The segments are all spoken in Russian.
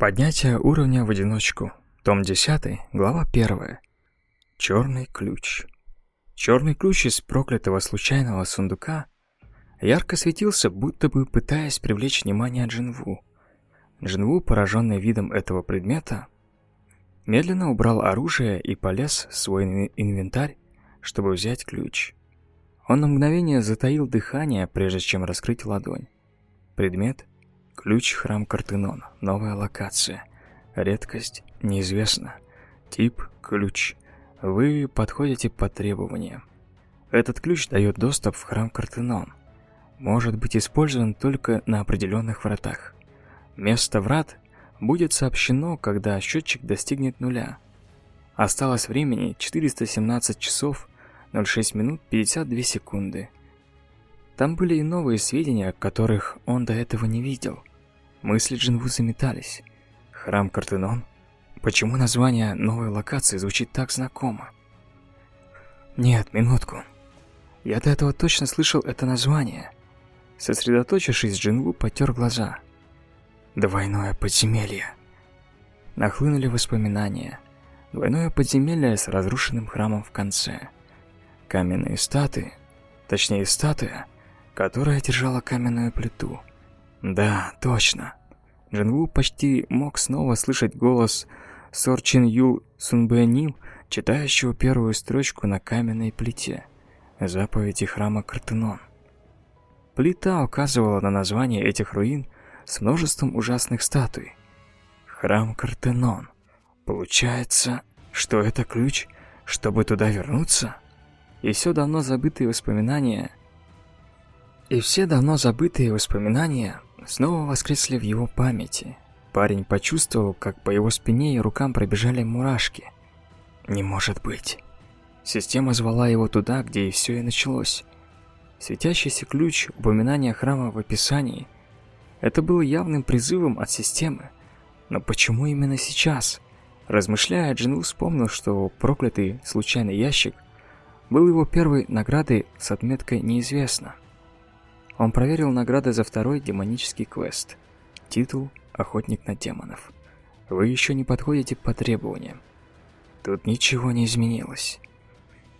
Поднятие уровня в одиночку. Том 10, глава 1. Черный ключ. Черный ключ из проклятого случайного сундука ярко светился, будто бы пытаясь привлечь внимание Джинву. Джинву, пораженный видом этого предмета, медленно убрал оружие и полез в свой инвентарь, чтобы взять ключ. Он на мгновение затаил дыхание, прежде чем раскрыть ладонь. Предмет Ключ храм Картенон. Новая локация. Редкость неизвестна. Тип ключ. Вы подходите по требованиям. Этот ключ дает доступ в храм Картенон. Может быть использован только на определенных вратах. Место врат будет сообщено, когда счетчик достигнет нуля. Осталось времени 417 часов 06 минут 52 секунды. Там были и новые сведения, которых он до этого не видел. Мысли Джинву заметались. Храм Картенон? Почему название новой локации звучит так знакомо? Нет, минутку. Я до этого точно слышал это название. Сосредоточившись, Джинву потер глаза. Двойное подземелье. Нахлынули воспоминания. Двойное подземелье с разрушенным храмом в конце. Каменные статуи, точнее статуя, которая держала каменную плиту. Да, точно. Джинву почти мог снова слышать голос Сор Чин Ю Сунбэним, читающего первую строчку на каменной плите. Заповеди храма Картенон. Плита указывала на название этих руин с множеством ужасных статуй. Храм Картенон. Получается, что это ключ, чтобы туда вернуться? И все давно забытые воспоминания... И все давно забытые воспоминания снова воскресли в его памяти. Парень почувствовал, как по его спине и рукам пробежали мурашки. Не может быть. Система звала его туда, где и все и началось. Светящийся ключ, упоминание храма в описании. Это было явным призывом от системы. Но почему именно сейчас? Размышляя, Джину вспомнил, что проклятый случайный ящик был его первой наградой с отметкой «Неизвестно». Он проверил награды за второй демонический квест. Титул «Охотник на демонов». Вы еще не подходите по требованиям. Тут ничего не изменилось.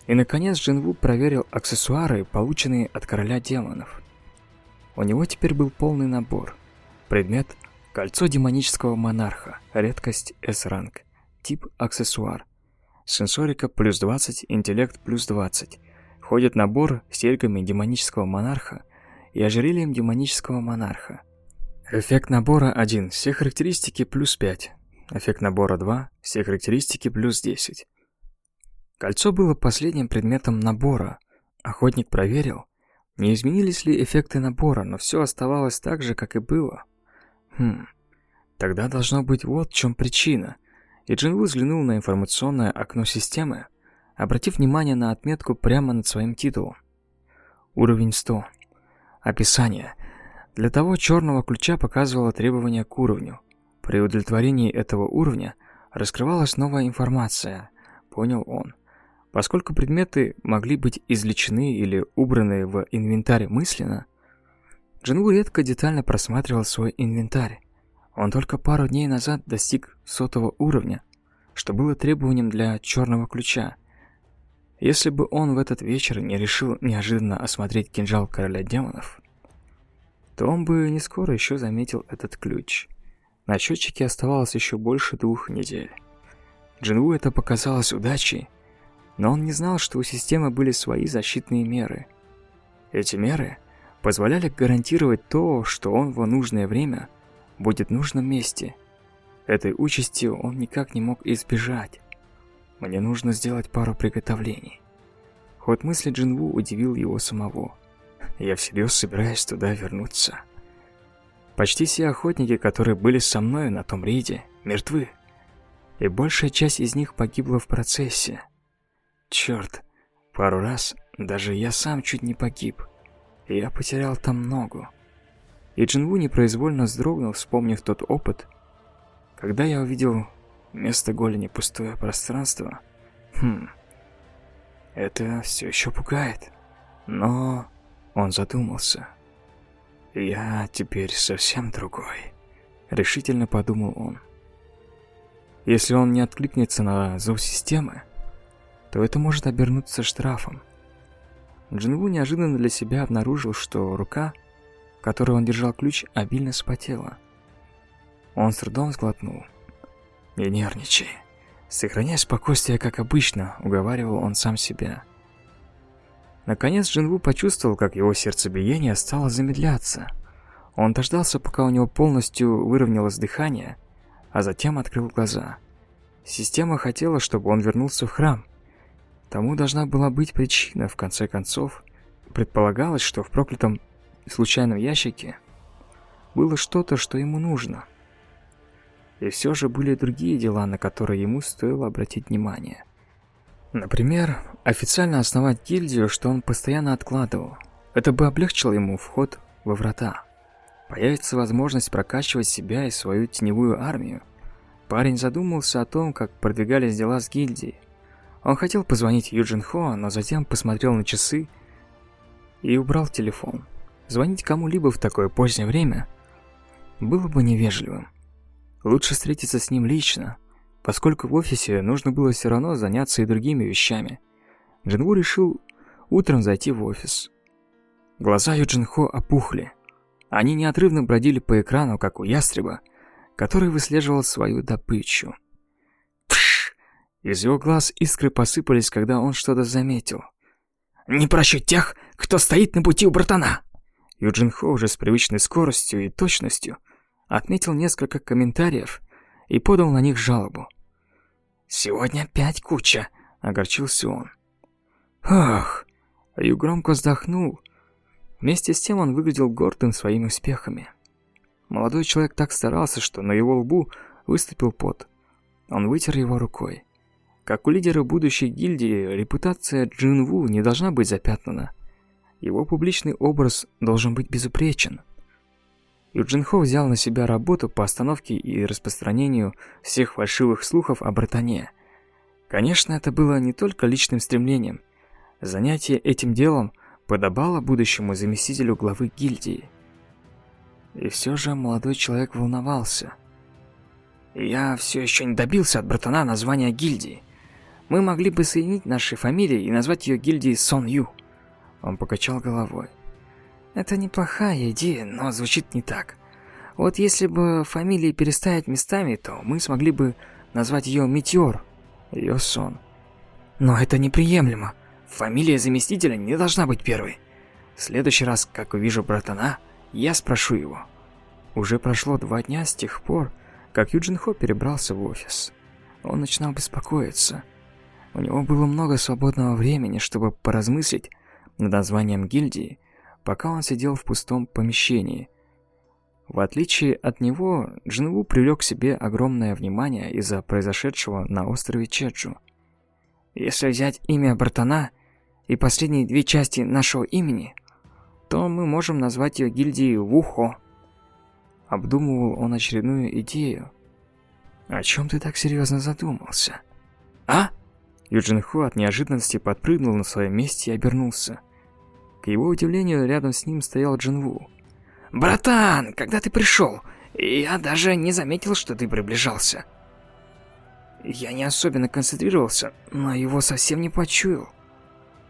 И наконец Джинву проверил аксессуары, полученные от короля демонов. У него теперь был полный набор. Предмет – кольцо демонического монарха, редкость S-ранг, тип аксессуар. Сенсорика плюс 20, интеллект плюс 20. Входит набор с серьгами демонического монарха и ожерельем демонического монарха. Эффект набора 1. Все характеристики плюс 5. Эффект набора 2. Все характеристики плюс 10. Кольцо было последним предметом набора. Охотник проверил, не изменились ли эффекты набора, но все оставалось так же, как и было. Хм, тогда должно быть вот в чем причина. И Джинву взглянул на информационное окно системы, обратив внимание на отметку прямо над своим титулом. Уровень 100. Описание. Для того черного ключа показывало требования к уровню. При удовлетворении этого уровня раскрывалась новая информация, понял он. Поскольку предметы могли быть извлечены или убраны в инвентарь мысленно, Джинву редко детально просматривал свой инвентарь. Он только пару дней назад достиг сотого уровня, что было требованием для черного ключа. Если бы он в этот вечер не решил неожиданно осмотреть кинжал короля демонов, то он бы не скоро еще заметил этот ключ. На счетчике оставалось еще больше двух недель. Джинву это показалось удачей, но он не знал, что у системы были свои защитные меры. Эти меры позволяли гарантировать то, что он в нужное время будет в нужном месте. Этой участи он никак не мог избежать. Мне нужно сделать пару приготовлений. Ход мысли Джинву удивил его самого. Я всерьез собираюсь туда вернуться. Почти все охотники, которые были со мной на том рейде, мертвы. И большая часть из них погибла в процессе. Черт, пару раз даже я сам чуть не погиб. Я потерял там ногу. И Джинву непроизвольно вздрогнул, вспомнив тот опыт, когда я увидел Вместо голени пустое пространство. Хм. Это все еще пугает. Но он задумался. Я теперь совсем другой, решительно подумал он. Если он не откликнется на зов системы, то это может обернуться штрафом. Джинву неожиданно для себя обнаружил, что рука, которой он держал ключ, обильно спотела. Он с трудом сглотнул. «Не нервничай. Сохраняй спокойствие, как обычно», — уговаривал он сам себя. Наконец Джинву почувствовал, как его сердцебиение стало замедляться. Он дождался, пока у него полностью выровнялось дыхание, а затем открыл глаза. Система хотела, чтобы он вернулся в храм. Тому должна была быть причина, в конце концов. Предполагалось, что в проклятом случайном ящике было что-то, что ему нужно. И все же были другие дела, на которые ему стоило обратить внимание. Например, официально основать гильдию, что он постоянно откладывал. Это бы облегчило ему вход во врата. Появится возможность прокачивать себя и свою теневую армию. Парень задумался о том, как продвигались дела с гильдией. Он хотел позвонить Юджин Хо, но затем посмотрел на часы и убрал телефон. Звонить кому-либо в такое позднее время было бы невежливым. Лучше встретиться с ним лично, поскольку в офисе нужно было все равно заняться и другими вещами. Джинву решил утром зайти в офис. Глаза Юджин Хо опухли. Они неотрывно бродили по экрану, как у ястреба, который выслеживал свою добычу. Из его глаз искры посыпались, когда он что-то заметил. «Не прощу тех, кто стоит на пути у братана!» Юджин Хо уже с привычной скоростью и точностью отметил несколько комментариев и подал на них жалобу. «Сегодня опять куча!» — огорчился он. «Ах!» Ю громко вздохнул. Вместе с тем он выглядел гордым своими успехами. Молодой человек так старался, что на его лбу выступил пот. Он вытер его рукой. Как у лидера будущей гильдии, репутация Джинву не должна быть запятнана. Его публичный образ должен быть безупречен. Юджин Хо взял на себя работу по остановке и распространению всех фальшивых слухов о братане. Конечно, это было не только личным стремлением. Занятие этим делом подобало будущему заместителю главы гильдии. И все же молодой человек волновался. «Я все еще не добился от братана названия гильдии. Мы могли бы соединить наши фамилии и назвать ее гильдией Сон Ю. Он покачал головой. Это неплохая идея, но звучит не так. Вот если бы фамилии переставить местами, то мы смогли бы назвать ее Метеор, ее Сон. Но это неприемлемо. Фамилия заместителя не должна быть первой. В следующий раз, как увижу братана, я спрошу его. Уже прошло два дня с тех пор, как Юджин Хо перебрался в офис. Он начинал беспокоиться. У него было много свободного времени, чтобы поразмыслить над названием гильдии, пока он сидел в пустом помещении. В отличие от него, Джинву привлек к себе огромное внимание из-за произошедшего на острове Чеджу. Если взять имя Бартана и последние две части нашего имени, то мы можем назвать ее гильдией Вухо. Обдумывал он очередную идею. О чем ты так серьезно задумался? А? Юджин Ху от неожиданности подпрыгнул на своем месте и обернулся. К его удивлению, рядом с ним стоял Джин Ву. «Братан, когда ты пришел? Я даже не заметил, что ты приближался». Я не особенно концентрировался, но его совсем не почуял.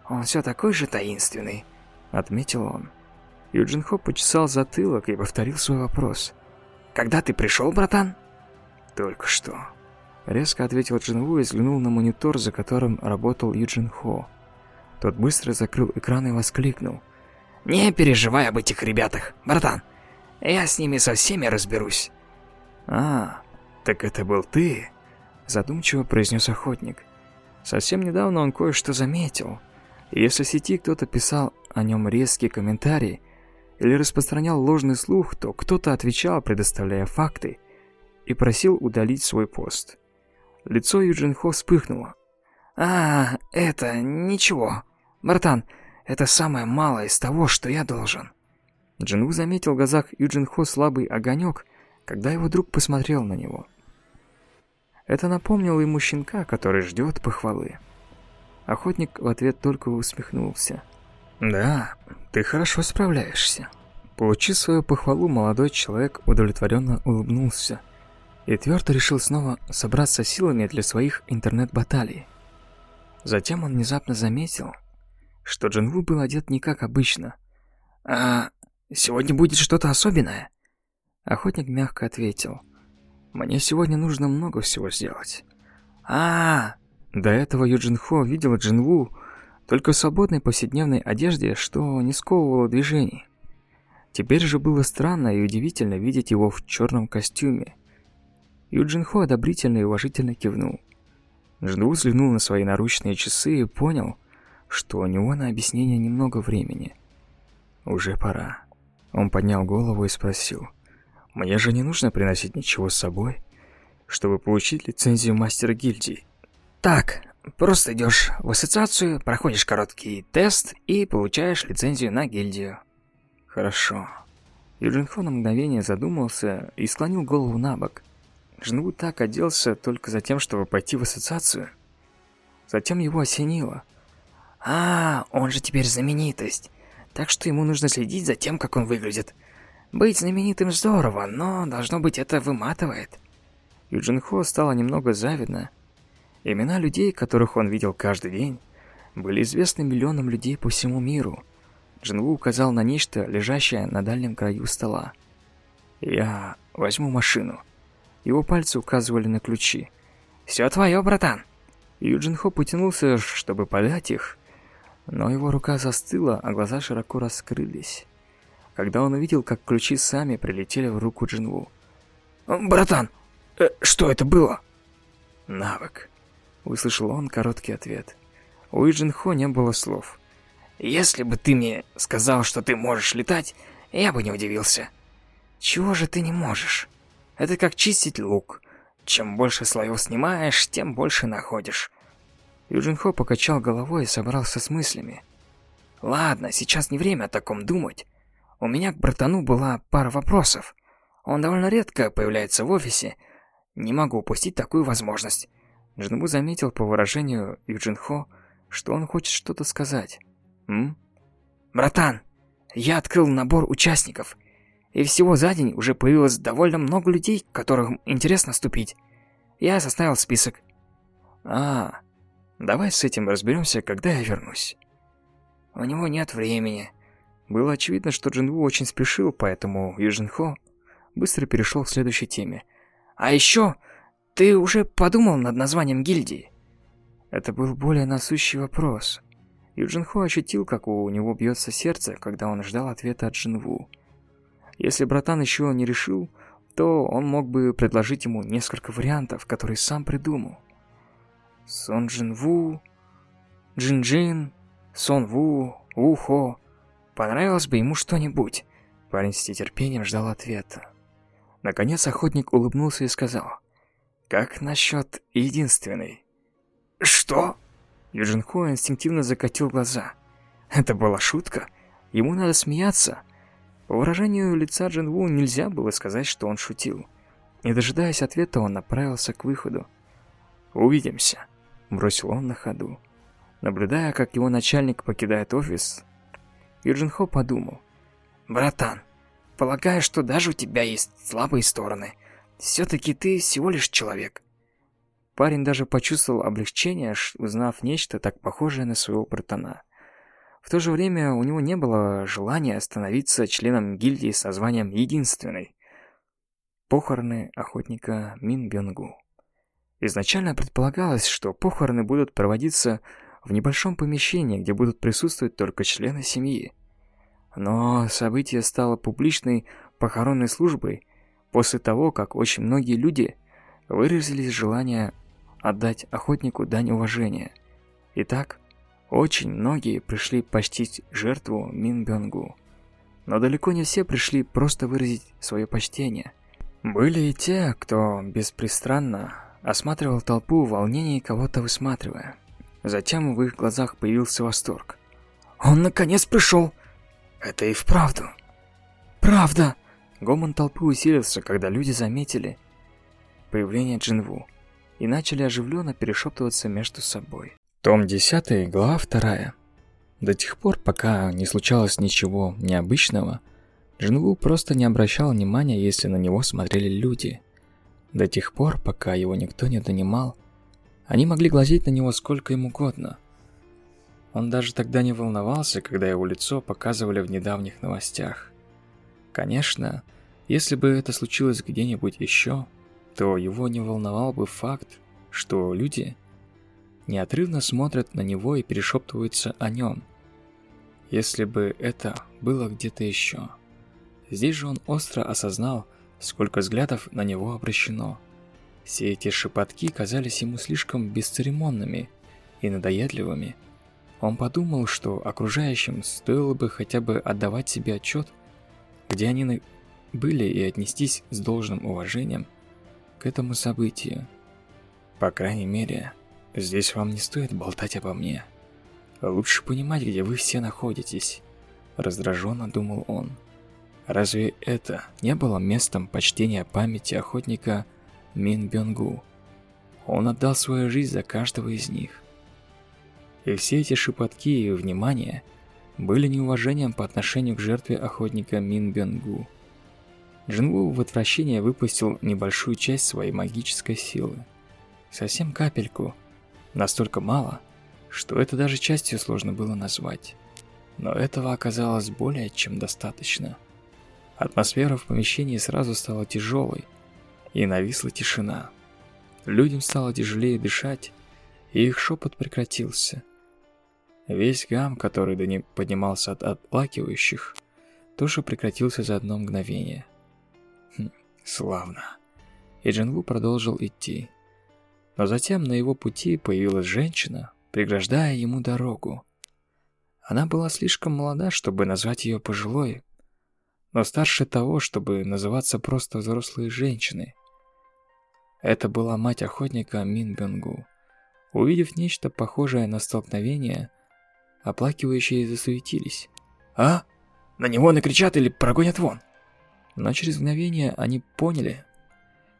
Он все такой же таинственный, отметил он. Юджин Хо почесал затылок и повторил свой вопрос. «Когда ты пришел, братан?» «Только что», Резко ответил Джинву и взглянул на монитор, за которым работал Юджин Хо. Тот быстро закрыл экран и воскликнул. «Не переживай об этих ребятах, братан. Я с ними со всеми разберусь». «А, так это был ты?» Задумчиво произнес охотник. Совсем недавно он кое-что заметил. Если в сети кто-то писал о нем резкие комментарии или распространял ложный слух, то кто-то отвечал, предоставляя факты, и просил удалить свой пост. Лицо Юджин Хо вспыхнуло. «А, это... ничего. Братан, это самое малое из того, что я должен». Джинву заметил в глазах Юджин Хо слабый огонек, когда его друг посмотрел на него. Это напомнило ему щенка, который ждет похвалы. Охотник в ответ только усмехнулся. «Да, ты хорошо справляешься». Получив свою похвалу, молодой человек удовлетворенно улыбнулся. и твердо решил снова собраться силами для своих интернет-баталий. Затем он внезапно заметил, что Джинву был одет не как обычно. «А сегодня будет что-то особенное?» Охотник мягко ответил. «Мне сегодня нужно много всего сделать». А, -а, -а До этого Юджин Хо видел Джинву только в свободной повседневной одежде, что не сковывало движений. Теперь же было странно и удивительно видеть его в черном костюме. Юджин Хо одобрительно и уважительно кивнул. Джинву взглянул на свои наручные часы и понял, что у него на объяснение немного времени. Уже пора. Он поднял голову и спросил. «Мне же не нужно приносить ничего с собой, чтобы получить лицензию мастера гильдии». «Так, просто идешь в ассоциацию, проходишь короткий тест и получаешь лицензию на гильдию». «Хорошо». Юджин Хо на мгновение задумался и склонил голову на бок. Джинву так оделся только за тем, чтобы пойти в ассоциацию. Затем его осенило. А, он же теперь знаменитость. Так что ему нужно следить за тем, как он выглядит. Быть знаменитым здорово, но должно быть это выматывает. Юджин Хо стало немного завидно. Имена людей, которых он видел каждый день, были известны миллионам людей по всему миру. Джинву указал на нечто, лежащее на дальнем краю стола. «Я возьму машину». Его пальцы указывали на ключи. «Все твое, братан!» Юджин Хо потянулся, чтобы подать их, но его рука застыла, а глаза широко раскрылись. Когда он увидел, как ключи сами прилетели в руку Джинву. «Братан, э, что это было?» «Навык», — услышал он короткий ответ. У Юджин Хо не было слов. «Если бы ты мне сказал, что ты можешь летать, я бы не удивился». «Чего же ты не можешь?» «Это как чистить лук. Чем больше слоев снимаешь, тем больше находишь. Юджин Хо покачал головой и собрался с мыслями. «Ладно, сейчас не время о таком думать. У меня к братану была пара вопросов. Он довольно редко появляется в офисе. Не могу упустить такую возможность». Джинбу заметил по выражению Юджин Хо, что он хочет что-то сказать. «М?» «Братан, я открыл набор участников, и всего за день уже появилось довольно много людей, которым интересно вступить. Я составил список». «А, Давай с этим разберемся, когда я вернусь. У него нет времени. Было очевидно, что Джинву очень спешил, поэтому Юджин Хо быстро перешел к следующей теме. А еще, ты уже подумал над названием гильдии? Это был более насущий вопрос. Юджин Хо ощутил, как у него бьется сердце, когда он ждал ответа от Джинву. Если братан еще не решил, то он мог бы предложить ему несколько вариантов, которые сам придумал. Сон Джин Ву, Джин Джин, Сон Ву, Ухо. Понравилось бы ему что-нибудь. Парень с нетерпением ждал ответа. Наконец охотник улыбнулся и сказал. «Как насчет единственной?» «Что?» Юджин Хо инстинктивно закатил глаза. Это была шутка? Ему надо смеяться. По выражению лица Джин Ву нельзя было сказать, что он шутил. Не дожидаясь ответа, он направился к выходу. «Увидимся», бросил он на ходу. Наблюдая, как его начальник покидает офис, Юджин Хо подумал. «Братан, полагаю, что даже у тебя есть слабые стороны. Все-таки ты всего лишь человек». Парень даже почувствовал облегчение, узнав нечто так похожее на своего братана. В то же время у него не было желания становиться членом гильдии с названием «Единственный». Похороны охотника Мин Бёнгу. Изначально предполагалось, что похороны будут проводиться в небольшом помещении, где будут присутствовать только члены семьи. Но событие стало публичной похоронной службой после того, как очень многие люди выразили желание отдать охотнику дань уважения. Итак, очень многие пришли почтить жертву Мин Бёнгу. Но далеко не все пришли просто выразить свое почтение. Были и те, кто беспристрастно осматривал толпу в волнении, кого-то высматривая. Затем в их глазах появился восторг. «Он наконец пришел!» «Это и вправду!» «Правда!» Гомон толпы усилился, когда люди заметили появление Джинву и начали оживленно перешептываться между собой. Том 10, глава 2. До тех пор, пока не случалось ничего необычного, Джинву просто не обращал внимания, если на него смотрели люди – До тех пор, пока его никто не донимал, они могли глазеть на него сколько им угодно. Он даже тогда не волновался, когда его лицо показывали в недавних новостях. Конечно, если бы это случилось где-нибудь еще, то его не волновал бы факт, что люди неотрывно смотрят на него и перешептываются о нем. Если бы это было где-то еще. Здесь же он остро осознал, сколько взглядов на него обращено. Все эти шепотки казались ему слишком бесцеремонными и надоедливыми. Он подумал, что окружающим стоило бы хотя бы отдавать себе отчет, где они были и отнестись с должным уважением к этому событию. По крайней мере, здесь вам не стоит болтать обо мне. Лучше понимать, где вы все находитесь, раздраженно думал он. Разве это не было местом почтения памяти охотника Мин Бёнгу? Он отдал свою жизнь за каждого из них. И все эти шепотки и внимание были неуважением по отношению к жертве охотника Мин Бёнгу. Джинву в отвращение выпустил небольшую часть своей магической силы. Совсем капельку. Настолько мало, что это даже частью сложно было назвать. Но этого оказалось более чем достаточно. Атмосфера в помещении сразу стала тяжелой, и нависла тишина. Людям стало тяжелее дышать, и их шепот прекратился. Весь гам, который до них поднимался от оплакивающих, тоже прекратился за одно мгновение. Хм, славно. И Джинву продолжил идти. Но затем на его пути появилась женщина, преграждая ему дорогу. Она была слишком молода, чтобы назвать ее пожилой, но старше того, чтобы называться просто взрослой женщиной. Это была мать охотника Мин Бенгу. Увидев нечто похожее на столкновение, оплакивающие засуетились. «А? На него накричат или прогонят вон?» Но через мгновение они поняли,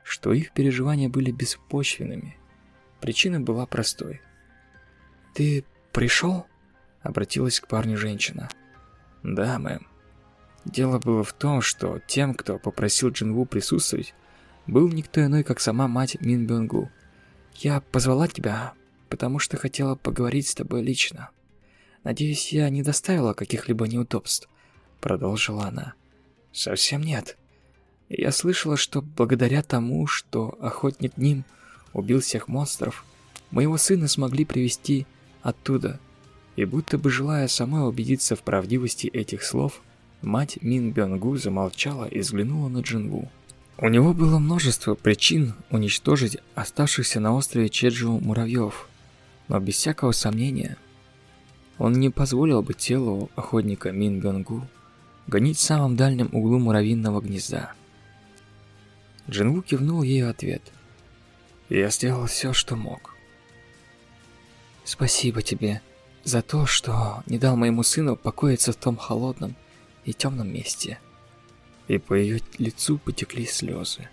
что их переживания были беспочвенными. Причина была простой. «Ты пришел?» — обратилась к парню женщина. «Да, мэм». Дело было в том, что тем, кто попросил Джинву присутствовать, был никто иной, как сама мать Мин Бёнгу. «Я позвала тебя, потому что хотела поговорить с тобой лично. Надеюсь, я не доставила каких-либо неудобств», — продолжила она. «Совсем нет. Я слышала, что благодаря тому, что охотник Ним убил всех монстров, моего сына смогли привести оттуда. И будто бы желая самой убедиться в правдивости этих слов, Мать Мин Бёнгу замолчала и взглянула на Джинву. У него было множество причин уничтожить оставшихся на острове Чеджу муравьев, но без всякого сомнения он не позволил бы телу охотника Мин Бёнгу гонить в самом дальнем углу муравьиного гнезда. Джинву кивнул ей в ответ. «Я сделал все, что мог». «Спасибо тебе за то, что не дал моему сыну покоиться в том холодном, и темном месте. И по ее лицу потекли слезы.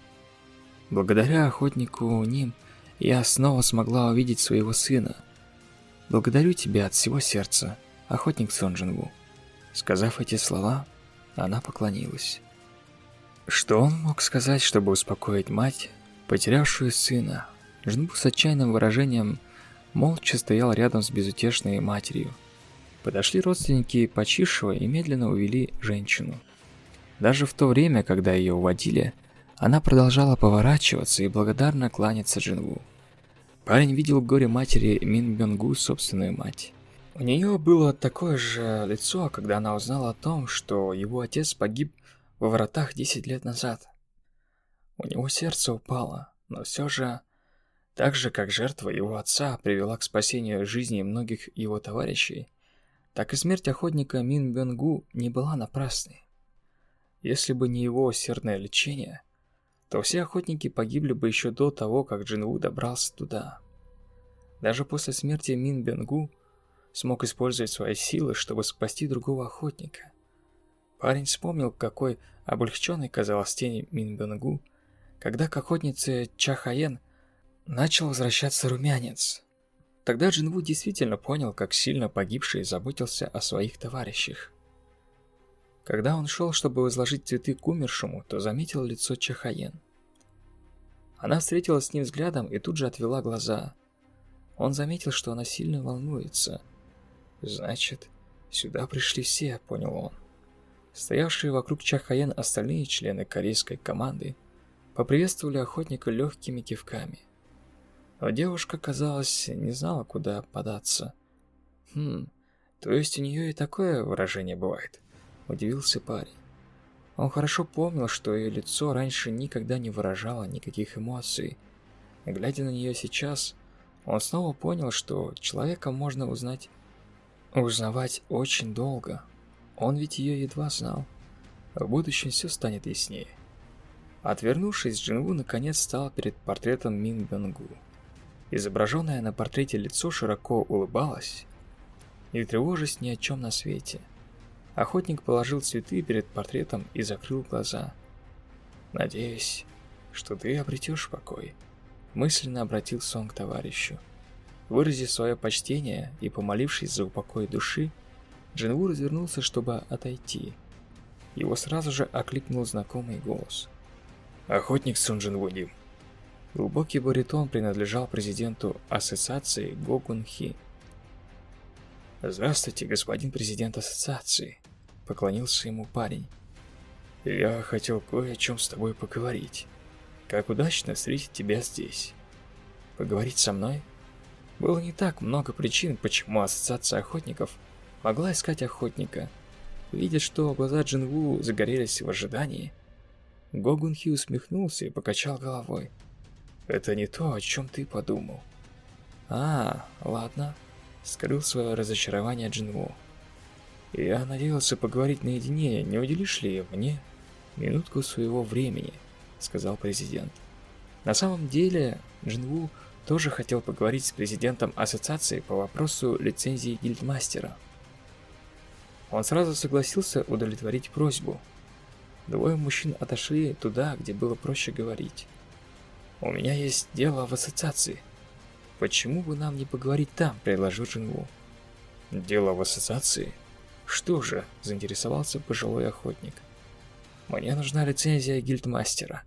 Благодаря охотнику Ним я снова смогла увидеть своего сына. Благодарю тебя от всего сердца, охотник Сонджинву. Сказав эти слова, она поклонилась. Что он мог сказать, чтобы успокоить мать, потерявшую сына? Жнбу с отчаянным выражением молча стоял рядом с безутешной матерью. Подошли родственники почившего и медленно увели женщину. Даже в то время, когда ее уводили, она продолжала поворачиваться и благодарно кланяться Джинву. Парень видел горе матери Мин Бёнгу собственную мать. У нее было такое же лицо, когда она узнала о том, что его отец погиб во вратах 10 лет назад. У него сердце упало, но все же, так же как жертва его отца привела к спасению жизни многих его товарищей, так и смерть охотника Мин Бёнгу не была напрасной. Если бы не его усердное лечение, то все охотники погибли бы еще до того, как Джинву добрался туда. Даже после смерти Мин Бёнгу смог использовать свои силы, чтобы спасти другого охотника. Парень вспомнил, какой облегченной казалась тень Мин Бёнгу, когда к охотнице Чахаен начал возвращаться румянец. Тогда Джинву действительно понял, как сильно погибший заботился о своих товарищах. Когда он шел, чтобы возложить цветы к умершему, то заметил лицо Чахаен. Она встретилась с ним взглядом и тут же отвела глаза. Он заметил, что она сильно волнуется. «Значит, сюда пришли все», — понял он. Стоявшие вокруг Чахаен остальные члены корейской команды поприветствовали охотника легкими кивками. Но девушка, казалось, не знала, куда податься. «Хм, то есть у нее и такое выражение бывает?» – удивился парень. Он хорошо помнил, что ее лицо раньше никогда не выражало никаких эмоций. Глядя на нее сейчас, он снова понял, что человека можно узнать, узнавать очень долго. Он ведь ее едва знал. В будущем все станет яснее. Отвернувшись, Джинву наконец стал перед портретом Мин Бенгу. Изображенное на портрете лицо широко улыбалось, не тревожась ни о чем на свете. Охотник положил цветы перед портретом и закрыл глаза. «Надеюсь, что ты обретешь покой», — мысленно обратился он к товарищу. Выразив свое почтение и помолившись за упокой души, Джинву развернулся, чтобы отойти. Его сразу же окликнул знакомый голос. «Охотник Сун Джинвуди». Глубокий баритон принадлежал президенту ассоциации Го Хи. «Здравствуйте, господин президент ассоциации», — поклонился ему парень. «Я хотел кое о чем с тобой поговорить. Как удачно встретить тебя здесь. Поговорить со мной?» Было не так много причин, почему ассоциация охотников могла искать охотника. Видя, что глаза Джинву загорелись в ожидании, Гогун Хи усмехнулся и покачал головой. «Это не то, о чем ты подумал». «А, ладно», скрыл свое разочарование Джинву. «Я надеялся поговорить наедине, не уделишь ли мне минутку своего времени?» — сказал президент. На самом деле, Джинву тоже хотел поговорить с президентом ассоциации по вопросу лицензии гильдмастера. Он сразу согласился удовлетворить просьбу. Двое мужчин отошли туда, где было проще говорить. «У меня есть дело в ассоциации», «Почему бы нам не поговорить там?» – предложил Джинву. «Дело в ассоциации?» «Что же?» – заинтересовался пожилой охотник. «Мне нужна лицензия гильдмастера».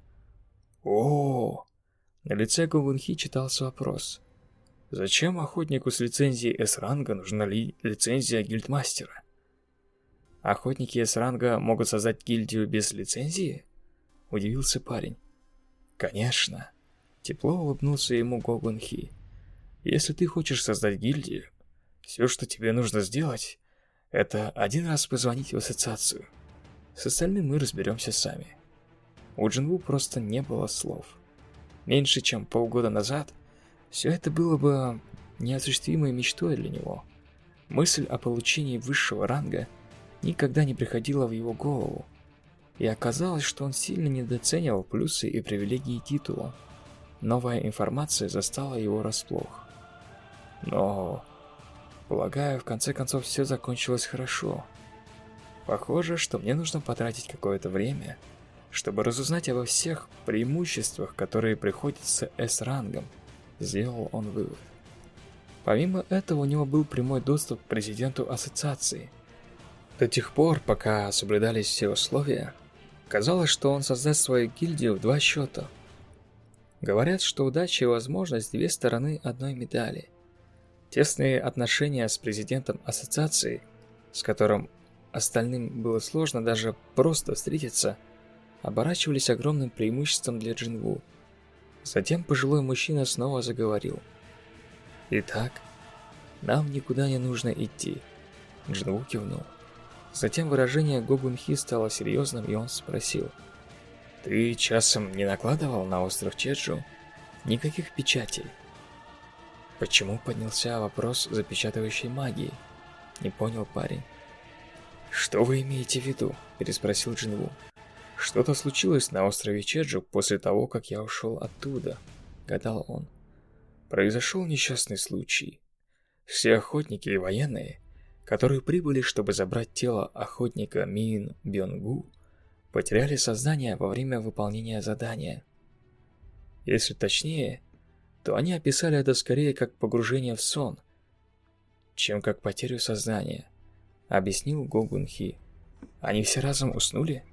О, На лице Гугунхи читался вопрос. «Зачем охотнику с лицензией С-ранга нужна ли лицензия гильдмастера?» «Охотники С-ранга могут создать гильдию без лицензии?» – удивился парень. «Конечно!» – тепло улыбнулся ему Гогунхи. Если ты хочешь создать гильдию, все, что тебе нужно сделать, это один раз позвонить в ассоциацию. С остальным мы разберемся сами. У Джинву просто не было слов. Меньше чем полгода назад все это было бы неосуществимой мечтой для него. Мысль о получении высшего ранга никогда не приходила в его голову. И оказалось, что он сильно недооценивал плюсы и привилегии титула. Новая информация застала его врасплох. Но, полагаю, в конце концов все закончилось хорошо. Похоже, что мне нужно потратить какое-то время, чтобы разузнать обо всех преимуществах, которые приходятся S-рангом, сделал он вывод. Помимо этого, у него был прямой доступ к президенту ассоциации. До тех пор, пока соблюдались все условия, казалось, что он создаст свою гильдию в два счета. Говорят, что удача и возможность – две стороны одной медали – Тесные отношения с президентом ассоциации, с которым остальным было сложно даже просто встретиться, оборачивались огромным преимуществом для Джинву. Затем пожилой мужчина снова заговорил. «Итак, нам никуда не нужно идти», — Джинву кивнул. Затем выражение Гогунхи стало серьезным, и он спросил. «Ты часом не накладывал на остров Чеджу никаких печатей?» Почему поднялся вопрос запечатывающей магии? Не понял парень. «Что вы имеете в виду?» – переспросил Джинву. «Что-то случилось на острове Чеджу после того, как я ушел оттуда», – гадал он. Произошел несчастный случай. Все охотники и военные, которые прибыли, чтобы забрать тело охотника Мин Бёнгу, потеряли сознание во время выполнения задания. Если точнее, то они описали это скорее как погружение в сон, чем как потерю сознания, объяснил Гогунхи. Они все разом уснули?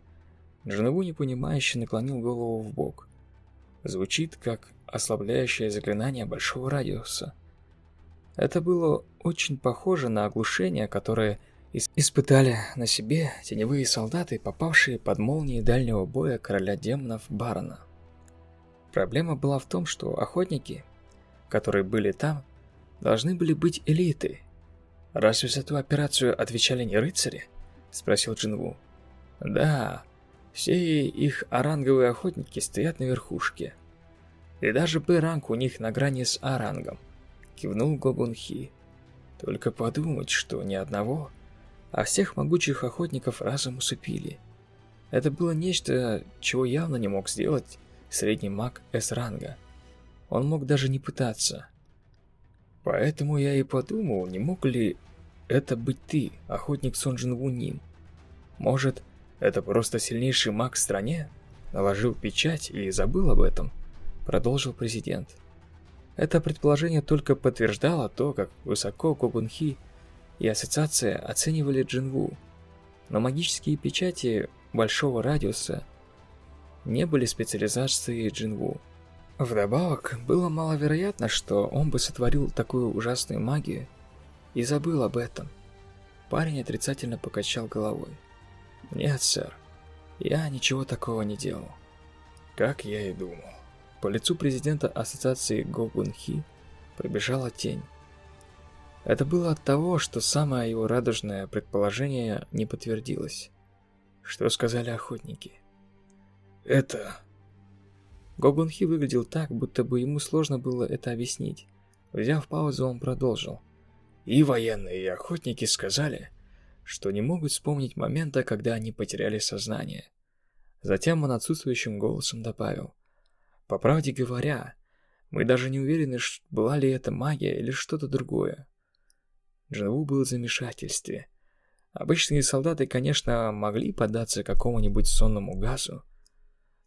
Джинву непонимающе наклонил голову в бок. Звучит как ослабляющее заклинание большого радиуса. Это было очень похоже на оглушение, которое испытали на себе теневые солдаты, попавшие под молнии дальнего боя короля демонов Барона. Проблема была в том, что охотники, которые были там, должны были быть элитой. «Разве за эту операцию отвечали не рыцари?» – спросил Джинву. «Да, все их оранговые охотники стоят на верхушке. И даже Б-ранг у них на грани с А-рангом», – кивнул Гогунхи. «Только подумать, что ни одного, а всех могучих охотников разом усыпили. Это было нечто, чего явно не мог сделать средний маг С-ранга. Он мог даже не пытаться. Поэтому я и подумал, не мог ли это быть ты, охотник Сонджин Вуним. Может, это просто сильнейший маг в стране? Наложил печать и забыл об этом, продолжил президент. Это предположение только подтверждало то, как высоко Когунхи и ассоциация оценивали Джинву. Но магические печати большого радиуса не были специализацией Джинву. Вдобавок, было маловероятно, что он бы сотворил такую ужасную магию и забыл об этом. Парень отрицательно покачал головой. «Нет, сэр, я ничего такого не делал». Как я и думал. По лицу президента ассоциации Гогунхи пробежала тень. Это было от того, что самое его радужное предположение не подтвердилось. Что сказали охотники? Это... Гогунхи выглядел так, будто бы ему сложно было это объяснить. Взяв паузу, он продолжил. И военные, и охотники сказали, что не могут вспомнить момента, когда они потеряли сознание. Затем он отсутствующим голосом добавил. По правде говоря, мы даже не уверены, была ли это магия или что-то другое. Джинву был в замешательстве. Обычные солдаты, конечно, могли поддаться какому-нибудь сонному газу,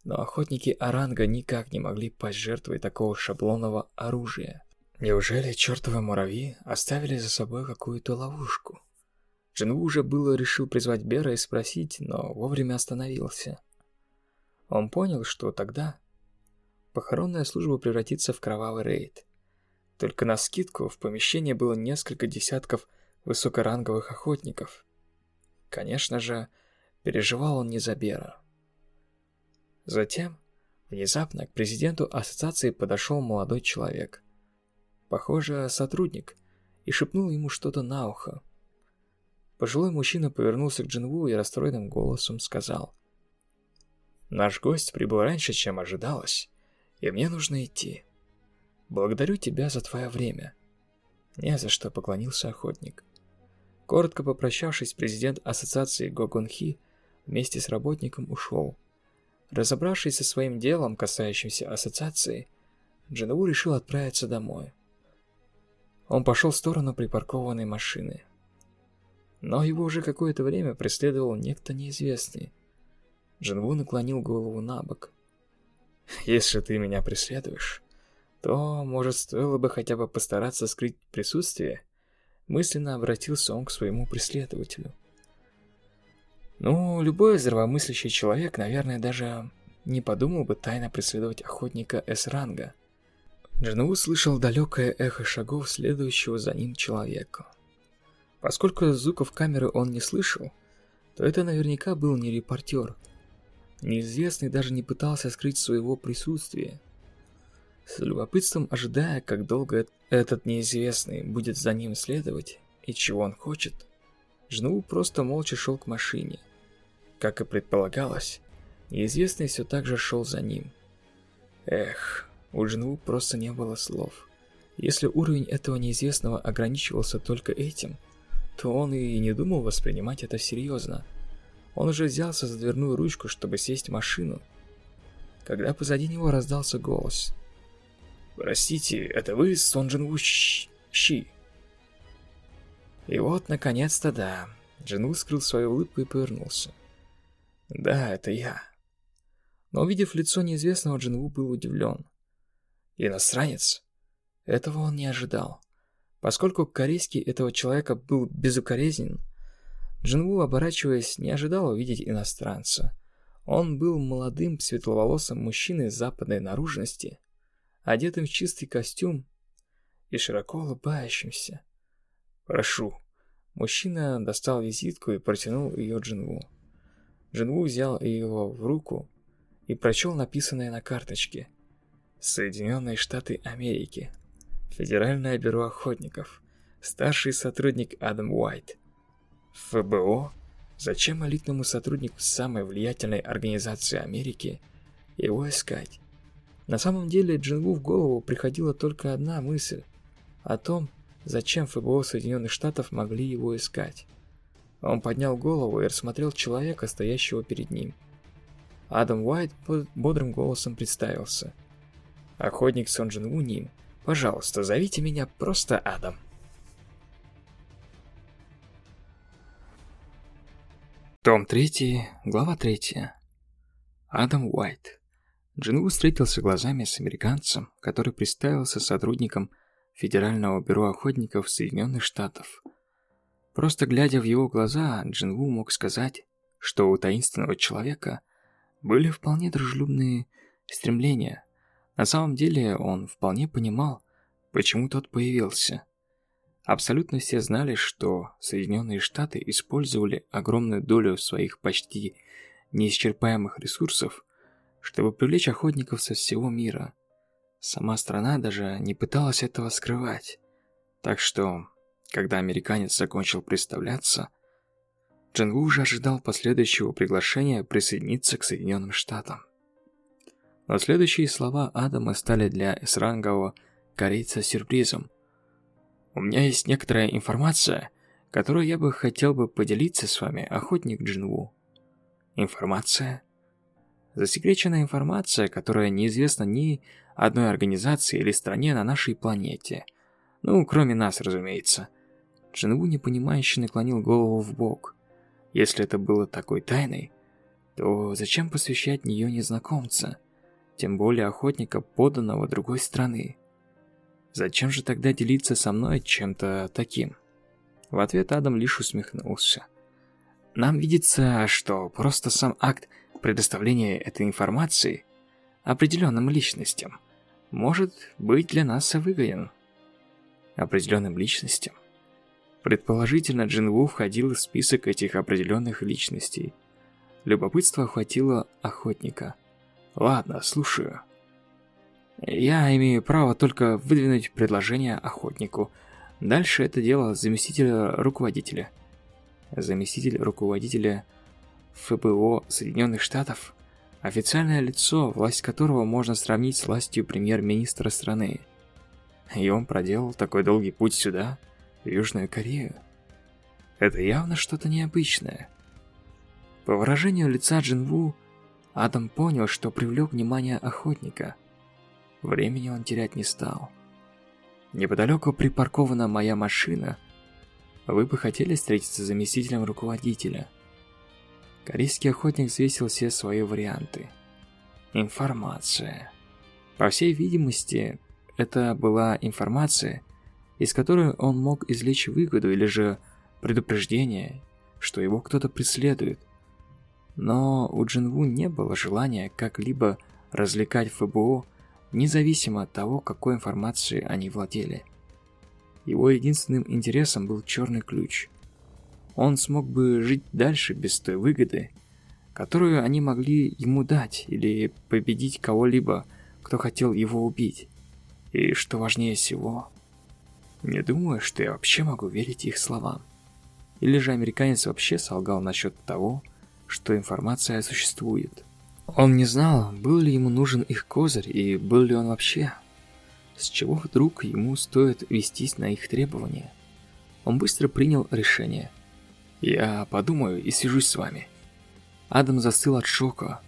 но охотники Оранга никак не могли пасть такого шаблонного оружия. Неужели чертовы муравьи оставили за собой какую-то ловушку? Джинву уже было решил призвать Бера и спросить, но вовремя остановился. Он понял, что тогда похоронная служба превратится в кровавый рейд. Только на скидку в помещении было несколько десятков высокоранговых охотников. Конечно же, переживал он не за Бера. Затем, внезапно к президенту ассоциации подошел молодой человек – похоже, сотрудник, и шепнул ему что-то на ухо. Пожилой мужчина повернулся к Джинву и расстроенным голосом сказал. «Наш гость прибыл раньше, чем ожидалось, и мне нужно идти. Благодарю тебя за твое время». «Не за что», — поклонился охотник. Коротко попрощавшись, президент ассоциации Гогонхи вместе с работником ушел. Разобравшись со своим делом, касающимся ассоциации, Джинву решил отправиться домой. Он пошел в сторону припаркованной машины. Но его уже какое-то время преследовал некто неизвестный. Джинву наклонил голову на бок. «Если ты меня преследуешь, то, может, стоило бы хотя бы постараться скрыть присутствие?» Мысленно обратился он к своему преследователю. Ну, любой здравомыслящий человек, наверное, даже не подумал бы тайно преследовать охотника С-ранга. Джину услышал далекое эхо шагов следующего за ним человека. Поскольку звуков камеры он не слышал, то это наверняка был не репортер. Неизвестный даже не пытался скрыть своего присутствия. С любопытством ожидая, как долго этот неизвестный будет за ним следовать и чего он хочет, Жну просто молча шел к машине. Как и предполагалось, неизвестный все так же шел за ним. Эх, у Джинву просто не было слов. Если уровень этого неизвестного ограничивался только этим, то он и не думал воспринимать это серьезно. Он уже взялся за дверную ручку, чтобы сесть в машину, когда позади него раздался голос. «Простите, это вы, Сон Джинву Щи?» И вот, наконец-то, да. Джинву скрыл свою улыбку и повернулся. «Да, это я». Но увидев лицо неизвестного, Джинву был удивлен. Иностранец? Этого он не ожидал. Поскольку корейский этого человека был безукоризнен, Джинву, оборачиваясь, не ожидал увидеть иностранца. Он был молодым, светловолосым мужчиной западной наружности, одетым в чистый костюм и широко улыбающимся. «Прошу». Мужчина достал визитку и протянул ее Джинву. Джинву взял ее в руку и прочел написанное на карточке. «Соединенные Штаты Америки. Федеральное бюро охотников. Старший сотрудник Адам Уайт. ФБО? Зачем элитному сотруднику самой влиятельной организации Америки его искать? На самом деле Джинву в голову приходила только одна мысль о том, зачем ФБО Соединенных Штатов могли его искать. Он поднял голову и рассмотрел человека, стоящего перед ним. Адам Уайт бодрым голосом представился. «Охотник Сон Джинву Ним, пожалуйста, зовите меня просто Адам». Том 3, глава 3. Адам Уайт. Джинву встретился глазами с американцем, который представился сотрудником Федерального бюро охотников Соединенных Штатов. Просто глядя в его глаза, Джинву мог сказать, что у таинственного человека были вполне дружелюбные стремления. На самом деле он вполне понимал, почему тот появился. Абсолютно все знали, что Соединенные Штаты использовали огромную долю своих почти неисчерпаемых ресурсов, чтобы привлечь охотников со всего мира. Сама страна даже не пыталась этого скрывать. Так что, когда американец закончил представляться, Джингу уже ожидал последующего приглашения присоединиться к Соединенным Штатам. Но следующие слова Адама стали для эсрангового корейца сюрпризом – у меня есть некоторая информация, которую я бы хотел бы поделиться с вами, охотник Джинву. Информация? Засекреченная информация, которая неизвестна ни одной организации или стране на нашей планете. Ну, кроме нас, разумеется. Джинву непонимающе наклонил голову в бок. Если это было такой тайной, то зачем посвящать нее незнакомца? Тем более охотника, поданного другой страны. Зачем же тогда делиться со мной чем-то таким? В ответ Адам лишь усмехнулся. Нам видится, что просто сам акт предоставления этой информации определенным личностям может быть для нас выгоден. Определенным личностям. Предположительно, Джинву входил в список этих определенных личностей. Любопытство охватило охотника. Ладно, слушаю. Я имею право только выдвинуть предложение охотнику. Дальше это дело заместителя руководителя. Заместитель руководителя ФБО Соединенных Штатов – официальное лицо, власть которого можно сравнить с властью премьер-министра страны. И он проделал такой долгий путь сюда, в Южную Корею. Это явно что-то необычное. По выражению лица Джинву, Адам понял, что привлек внимание охотника – Времени он терять не стал. Неподалеку припаркована моя машина. Вы бы хотели встретиться с заместителем руководителя? Корейский охотник взвесил все свои варианты. Информация. По всей видимости, это была информация, из которой он мог извлечь выгоду или же предупреждение, что его кто-то преследует. Но у Джинву не было желания как-либо развлекать ФБО независимо от того, какой информацией они владели. Его единственным интересом был черный ключ. Он смог бы жить дальше без той выгоды, которую они могли ему дать, или победить кого-либо, кто хотел его убить. И что важнее всего, не думаю, что я вообще могу верить их словам. Или же американец вообще солгал насчет того, что информация существует. Он не знал, был ли ему нужен их козырь и был ли он вообще. С чего вдруг ему стоит вестись на их требования? Он быстро принял решение. «Я подумаю и свяжусь с вами». Адам застыл от шока.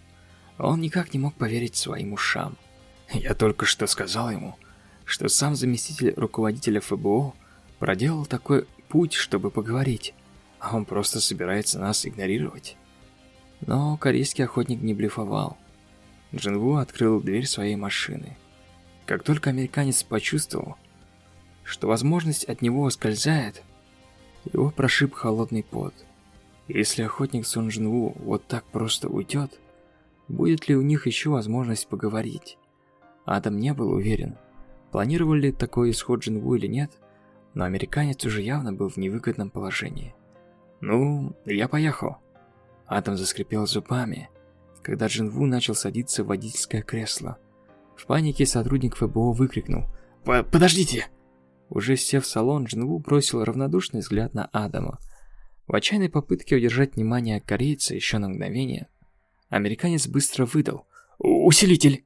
Он никак не мог поверить своим ушам. Я только что сказал ему, что сам заместитель руководителя ФБО проделал такой путь, чтобы поговорить, а он просто собирается нас игнорировать. Но корейский охотник не блефовал. Джинву открыл дверь своей машины. Как только американец почувствовал, что возможность от него ускользает, его прошиб холодный пот. Если охотник Сон Джинву вот так просто уйдет, будет ли у них еще возможность поговорить. Адам не был уверен, планировали ли такой исход Джинву или нет, но американец уже явно был в невыгодном положении. «Ну, я поехал». Адам заскрипел зубами, когда Джинву начал садиться в водительское кресло. В панике сотрудник ФБО выкрикнул «Подождите!». Уже сев в салон, Джинву бросил равнодушный взгляд на Адама. В отчаянной попытке удержать внимание корейца еще на мгновение, американец быстро выдал «Усилитель!».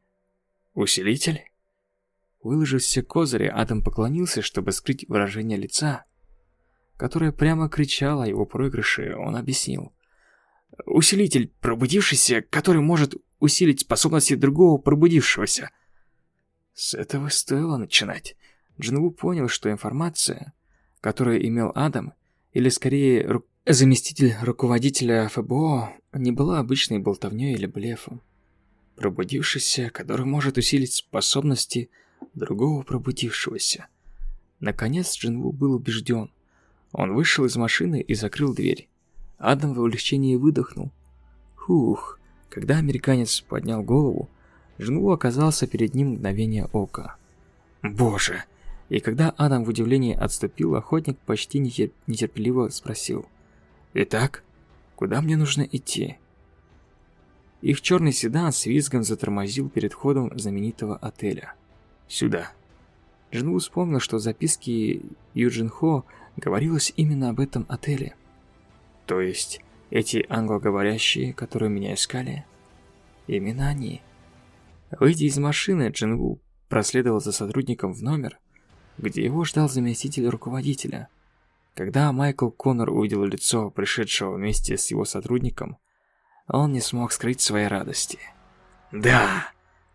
«Усилитель?» Выложив все козыри, Адам поклонился, чтобы скрыть выражение лица, которое прямо кричало о его проигрыше, он объяснил. «Усилитель, пробудившийся, который может усилить способности другого пробудившегося». С этого стоило начинать. Джинву понял, что информация, которую имел Адам, или скорее ру... заместитель руководителя ФБО, не была обычной болтовней или блефом. Пробудившийся, который может усилить способности другого пробудившегося. Наконец Джинву был убежден. Он вышел из машины и закрыл дверь. Адам в облегчении выдохнул. Хух, когда американец поднял голову, Джинву оказался перед ним мгновение ока. Боже! И когда Адам в удивлении отступил, охотник почти нетерпеливо спросил. «Итак, куда мне нужно идти?» Их черный седан с визгом затормозил перед входом знаменитого отеля. Сюда. Джинву вспомнил, что в записке Юджин Хо говорилось именно об этом отеле. То есть, эти англоговорящие, которые меня искали, именно они. Выйдя из машины, Джинву проследовал за сотрудником в номер, где его ждал заместитель руководителя. Когда Майкл Коннор увидел лицо пришедшего вместе с его сотрудником, он не смог скрыть своей радости. «Да!»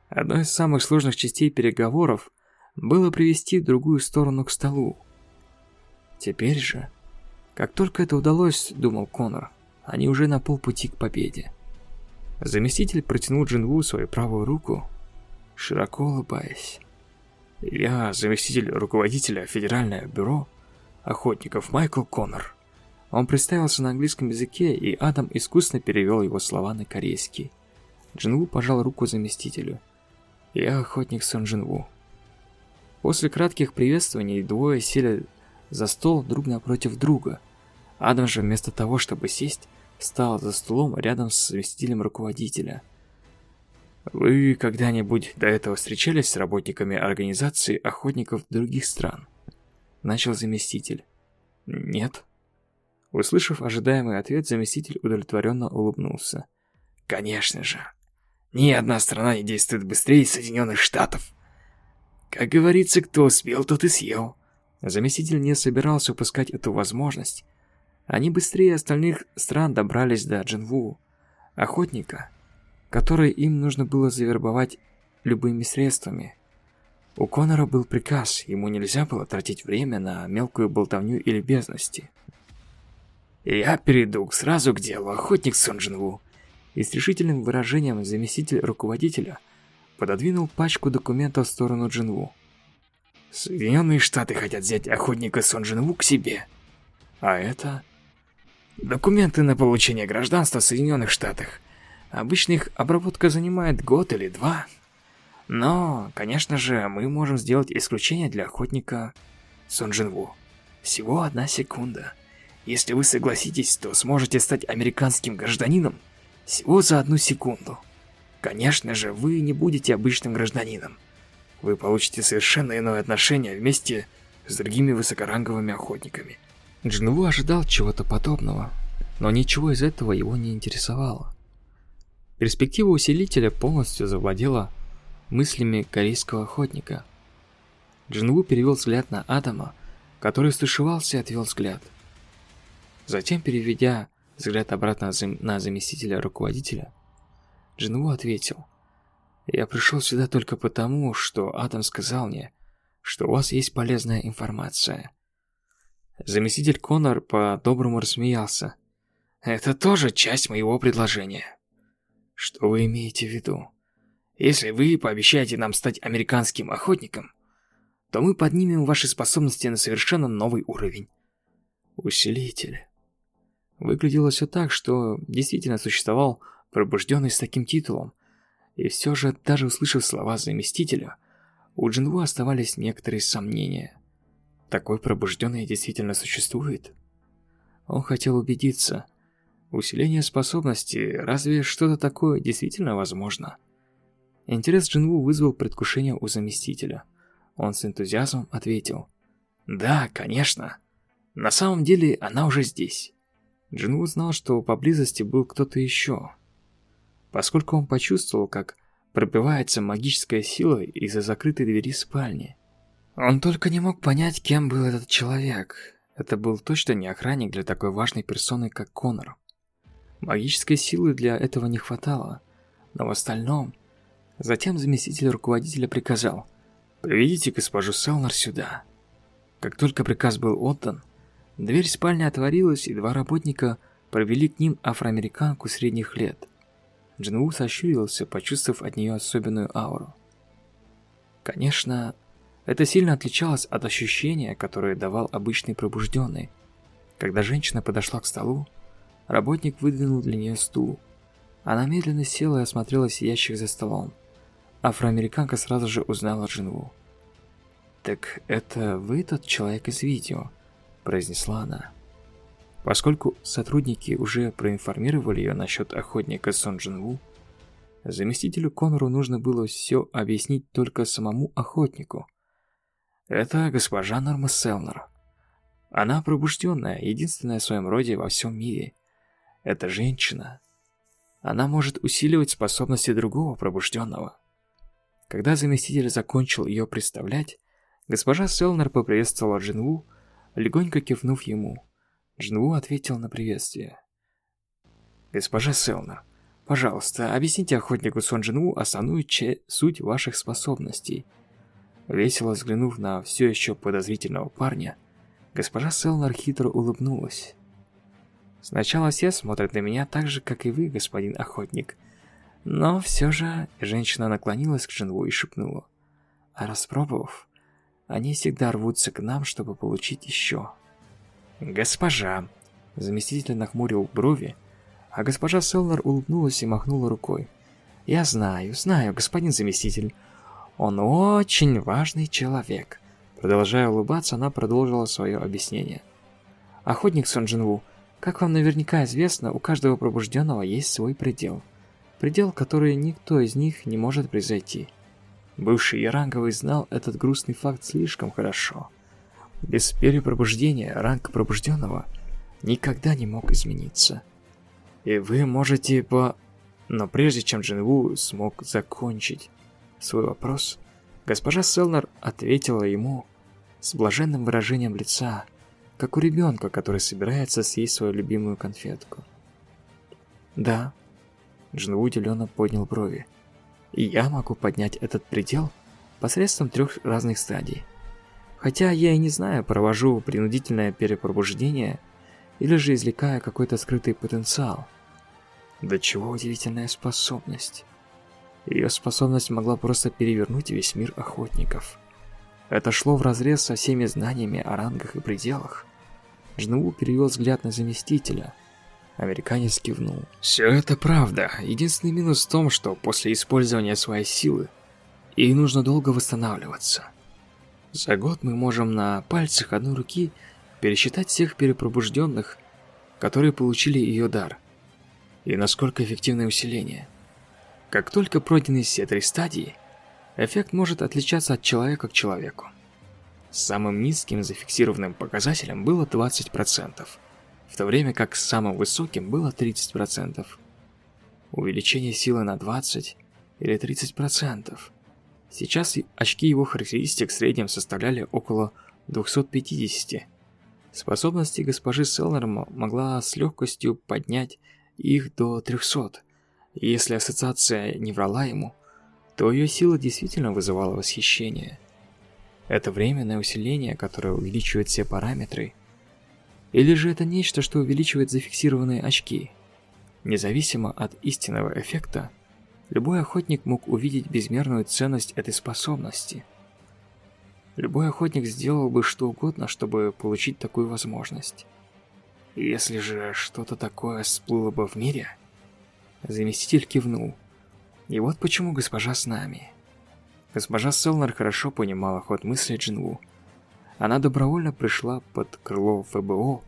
Одной из самых сложных частей переговоров было привести другую сторону к столу. Теперь же, как только это удалось, думал Конор, они уже на полпути к победе. Заместитель протянул Джинву свою правую руку, широко улыбаясь. «Я заместитель руководителя Федерального бюро охотников Майкл Коннор». Он представился на английском языке, и Адам искусно перевел его слова на корейский. Джинву пожал руку заместителю – я охотник Сон Джинву. После кратких приветствований двое сели за стол друг напротив друга. Адам же вместо того, чтобы сесть, встал за столом рядом с заместителем руководителя. Вы когда-нибудь до этого встречались с работниками организации охотников других стран? Начал заместитель. Нет. Услышав ожидаемый ответ, заместитель удовлетворенно улыбнулся. Конечно же. Ни одна страна не действует быстрее Соединенных Штатов. Как говорится, кто успел, тот и съел. Заместитель не собирался упускать эту возможность. Они быстрее остальных стран добрались до Джинву, охотника, который им нужно было завербовать любыми средствами. У Конора был приказ, ему нельзя было тратить время на мелкую болтовню или бездности. «Я перейду сразу к делу, охотник Сон Джинву», и с решительным выражением заместитель руководителя пододвинул пачку документов в сторону Джинву. Соединенные Штаты хотят взять охотника Сон Джинву к себе. А это... Документы на получение гражданства в Соединенных Штатах. Обычно их обработка занимает год или два. Но, конечно же, мы можем сделать исключение для охотника Сон Джинву. Всего одна секунда. Если вы согласитесь, то сможете стать американским гражданином всего за одну секунду. Конечно же, вы не будете обычным гражданином. Вы получите совершенно иное отношение вместе с другими высокоранговыми охотниками. Джинву ожидал чего-то подобного, но ничего из этого его не интересовало. Перспектива усилителя полностью завладела мыслями корейского охотника. Джинву перевел взгляд на Адама, который стушевался и отвел взгляд. Затем, переведя Взгляд обратно на заместителя руководителя. Джинву ответил. «Я пришел сюда только потому, что Адам сказал мне, что у вас есть полезная информация». Заместитель Коннор по-доброму рассмеялся. «Это тоже часть моего предложения». «Что вы имеете в виду?» «Если вы пообещаете нам стать американским охотником, то мы поднимем ваши способности на совершенно новый уровень». «Усилитель». Выглядело все так, что действительно существовал пробужденный с таким титулом. И все же, даже услышав слова заместителя, у Джинву оставались некоторые сомнения. Такой пробужденный действительно существует? Он хотел убедиться. Усиление способности, разве что-то такое действительно возможно? Интерес Джинву вызвал предвкушение у заместителя. Он с энтузиазмом ответил. «Да, конечно. На самом деле она уже здесь». Джинву знал, что поблизости был кто-то еще. Поскольку он почувствовал, как пробивается магическая сила из-за закрытой двери спальни. Он только не мог понять, кем был этот человек. Это был точно не охранник для такой важной персоны, как Конор. Магической силы для этого не хватало, но в остальном... Затем заместитель руководителя приказал «Приведите госпожу Селнер сюда». Как только приказ был отдан, дверь спальни отворилась, и два работника провели к ним афроамериканку средних лет. Джинву сощурился, почувствовав от нее особенную ауру. Конечно, это сильно отличалось от ощущения, которое давал обычный пробужденный. Когда женщина подошла к столу, работник выдвинул для нее стул. Она медленно села и осмотрела сидящих за столом. Афроамериканка сразу же узнала Джинву. «Так это вы тот человек из видео?» – произнесла она. Поскольку сотрудники уже проинформировали ее насчет охотника Сон Джинву, заместителю Конору нужно было все объяснить только самому охотнику. Это госпожа Норма Селнер. Она пробужденная, единственная в своем роде во всем мире. Это женщина. Она может усиливать способности другого пробужденного. Когда заместитель закончил ее представлять, госпожа Селнер поприветствовала Джинву, легонько кивнув ему. Джинву ответил на приветствие. «Госпожа Селнер, пожалуйста, объясните охотнику Сон Джинву основную суть ваших способностей». Весело взглянув на все еще подозрительного парня, госпожа Селнер хитро улыбнулась. «Сначала все смотрят на меня так же, как и вы, господин охотник. Но все же...» Женщина наклонилась к Джинву и шепнула. «А распробовав, они всегда рвутся к нам, чтобы получить еще». «Госпожа!» Заместитель нахмурил брови, а госпожа Селнер улыбнулась и махнула рукой. «Я знаю, знаю, господин заместитель. Он очень важный человек. Продолжая улыбаться, она продолжила свое объяснение. Охотник Сон Джинву, как вам наверняка известно, у каждого пробужденного есть свой предел. Предел, который никто из них не может превзойти. Бывший Яранговый знал этот грустный факт слишком хорошо. Без перепробуждения ранг пробужденного никогда не мог измениться. И вы можете по... Но прежде чем Джинву смог закончить, свой вопрос, госпожа Селнер ответила ему с блаженным выражением лица, как у ребенка, который собирается съесть свою любимую конфетку. «Да», — Джинву удивленно поднял брови, «и я могу поднять этот предел посредством трех разных стадий. Хотя я и не знаю, провожу принудительное перепробуждение или же извлекаю какой-то скрытый потенциал. Да чего удивительная способность. Ее способность могла просто перевернуть весь мир охотников. Это шло вразрез со всеми знаниями о рангах и пределах. Жнуву перевел взгляд на заместителя. Американец кивнул. «Все это правда. Единственный минус в том, что после использования своей силы ей нужно долго восстанавливаться. За год мы можем на пальцах одной руки пересчитать всех перепробужденных, которые получили ее дар. И насколько эффективное усиление. Как только пройдены все три стадии, эффект может отличаться от человека к человеку. Самым низким зафиксированным показателем было 20%, в то время как самым высоким было 30%. Увеличение силы на 20 или 30%. Сейчас очки его характеристик в среднем составляли около 250. Способности госпожи Селнер могла с легкостью поднять их до 300, если ассоциация не врала ему, то ее сила действительно вызывала восхищение. Это временное усиление, которое увеличивает все параметры, или же это нечто, что увеличивает зафиксированные очки. Независимо от истинного эффекта, любой охотник мог увидеть безмерную ценность этой способности. Любой охотник сделал бы что угодно, чтобы получить такую возможность. Если же что-то такое всплыло бы в мире, Заместитель кивнул. И вот почему госпожа с нами. Госпожа Селнер хорошо понимала ход мысли Джинву. Она добровольно пришла под крыло ФБО,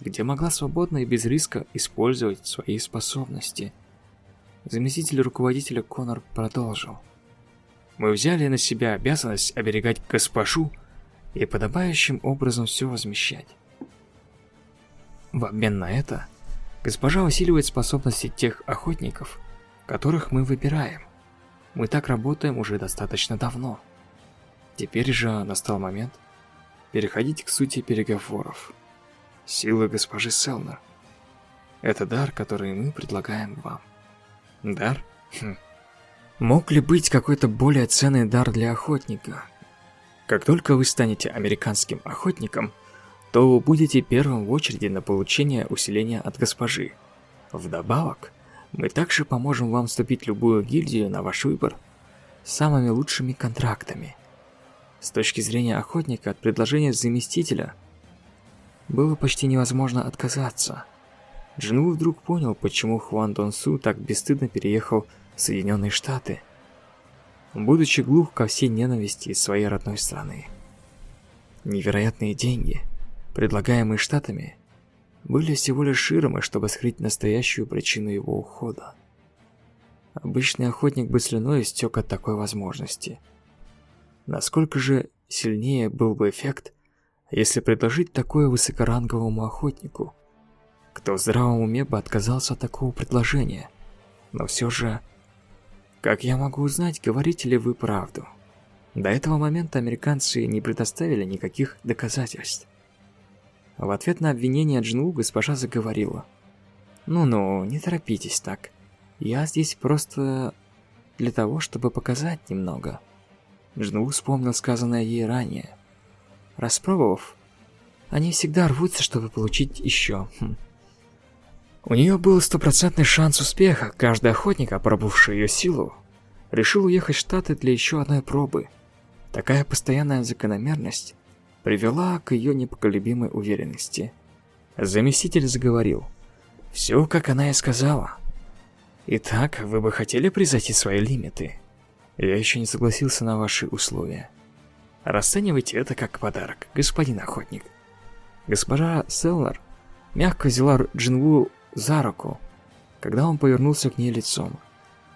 где могла свободно и без риска использовать свои способности. Заместитель руководителя Конор продолжил. «Мы взяли на себя обязанность оберегать госпожу и подобающим образом все возмещать. В обмен на это Госпожа усиливает способности тех охотников, которых мы выбираем. Мы так работаем уже достаточно давно. Теперь же настал момент переходить к сути переговоров. Силы госпожи Селнер. Это дар, который мы предлагаем вам. Дар? Хм. Мог ли быть какой-то более ценный дар для охотника? Как только вы станете американским охотником – то будете первым в очереди на получение усиления от госпожи. Вдобавок, мы также поможем вам вступить в любую гильдию на ваш выбор с самыми лучшими контрактами. С точки зрения охотника от предложения заместителя было почти невозможно отказаться. Джинву вдруг понял, почему Хуан Дон Су так бесстыдно переехал в Соединенные Штаты, будучи глух ко всей ненависти из своей родной страны. Невероятные деньги – предлагаемые штатами, были всего лишь ширмой, чтобы скрыть настоящую причину его ухода. Обычный охотник бы слюной истек от такой возможности. Насколько же сильнее был бы эффект, если предложить такое высокоранговому охотнику? Кто в здравом уме бы отказался от такого предложения? Но все же... Как я могу узнать, говорите ли вы правду? До этого момента американцы не предоставили никаких доказательств. В ответ на обвинение Джну госпожа заговорила. «Ну-ну, не торопитесь так. Я здесь просто для того, чтобы показать немного». Джну вспомнил сказанное ей ранее. Распробовав, они всегда рвутся, чтобы получить еще. Хм. У нее был стопроцентный шанс успеха. Каждый охотник, опробовавший ее силу, решил уехать в Штаты для еще одной пробы. Такая постоянная закономерность привела к ее непоколебимой уверенности. Заместитель заговорил. Все, как она и сказала. Итак, вы бы хотели превзойти свои лимиты? Я еще не согласился на ваши условия. Расценивайте это как подарок, господин охотник. Госпожа Селнер мягко взяла Джинву за руку, когда он повернулся к ней лицом.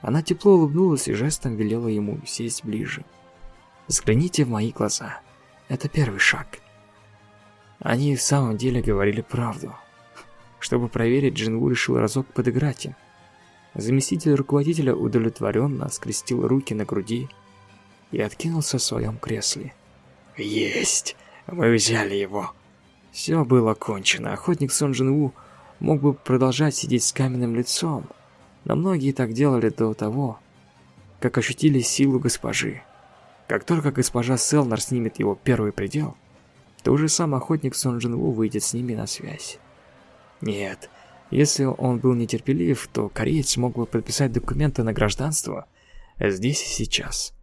Она тепло улыбнулась и жестом велела ему сесть ближе. «Взгляните в мои глаза. Это первый шаг. Они в самом деле говорили правду. Чтобы проверить, Джинву решил разок подыграть им. Заместитель руководителя удовлетворенно скрестил руки на груди и откинулся в своем кресле. «Есть! Мы взяли его!» Все было кончено. Охотник Сон Джинву мог бы продолжать сидеть с каменным лицом, но многие так делали до того, как ощутили силу госпожи. Как только госпожа Селнер снимет его первый предел, то уже сам охотник Сон Джин Ву выйдет с ними на связь. Нет, если он был нетерпелив, то кореец мог бы подписать документы на гражданство здесь и сейчас.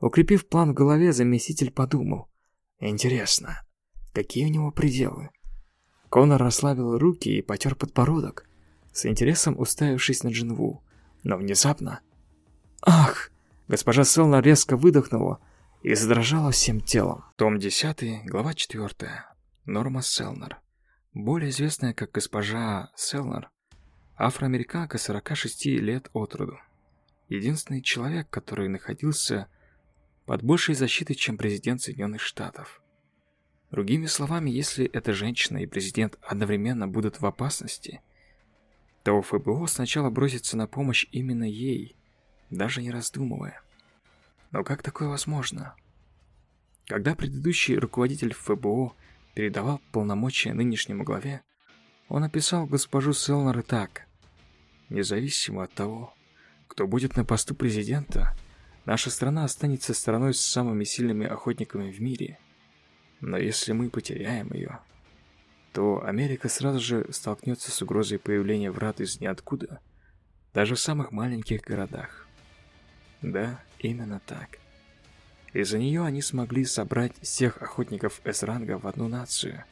Укрепив план в голове, заместитель подумал. Интересно, какие у него пределы? Конор расслабил руки и потер подбородок, с интересом уставившись на Джинву. Но внезапно... Ах! Госпожа Селна резко выдохнула и задрожала всем телом. Том 10, глава 4. Норма Селнер. Более известная как госпожа Селнер, афроамериканка 46 лет от роду. Единственный человек, который находился под большей защитой, чем президент Соединенных Штатов. Другими словами, если эта женщина и президент одновременно будут в опасности, то ФБО сначала бросится на помощь именно ей – даже не раздумывая. Но как такое возможно? Когда предыдущий руководитель ФБО передавал полномочия нынешнему главе, он описал госпожу Селнер так. Независимо от того, кто будет на посту президента, наша страна останется страной с самыми сильными охотниками в мире. Но если мы потеряем ее, то Америка сразу же столкнется с угрозой появления врат из ниоткуда, даже в самых маленьких городах. Да, именно так. Из-за нее они смогли собрать всех охотников С-ранга в одну нацию.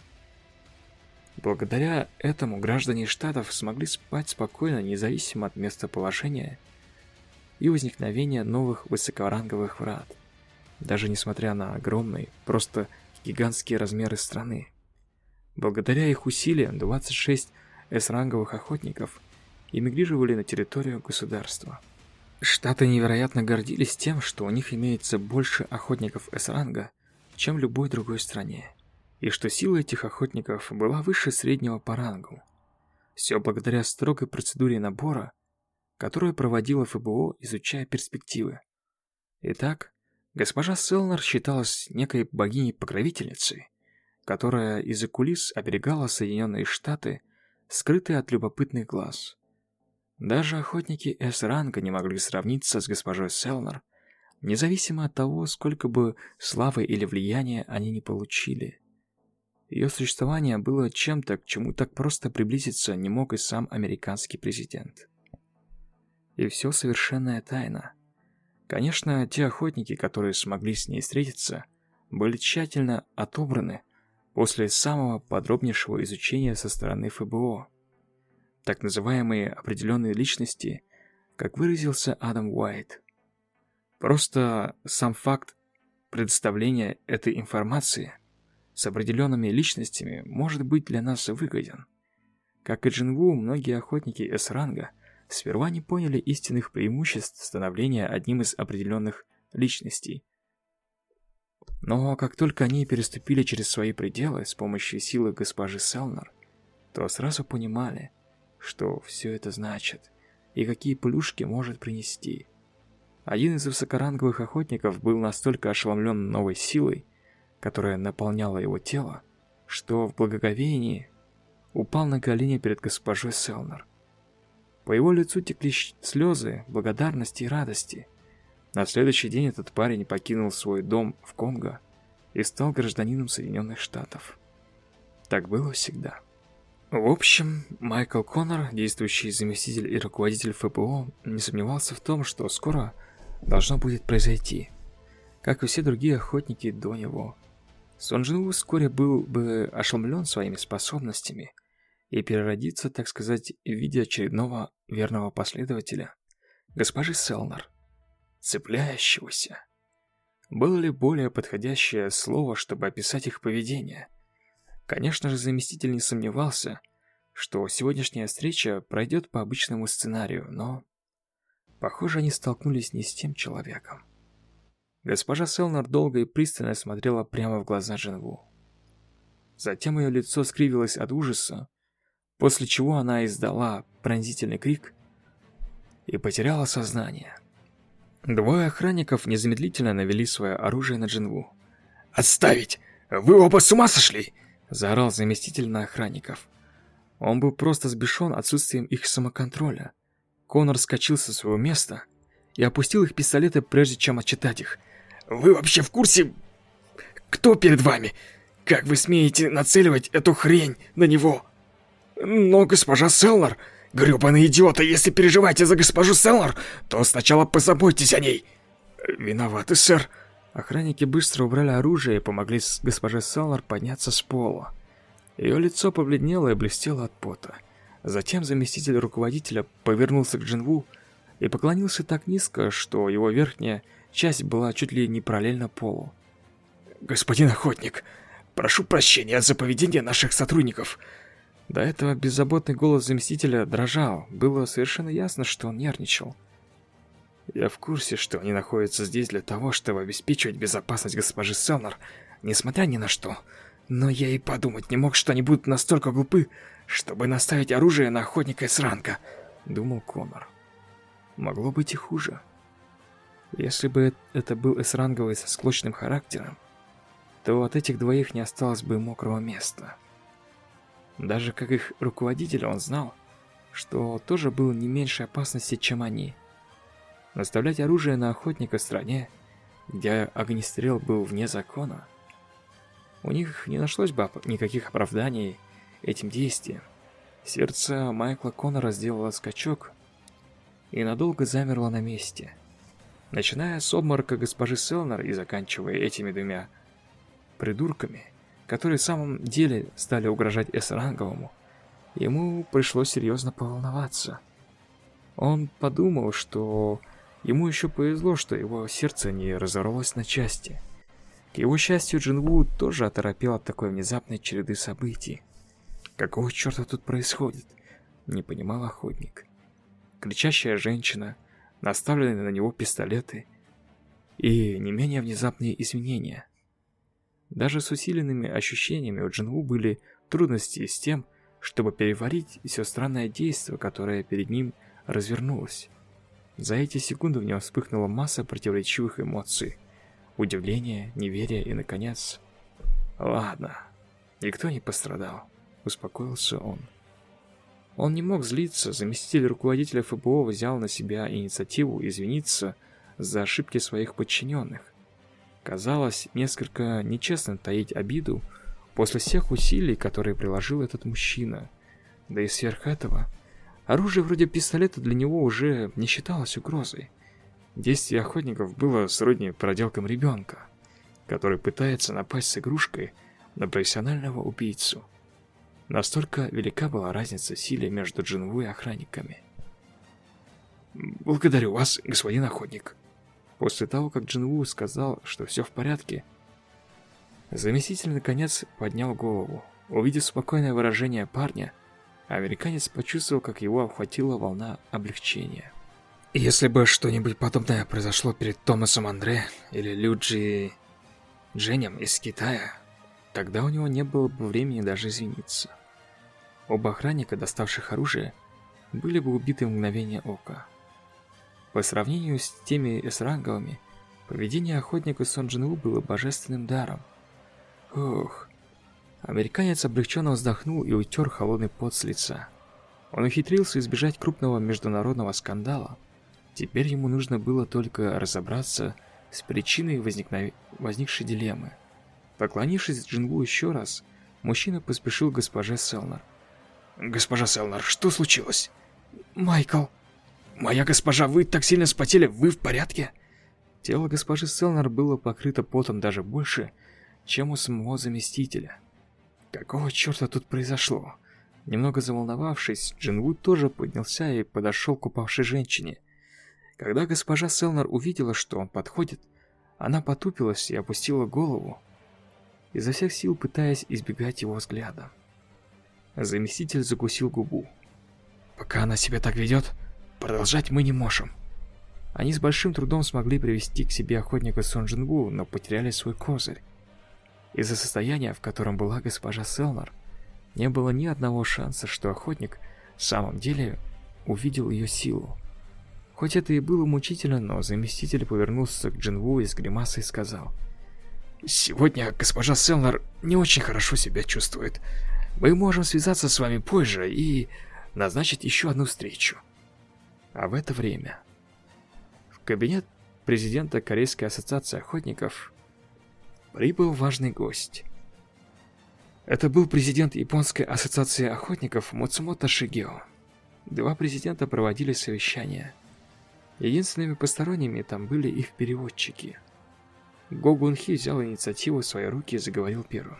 Благодаря этому граждане штатов смогли спать спокойно, независимо от местоположения и возникновения новых высокоранговых врат, даже несмотря на огромные, просто гигантские размеры страны. Благодаря их усилиям 26 С-ранговых охотников эмигрировали на территорию государства. Штаты невероятно гордились тем, что у них имеется больше охотников С-ранга, чем любой другой стране и что сила этих охотников была выше среднего по рангу. Все благодаря строгой процедуре набора, которую проводила ФБО, изучая перспективы. Итак, госпожа Селнер считалась некой богиней-покровительницей, которая из-за кулис оберегала Соединенные Штаты, скрытые от любопытных глаз. Даже охотники С-ранга не могли сравниться с госпожой Селнер, независимо от того, сколько бы славы или влияния они не получили. Ее существование было чем-то, к чему так просто приблизиться не мог и сам американский президент. И все совершенная тайна. Конечно, те охотники, которые смогли с ней встретиться, были тщательно отобраны после самого подробнейшего изучения со стороны ФБО. Так называемые определенные личности, как выразился Адам Уайт. Просто сам факт предоставления этой информации с определенными личностями может быть для нас выгоден. Как и Джинву, многие охотники С-ранга сперва не поняли истинных преимуществ становления одним из определенных личностей. Но как только они переступили через свои пределы с помощью силы госпожи Селнер, то сразу понимали, что все это значит и какие плюшки может принести. Один из высокоранговых охотников был настолько ошеломлен новой силой, которая наполняла его тело, что в благоговении упал на колени перед госпожой Селнер. По его лицу текли слезы благодарности и радости. На следующий день этот парень покинул свой дом в Конго и стал гражданином Соединенных Штатов. Так было всегда. В общем, Майкл Коннор, действующий заместитель и руководитель ФПО, не сомневался в том, что скоро должно будет произойти, как и все другие охотники до него. Сон Джин вскоре был бы ошеломлен своими способностями и переродиться, так сказать, в виде очередного верного последователя, госпожи Селнер, цепляющегося. Было ли более подходящее слово, чтобы описать их поведение? Конечно же, заместитель не сомневался, что сегодняшняя встреча пройдет по обычному сценарию, но... Похоже, они столкнулись не с тем человеком. Госпожа Селнер долго и пристально смотрела прямо в глаза Джинву. Затем ее лицо скривилось от ужаса, после чего она издала пронзительный крик и потеряла сознание. Двое охранников незамедлительно навели свое оружие на Джинву. «Отставить! Вы оба с ума сошли!» – заорал заместитель на охранников. Он был просто сбешен отсутствием их самоконтроля. Конор скочил со своего места и опустил их пистолеты, прежде чем отчитать их – вы вообще в курсе, кто перед вами? Как вы смеете нацеливать эту хрень на него? Но госпожа Селлар, грёбаные идиоты, если переживаете за госпожу Селлар, то сначала позаботьтесь о ней. Виноваты, сэр. Охранники быстро убрали оружие и помогли госпоже Селлар подняться с пола. Ее лицо побледнело и блестело от пота. Затем заместитель руководителя повернулся к Джинву и поклонился так низко, что его верхняя Часть была чуть ли не параллельно полу. «Господин охотник, прошу прощения за поведение наших сотрудников». До этого беззаботный голос заместителя дрожал. Было совершенно ясно, что он нервничал. «Я в курсе, что они находятся здесь для того, чтобы обеспечивать безопасность госпожи Селнер, несмотря ни на что. Но я и подумать не мог, что они будут настолько глупы, чтобы наставить оружие на охотника из ранга», — думал Конор. Могло быть и хуже. Если бы это был С-ранговый со склочным характером, то от этих двоих не осталось бы мокрого места. Даже как их руководитель он знал, что тоже был не меньшей опасности, чем они. Наставлять оружие на охотника в стране, где огнестрел был вне закона, у них не нашлось бы никаких оправданий этим действиям. Сердце Майкла Коннора сделало скачок и надолго замерло на месте – Начиная с обморока госпожи Селнер и заканчивая этими двумя придурками, которые в самом деле стали угрожать С-ранговому, ему пришлось серьезно поволноваться. Он подумал, что ему еще повезло, что его сердце не разорвалось на части. К его счастью, Джинву тоже оторопел от такой внезапной череды событий. Какого черта тут происходит? Не понимал охотник. Кричащая женщина, наставленные на него пистолеты и не менее внезапные изменения. Даже с усиленными ощущениями у Джинву были трудности с тем, чтобы переварить все странное действие, которое перед ним развернулось. За эти секунды в нем вспыхнула масса противоречивых эмоций. Удивление, неверие и, наконец... Ладно, никто не пострадал, успокоился он. Он не мог злиться, заместитель руководителя ФБО взял на себя инициативу извиниться за ошибки своих подчиненных. Казалось несколько нечестно таить обиду после всех усилий, которые приложил этот мужчина. Да и сверх этого, оружие вроде пистолета для него уже не считалось угрозой. Действие охотников было сродни проделкам ребенка, который пытается напасть с игрушкой на профессионального убийцу. Настолько велика была разница в силе между Джинву и охранниками. «Благодарю вас, господин охотник», После того, как Джинву сказал, что все в порядке, заместитель наконец поднял голову. Увидев спокойное выражение парня, американец почувствовал, как его охватила волна облегчения. Если бы что-нибудь подобное произошло перед Томасом Андре или Люджи Дженем из Китая, тогда у него не было бы времени даже извиниться. Оба охранника, доставших оружие, были бы убиты в мгновение ока. По сравнению с теми эсранговыми, поведение охотника Сон Джин было божественным даром. Ох. Американец облегченно вздохнул и утер холодный пот с лица. Он ухитрился избежать крупного международного скандала. Теперь ему нужно было только разобраться с причиной возникнов... возникшей дилеммы. Поклонившись Джингу еще раз, мужчина поспешил к госпоже Селнер. «Госпожа Селнер, что случилось?» «Майкл!» «Моя госпожа, вы так сильно спотели, вы в порядке?» Тело госпожи Селнер было покрыто потом даже больше, чем у самого заместителя. Какого черта тут произошло? Немного заволновавшись, Джинвуд тоже поднялся и подошел к упавшей женщине. Когда госпожа Селнер увидела, что он подходит, она потупилась и опустила голову, изо всех сил пытаясь избегать его взгляда. Заместитель закусил губу. «Пока она себя так ведет, Продолжать мы не можем. Они с большим трудом смогли привести к себе охотника Сон Джинву, но потеряли свой козырь. Из-за состояния, в котором была госпожа Селнер, не было ни одного шанса, что охотник в самом деле увидел ее силу. Хоть это и было мучительно, но заместитель повернулся к Джинву и с гримасой сказал. «Сегодня госпожа Селнер не очень хорошо себя чувствует. Мы можем связаться с вами позже и назначить еще одну встречу». А в это время в кабинет президента Корейской ассоциации охотников прибыл важный гость. Это был президент Японской ассоциации охотников Муцумото Шигео. Два президента проводили совещание. Единственными посторонними там были их переводчики. Го Гун Хи взял инициативу в свои руки и заговорил первым.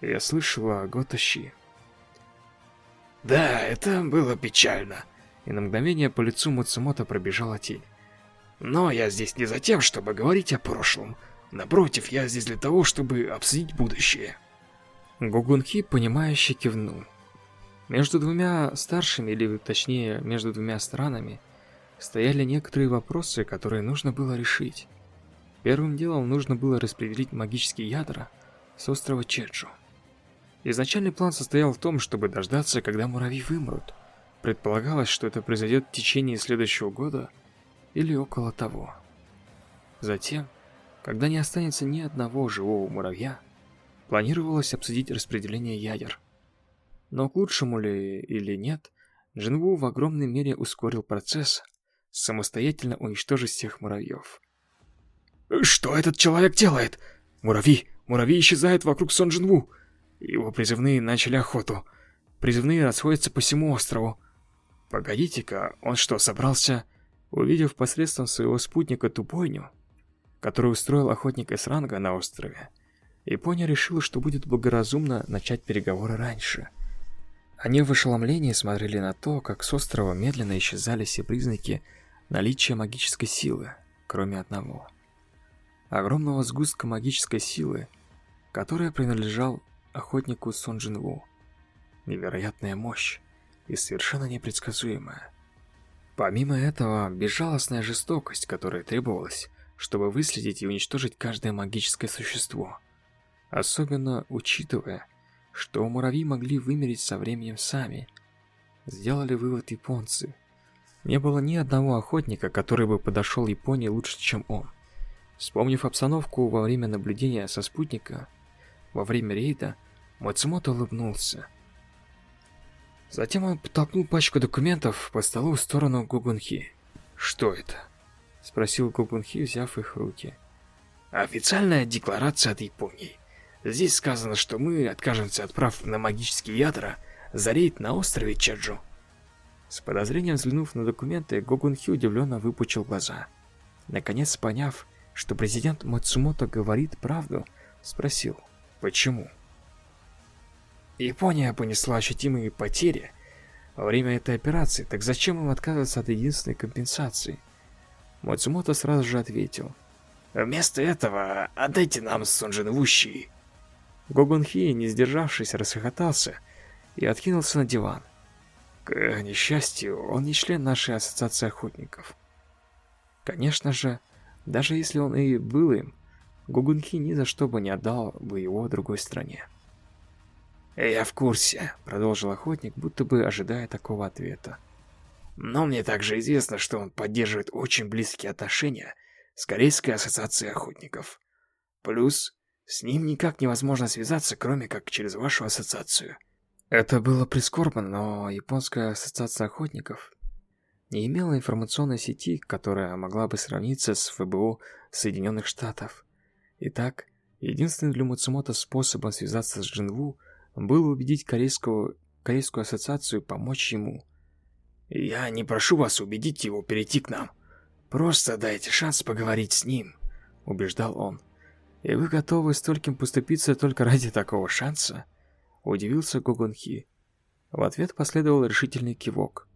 Я слышал о Готаши. Да, это было печально и на мгновение по лицу Муцумото пробежала тень. Но я здесь не за тем, чтобы говорить о прошлом. Напротив, я здесь для того, чтобы обсудить будущее. Гугунхи, понимающе кивнул. Между двумя старшими, или точнее, между двумя странами, стояли некоторые вопросы, которые нужно было решить. Первым делом нужно было распределить магические ядра с острова Чеджу. Изначальный план состоял в том, чтобы дождаться, когда муравьи вымрут, Предполагалось, что это произойдет в течение следующего года или около того. Затем, когда не останется ни одного живого муравья, планировалось обсудить распределение ядер. Но к лучшему ли или нет, Джинву в огромной мере ускорил процесс, самостоятельно уничтожив всех муравьев. «Что этот человек делает? Муравьи! Муравьи исчезают вокруг Сон Джинву!» Его призывные начали охоту. Призывные расходятся по всему острову. Погодите-ка, он что, собрался, увидев посредством своего спутника ту бойню, которую устроил охотник из ранга на острове, Япония решила, что будет благоразумно начать переговоры раньше. Они в ошеломлении смотрели на то, как с острова медленно исчезали все признаки наличия магической силы, кроме одного. Огромного сгустка магической силы, которая принадлежал охотнику Сон Джинву. Невероятная мощь и совершенно непредсказуемая. Помимо этого, безжалостная жестокость, которая требовалась, чтобы выследить и уничтожить каждое магическое существо. Особенно учитывая, что муравьи могли вымереть со временем сами. Сделали вывод японцы. Не было ни одного охотника, который бы подошел Японии лучше, чем он. Вспомнив обстановку во время наблюдения со спутника, во время рейда, Мацумото улыбнулся. Затем он подтолкнул пачку документов по столу в сторону Гугунхи. «Что это?» — спросил Гугунхи, взяв их руки. «Официальная декларация от Японии. Здесь сказано, что мы откажемся от прав на магические ядра за рейд на острове Чаджу». С подозрением взглянув на документы, Гогунхи удивленно выпучил глаза. Наконец, поняв, что президент Мацумото говорит правду, спросил, почему? Япония понесла ощутимые потери во время этой операции, так зачем им отказываться от единственной компенсации? Мацумото сразу же ответил. Вместо этого отдайте нам Сунжинвущи. Гогонхи, не сдержавшись, расхохотался и откинулся на диван. К несчастью, он не член нашей ассоциации охотников. Конечно же, даже если он и был им, Гогунхи ни за что бы не отдал бы его другой стране. «Я в курсе», — продолжил охотник, будто бы ожидая такого ответа. «Но мне также известно, что он поддерживает очень близкие отношения с Корейской ассоциацией охотников. Плюс, с ним никак невозможно связаться, кроме как через вашу ассоциацию». Это было прискорбно, но Японская ассоциация охотников не имела информационной сети, которая могла бы сравниться с ФБО Соединенных Штатов. Итак, единственным для Муцумото способом связаться с Джинву – было убедить корейскую, корейскую ассоциацию помочь ему. «Я не прошу вас убедить его перейти к нам. Просто дайте шанс поговорить с ним», — убеждал он. «И вы готовы стольким поступиться только ради такого шанса?» — удивился Гогонхи. В ответ последовал решительный кивок.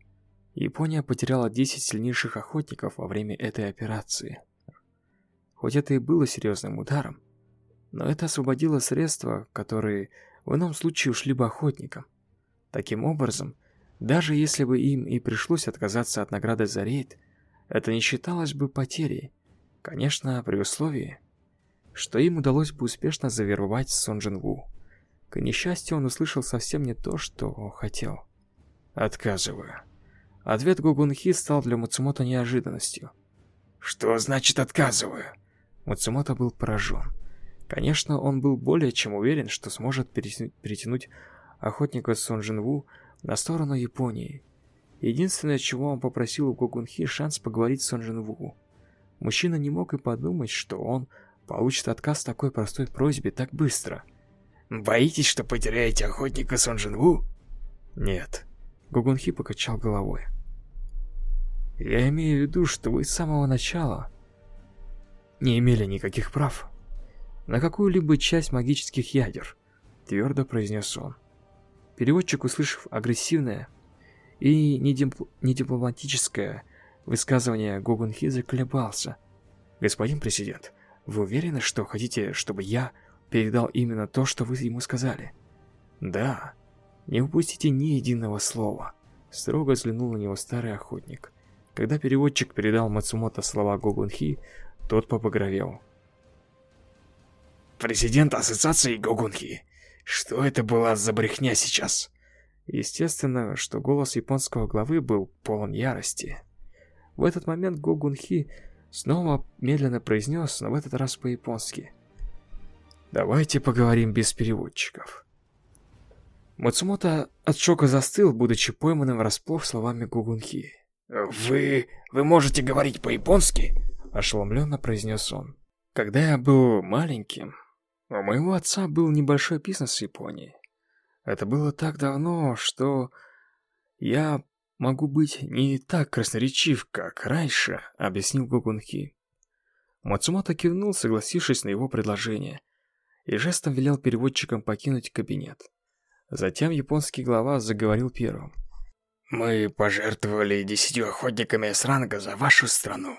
Япония потеряла 10 сильнейших охотников во время этой операции. Хоть это и было серьезным ударом, но это освободило средства, которые в ином случае ушли бы охотникам. Таким образом, даже если бы им и пришлось отказаться от награды за рейд, это не считалось бы потерей. Конечно, при условии, что им удалось бы успешно завербовать Сон Джин Ву. К несчастью, он услышал совсем не то, что хотел. «Отказываю». Ответ Гугунхи стал для Муцумото неожиданностью. «Что значит отказываю?» Муцумото был поражен. Конечно, он был более чем уверен, что сможет перетянуть охотника Сон Джинву на сторону Японии. Единственное, чего он попросил у Гогунхи, шанс поговорить с Сон Джинву. Мужчина не мог и подумать, что он получит отказ такой простой просьбе так быстро. «Боитесь, что потеряете охотника Сон Джинву?» «Нет». Гогунхи покачал головой. «Я имею в виду, что вы с самого начала не имели никаких прав на какую-либо часть магических ядер, твердо произнес он. Переводчик, услышав агрессивное и недипломатическое высказывание Гогунхи, заколебался. «Господин президент, вы уверены, что хотите, чтобы я передал именно то, что вы ему сказали?» «Да. Не упустите ни единого слова», — строго взглянул на него старый охотник. Когда переводчик передал Мацумото слова Гогунхи, тот попогровел. Президент ассоциации Гогунхи. Что это была за брехня сейчас? Естественно, что голос японского главы был полон ярости. В этот момент Гогунхи снова медленно произнес, но в этот раз по-японски. «Давайте поговорим без переводчиков». Мацумото от шока застыл, будучи пойманным врасплох словами Гугунхи. «Вы... вы можете говорить по-японски?» – ошеломленно произнес он. «Когда я был маленьким, у моего отца был небольшой бизнес в Японии. Это было так давно, что я могу быть не так красноречив, как раньше, объяснил Гогунхи. Мацумото кивнул, согласившись на его предложение. и жестом велел переводчикам покинуть кабинет. Затем японский глава заговорил первым. «Мы пожертвовали десятью охотниками с ранга за вашу страну.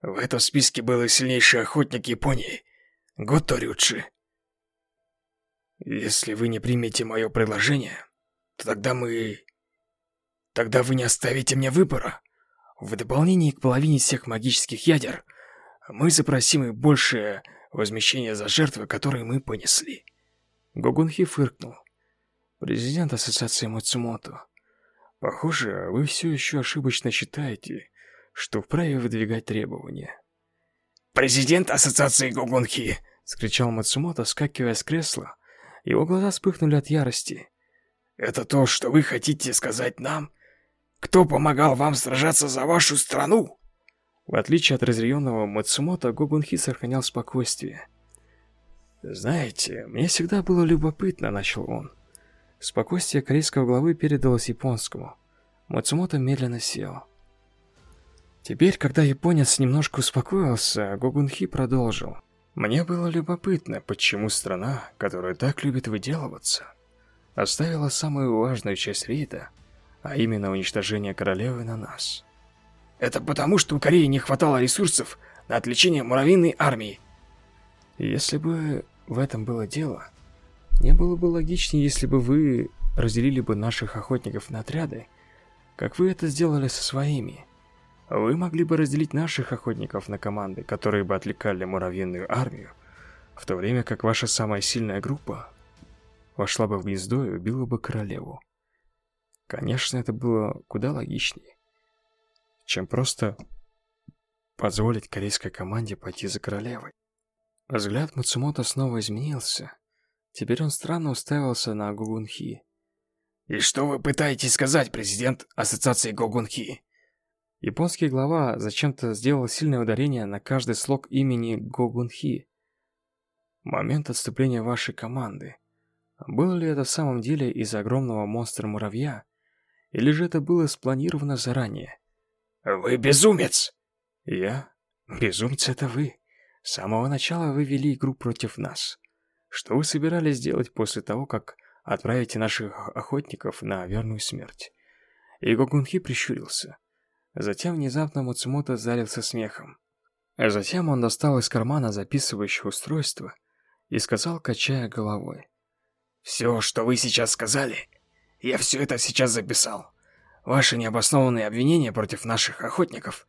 В этом списке был и сильнейший охотник Японии, Готорючи. Если вы не примете мое предложение, то тогда мы... Тогда вы не оставите мне выбора. В дополнение к половине всех магических ядер, мы запросим и большее возмещение за жертвы, которые мы понесли. Гогунхи фыркнул. Президент Ассоциации Мацумото. Похоже, вы все еще ошибочно считаете, что вправе выдвигать требования. «Президент Ассоциации Гогунхи!» — скричал Мацумото, скакивая с кресла. Его глаза вспыхнули от ярости. «Это то, что вы хотите сказать нам? Кто помогал вам сражаться за вашу страну?» В отличие от разъяренного Мацумото, Гогунхи сохранял спокойствие. «Знаете, мне всегда было любопытно», — начал он. Спокойствие корейского главы передалось японскому. Мацумото медленно сел. Теперь, когда японец немножко успокоился, Гогунхи продолжил. «Мне было любопытно, почему страна, которая так любит выделываться, оставила самую важную часть рейда, а именно уничтожение королевы на нас». Это потому, что у Кореи не хватало ресурсов на отвлечение муравьиной армии. Если бы в этом было дело, не было бы логичнее, если бы вы разделили бы наших охотников на отряды, как вы это сделали со своими. Вы могли бы разделить наших охотников на команды, которые бы отвлекали муравьиную армию, в то время как ваша самая сильная группа вошла бы в гнездо и убила бы королеву. Конечно, это было куда логичнее чем просто позволить корейской команде пойти за королевой. Взгляд Мацумото снова изменился. Теперь он странно уставился на Гогунхи. «И что вы пытаетесь сказать, президент Ассоциации Гогунхи?» Японский глава зачем-то сделал сильное ударение на каждый слог имени Гогунхи. Момент отступления вашей команды. Было ли это в самом деле из-за огромного монстра-муравья, или же это было спланировано заранее? «Вы безумец!» «Я? Безумец это вы. С самого начала вы вели игру против нас. Что вы собирались делать после того, как отправите наших охотников на верную смерть?» И Гогунхи прищурился. Затем внезапно Муцумото залился смехом. Затем он достал из кармана записывающее устройство и сказал, качая головой. «Все, что вы сейчас сказали, я все это сейчас записал. Ваши необоснованные обвинения против наших охотников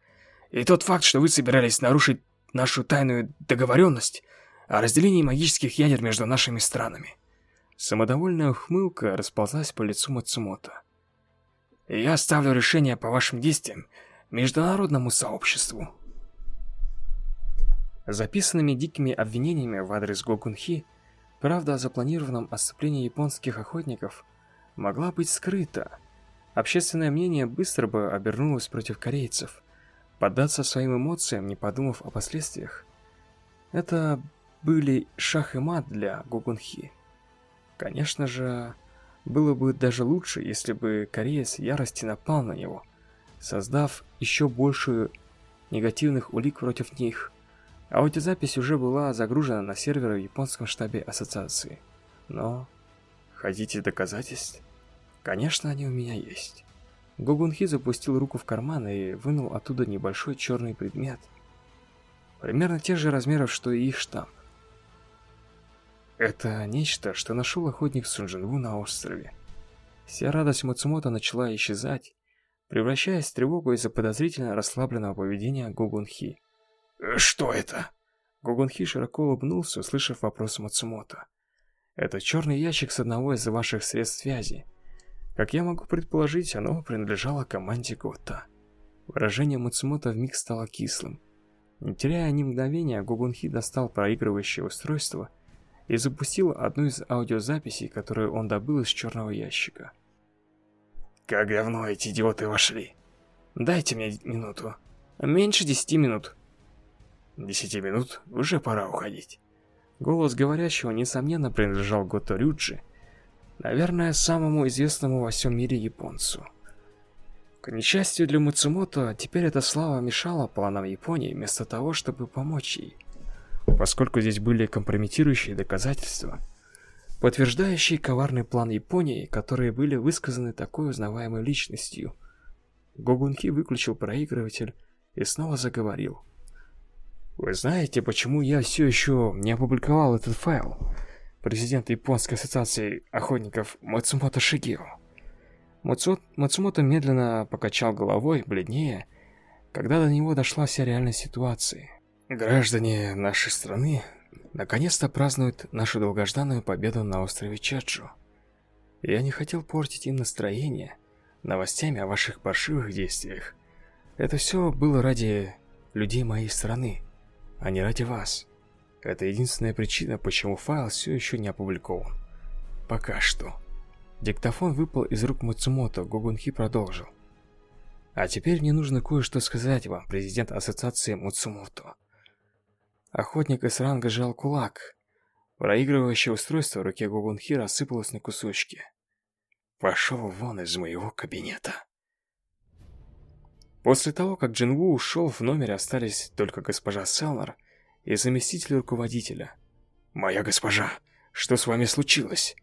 и тот факт, что вы собирались нарушить нашу тайную договоренность о разделении магических ядер между нашими странами. Самодовольная ухмылка расползлась по лицу Мацумото. Я оставлю решение по вашим действиям международному сообществу. Записанными дикими обвинениями в адрес Гокунхи, правда о запланированном отступлении японских охотников могла быть скрыта, Общественное мнение быстро бы обернулось против корейцев. Поддаться своим эмоциям, не подумав о последствиях. Это были шах и мат для Гугунхи. Конечно же, было бы даже лучше, если бы кореец ярости напал на него, создав еще большую негативных улик против них. Аудиозапись уже была загружена на серверы в японском штабе ассоциации. Но... Хотите доказательств? Конечно, они у меня есть. Гогунхи запустил руку в карман и вынул оттуда небольшой черный предмет. Примерно тех же размеров, что и их штамп. Это нечто, что нашел охотник Сунжинву на острове. Вся радость Мацумото начала исчезать, превращаясь в тревогу из-за подозрительно расслабленного поведения Гогунхи. «Что это?» Гогунхи широко улыбнулся, услышав вопрос Мацумото. «Это черный ящик с одного из ваших средств связи. Как я могу предположить, оно принадлежало команде Гота. Выражение Мацумото вмиг стало кислым. Не теряя ни мгновения, Гугунхи достал проигрывающее устройство и запустил одну из аудиозаписей, которую он добыл из черного ящика. «Как говно эти идиоты вошли!» «Дайте мне минуту. Меньше десяти минут». «Десяти минут? Уже пора уходить». Голос говорящего, несомненно, принадлежал Гото Рюджи, наверное, самому известному во всем мире японцу. К несчастью для Муцумото, теперь эта слава мешала планам Японии вместо того, чтобы помочь ей. Поскольку здесь были компрометирующие доказательства, подтверждающие коварный план Японии, которые были высказаны такой узнаваемой личностью. Гогунхи выключил проигрыватель и снова заговорил. «Вы знаете, почему я все еще не опубликовал этот файл?» Президент Японской ассоциации охотников Мацумото Шигио. Мацумото медленно покачал головой, бледнее, когда до него дошла вся реальность ситуации. Граждане нашей страны наконец-то празднуют нашу долгожданную победу на острове Чаджу. Я не хотел портить им настроение новостями о ваших паршивых действиях. Это все было ради людей моей страны, а не ради вас. Это единственная причина, почему файл все еще не опубликован. Пока что. Диктофон выпал из рук Мацумото, Гогунхи продолжил. А теперь мне нужно кое-что сказать вам, президент ассоциации Муцумото. Охотник из ранга сжал кулак. Проигрывающее устройство в руке Гогунхи рассыпалось на кусочки. Пошел вон из моего кабинета. После того, как Джинву ушел, в номере остались только госпожа Селнер и заместитель руководителя. «Моя госпожа, что с вами случилось?»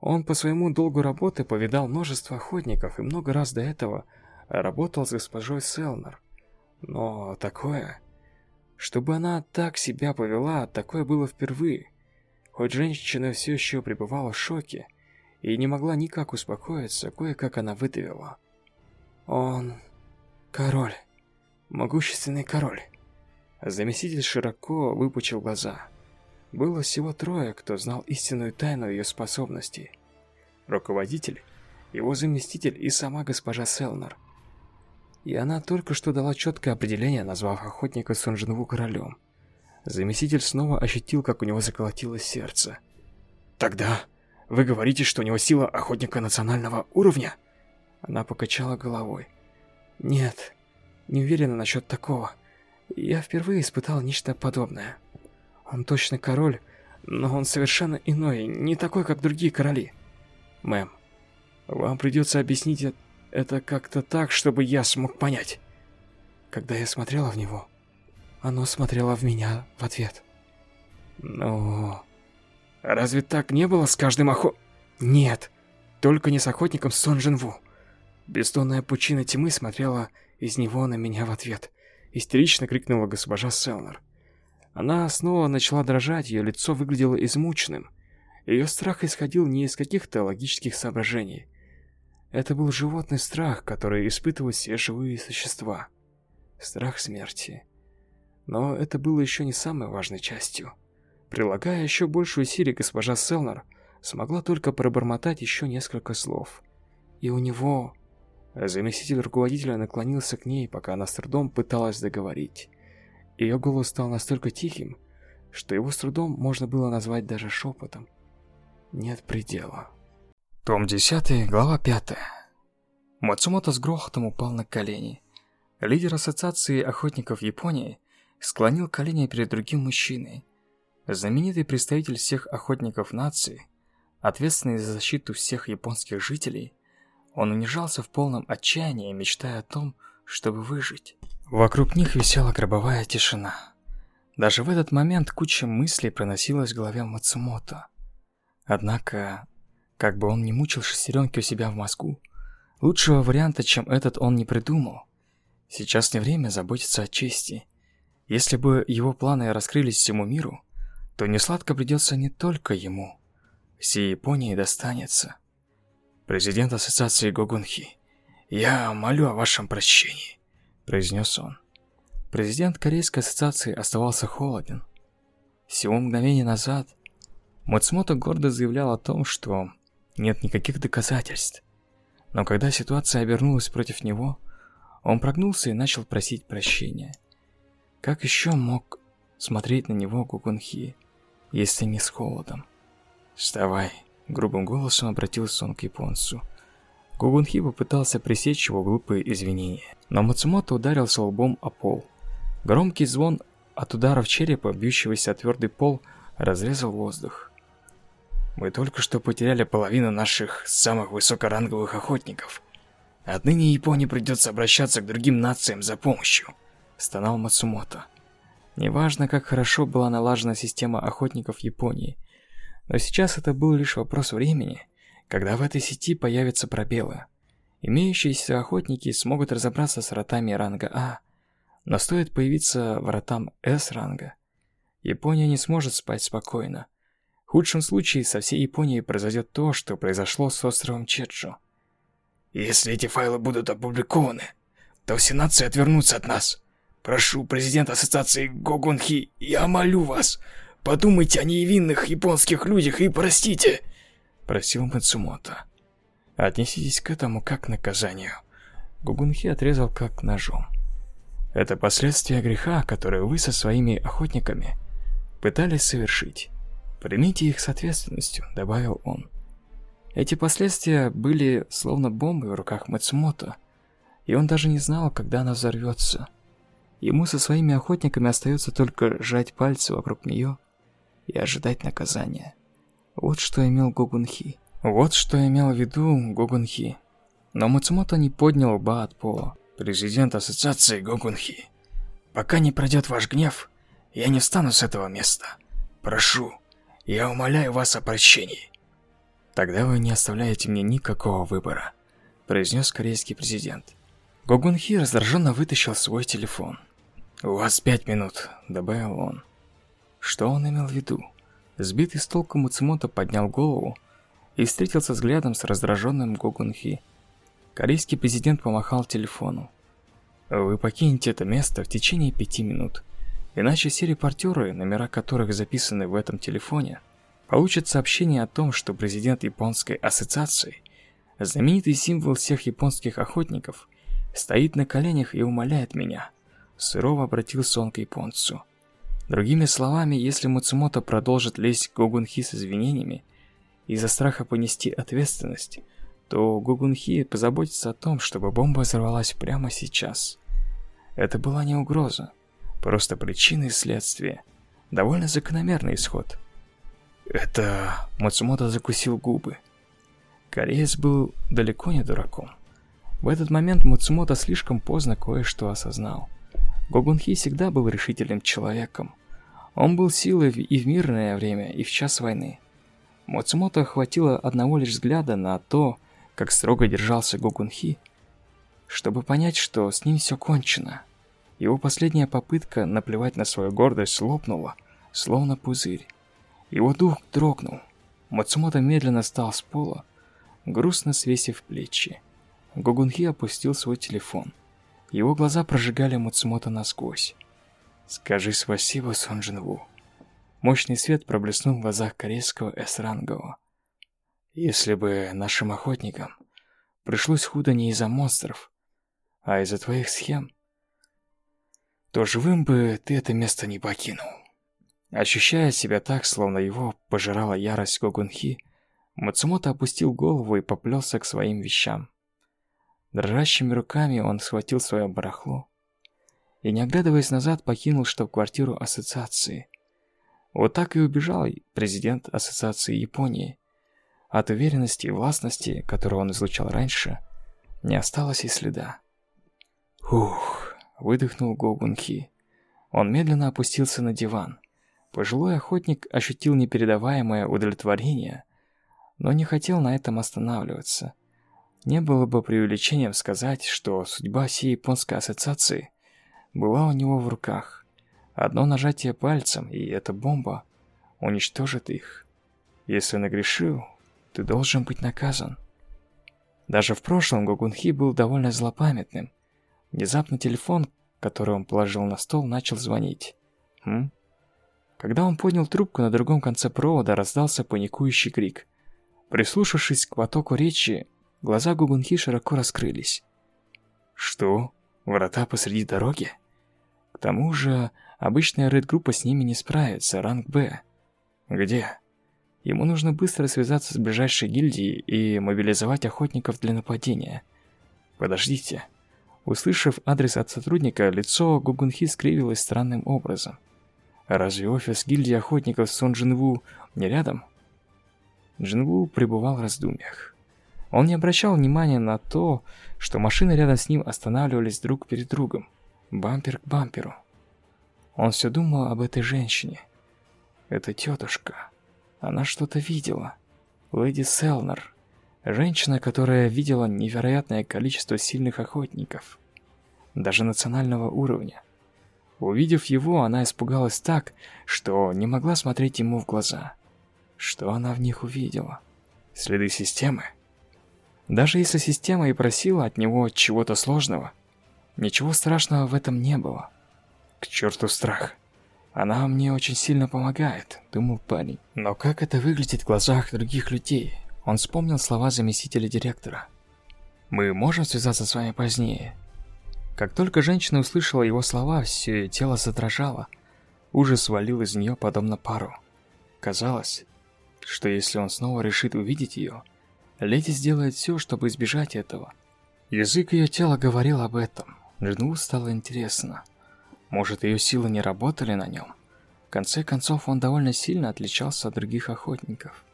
Он по своему долгу работы повидал множество охотников и много раз до этого работал с госпожой Селнер. Но такое... Чтобы она так себя повела, такое было впервые. Хоть женщина все еще пребывала в шоке и не могла никак успокоиться, кое-как она выдавила. Он... король. Могущественный король. Заместитель широко выпучил глаза. Было всего трое, кто знал истинную тайну ее способностей. Руководитель, его заместитель и сама госпожа Селнер. И она только что дала четкое определение, назвав охотника Сунжинву королем. Заместитель снова ощутил, как у него заколотилось сердце. «Тогда вы говорите, что у него сила охотника национального уровня?» Она покачала головой. «Нет, не уверена насчет такого. Я впервые испытал нечто подобное». Он точно король, но он совершенно иной, не такой, как другие короли. Мэм, вам придется объяснить это как-то так, чтобы я смог понять. Когда я смотрела в него, оно смотрело в меня в ответ. Но... Разве так не было с каждым охо... Нет, только не с охотником Сон Джинву. Бестонная пучина тьмы смотрела из него на меня в ответ. Истерично крикнула госпожа Селнер. Она снова начала дрожать, ее лицо выглядело измученным. Ее страх исходил не из каких-то логических соображений. Это был животный страх, который испытывают все живые существа. Страх смерти. Но это было еще не самой важной частью. Прилагая еще большую усилий, госпожа Селнер смогла только пробормотать еще несколько слов. И у него... Заместитель руководителя наклонился к ней, пока она с трудом пыталась договорить. Ее голос стал настолько тихим, что его с трудом можно было назвать даже шепотом. Нет предела. Том 10, глава 5. Мацумото с грохотом упал на колени. Лидер ассоциации охотников Японии склонил колени перед другим мужчиной. Знаменитый представитель всех охотников нации, ответственный за защиту всех японских жителей, он унижался в полном отчаянии, мечтая о том, чтобы выжить. Вокруг них висела гробовая тишина. Даже в этот момент куча мыслей проносилась в голове Мацумото. Однако, как бы он ни мучил шестеренки у себя в мозгу, лучшего варианта, чем этот, он не придумал. Сейчас не время заботиться о чести. Если бы его планы раскрылись всему миру, то несладко придется не только ему. Всей Японии достанется. Президент Ассоциации Гогунхи, я молю о вашем прощении произнес он. Президент Корейской ассоциации оставался холоден. Всего мгновение назад Мацмото гордо заявлял о том, что нет никаких доказательств. Но когда ситуация обернулась против него, он прогнулся и начал просить прощения. Как еще мог смотреть на него Гугунхи, если не с холодом? «Вставай!» — грубым голосом обратился он к японцу. Гугунхи попытался пресечь его глупые извинения, но Мацумото ударился лбом о пол. Громкий звон от ударов черепа, бьющегося о твердый пол, разрезал воздух. «Мы только что потеряли половину наших самых высокоранговых охотников. Отныне Японии придется обращаться к другим нациям за помощью», — стонал Мацумото. Неважно, как хорошо была налажена система охотников Японии, но сейчас это был лишь вопрос времени, когда в этой сети появятся пробелы. Имеющиеся охотники смогут разобраться с ротами ранга А, но стоит появиться вратам С-ранга, Япония не сможет спать спокойно. Худшем случае со всей Японией произойдет то, что произошло с островом Чеджу. Если эти файлы будут опубликованы, то все нации отвернутся от нас. Прошу, президент ассоциации Гогунхи, я молю вас, подумайте о невинных японских людях и простите, просил Мацумото. Отнеситесь к этому как к наказанию. Гогунхи отрезал как ножом. Это последствия греха, которые вы со своими охотниками пытались совершить. Примите их с ответственностью, добавил он. Эти последствия были словно бомбой в руках Мацумото, и он даже не знал, когда она взорвется. Ему со своими охотниками остается только сжать пальцы вокруг нее и ожидать наказания. Вот что имел Гогунхи. Вот что имел в виду Гогунхи. Но Мацумото не поднял лба от пола. Президент ассоциации Гогунхи, пока не пройдет ваш гнев, я не встану с этого места. Прошу, я умоляю вас о прощении. Тогда вы не оставляете мне никакого выбора, произнес корейский президент. Гогунхи раздраженно вытащил свой телефон. «У вас пять минут», — добавил он. Что он имел в виду? Сбитый с толку Муцумото поднял голову и встретился взглядом с раздраженным Гогунхи. Корейский президент помахал телефону. «Вы покинете это место в течение пяти минут, иначе все репортеры, номера которых записаны в этом телефоне, получат сообщение о том, что президент японской ассоциации, знаменитый символ всех японских охотников, стоит на коленях и умоляет меня – Сурово обратился он к японцу. Другими словами, если Муцумото продолжит лезть к Гогунхи с извинениями из-за страха понести ответственность, то Гогунхи позаботится о том, чтобы бомба взорвалась прямо сейчас. Это была не угроза, просто причина и следствие. Довольно закономерный исход. Это... Мацумото закусил губы. Кореец был далеко не дураком. В этот момент Мацумото слишком поздно кое-что осознал. Гогунхи всегда был решительным человеком. Он был силой и в мирное время, и в час войны. Моцумото хватило одного лишь взгляда на то, как строго держался Гогунхи, чтобы понять, что с ним все кончено. Его последняя попытка наплевать на свою гордость лопнула, словно пузырь. Его дух дрогнул. Мацумото медленно встал с пола, грустно свесив плечи. Гогунхи опустил свой телефон. Его глаза прожигали Муцумото насквозь. «Скажи спасибо, Сон Джинву». Мощный свет проблеснул в глазах корейского эсрангового. «Если бы нашим охотникам пришлось худо не из-за монстров, а из-за твоих схем, то живым бы ты это место не покинул». Ощущая себя так, словно его пожирала ярость Гогунхи, Мацумото опустил голову и поплелся к своим вещам. Дрожащими руками он схватил свое барахло и, не оглядываясь назад, покинул штаб-квартиру ассоциации. Вот так и убежал президент ассоциации Японии. От уверенности и властности, которую он излучал раньше, не осталось и следа. Ух, выдохнул Гогунхи. Он медленно опустился на диван. Пожилой охотник ощутил непередаваемое удовлетворение, но не хотел на этом останавливаться. Не было бы преувеличением сказать, что судьба всей японской ассоциации была у него в руках. Одно нажатие пальцем, и эта бомба уничтожит их. Если нагрешил, ты должен быть наказан. Даже в прошлом Гогунхи был довольно злопамятным. Внезапно телефон, который он положил на стол, начал звонить. Хм? Когда он поднял трубку, на другом конце провода раздался паникующий крик. Прислушавшись к потоку речи, Глаза Гугунхи широко раскрылись. Что? Врата посреди дороги? К тому же, обычная рейд-группа с ними не справится, ранг Б. Где? Ему нужно быстро связаться с ближайшей гильдией и мобилизовать охотников для нападения. Подождите. Услышав адрес от сотрудника, лицо Гугунхи скривилось странным образом. Разве офис гильдии охотников Сон Джинву не рядом? Джинву пребывал в раздумьях. Он не обращал внимания на то, что машины рядом с ним останавливались друг перед другом, бампер к бамперу. Он все думал об этой женщине. Это тетушка. Она что-то видела. Леди Селнер. Женщина, которая видела невероятное количество сильных охотников. Даже национального уровня. Увидев его, она испугалась так, что не могла смотреть ему в глаза. Что она в них увидела? Следы системы? Даже если система и просила от него чего-то сложного, ничего страшного в этом не было. К черту страх. Она мне очень сильно помогает, думал парень. Но как это выглядит в глазах других людей? Он вспомнил слова заместителя директора. Мы можем связаться с вами позднее. Как только женщина услышала его слова, все ее тело задрожало. Ужас валил из нее подобно пару. Казалось, что если он снова решит увидеть ее, леди сделает все, чтобы избежать этого. Язык ее тела говорил об этом. Джину стало интересно. Может, ее силы не работали на нем? В конце концов, он довольно сильно отличался от других охотников.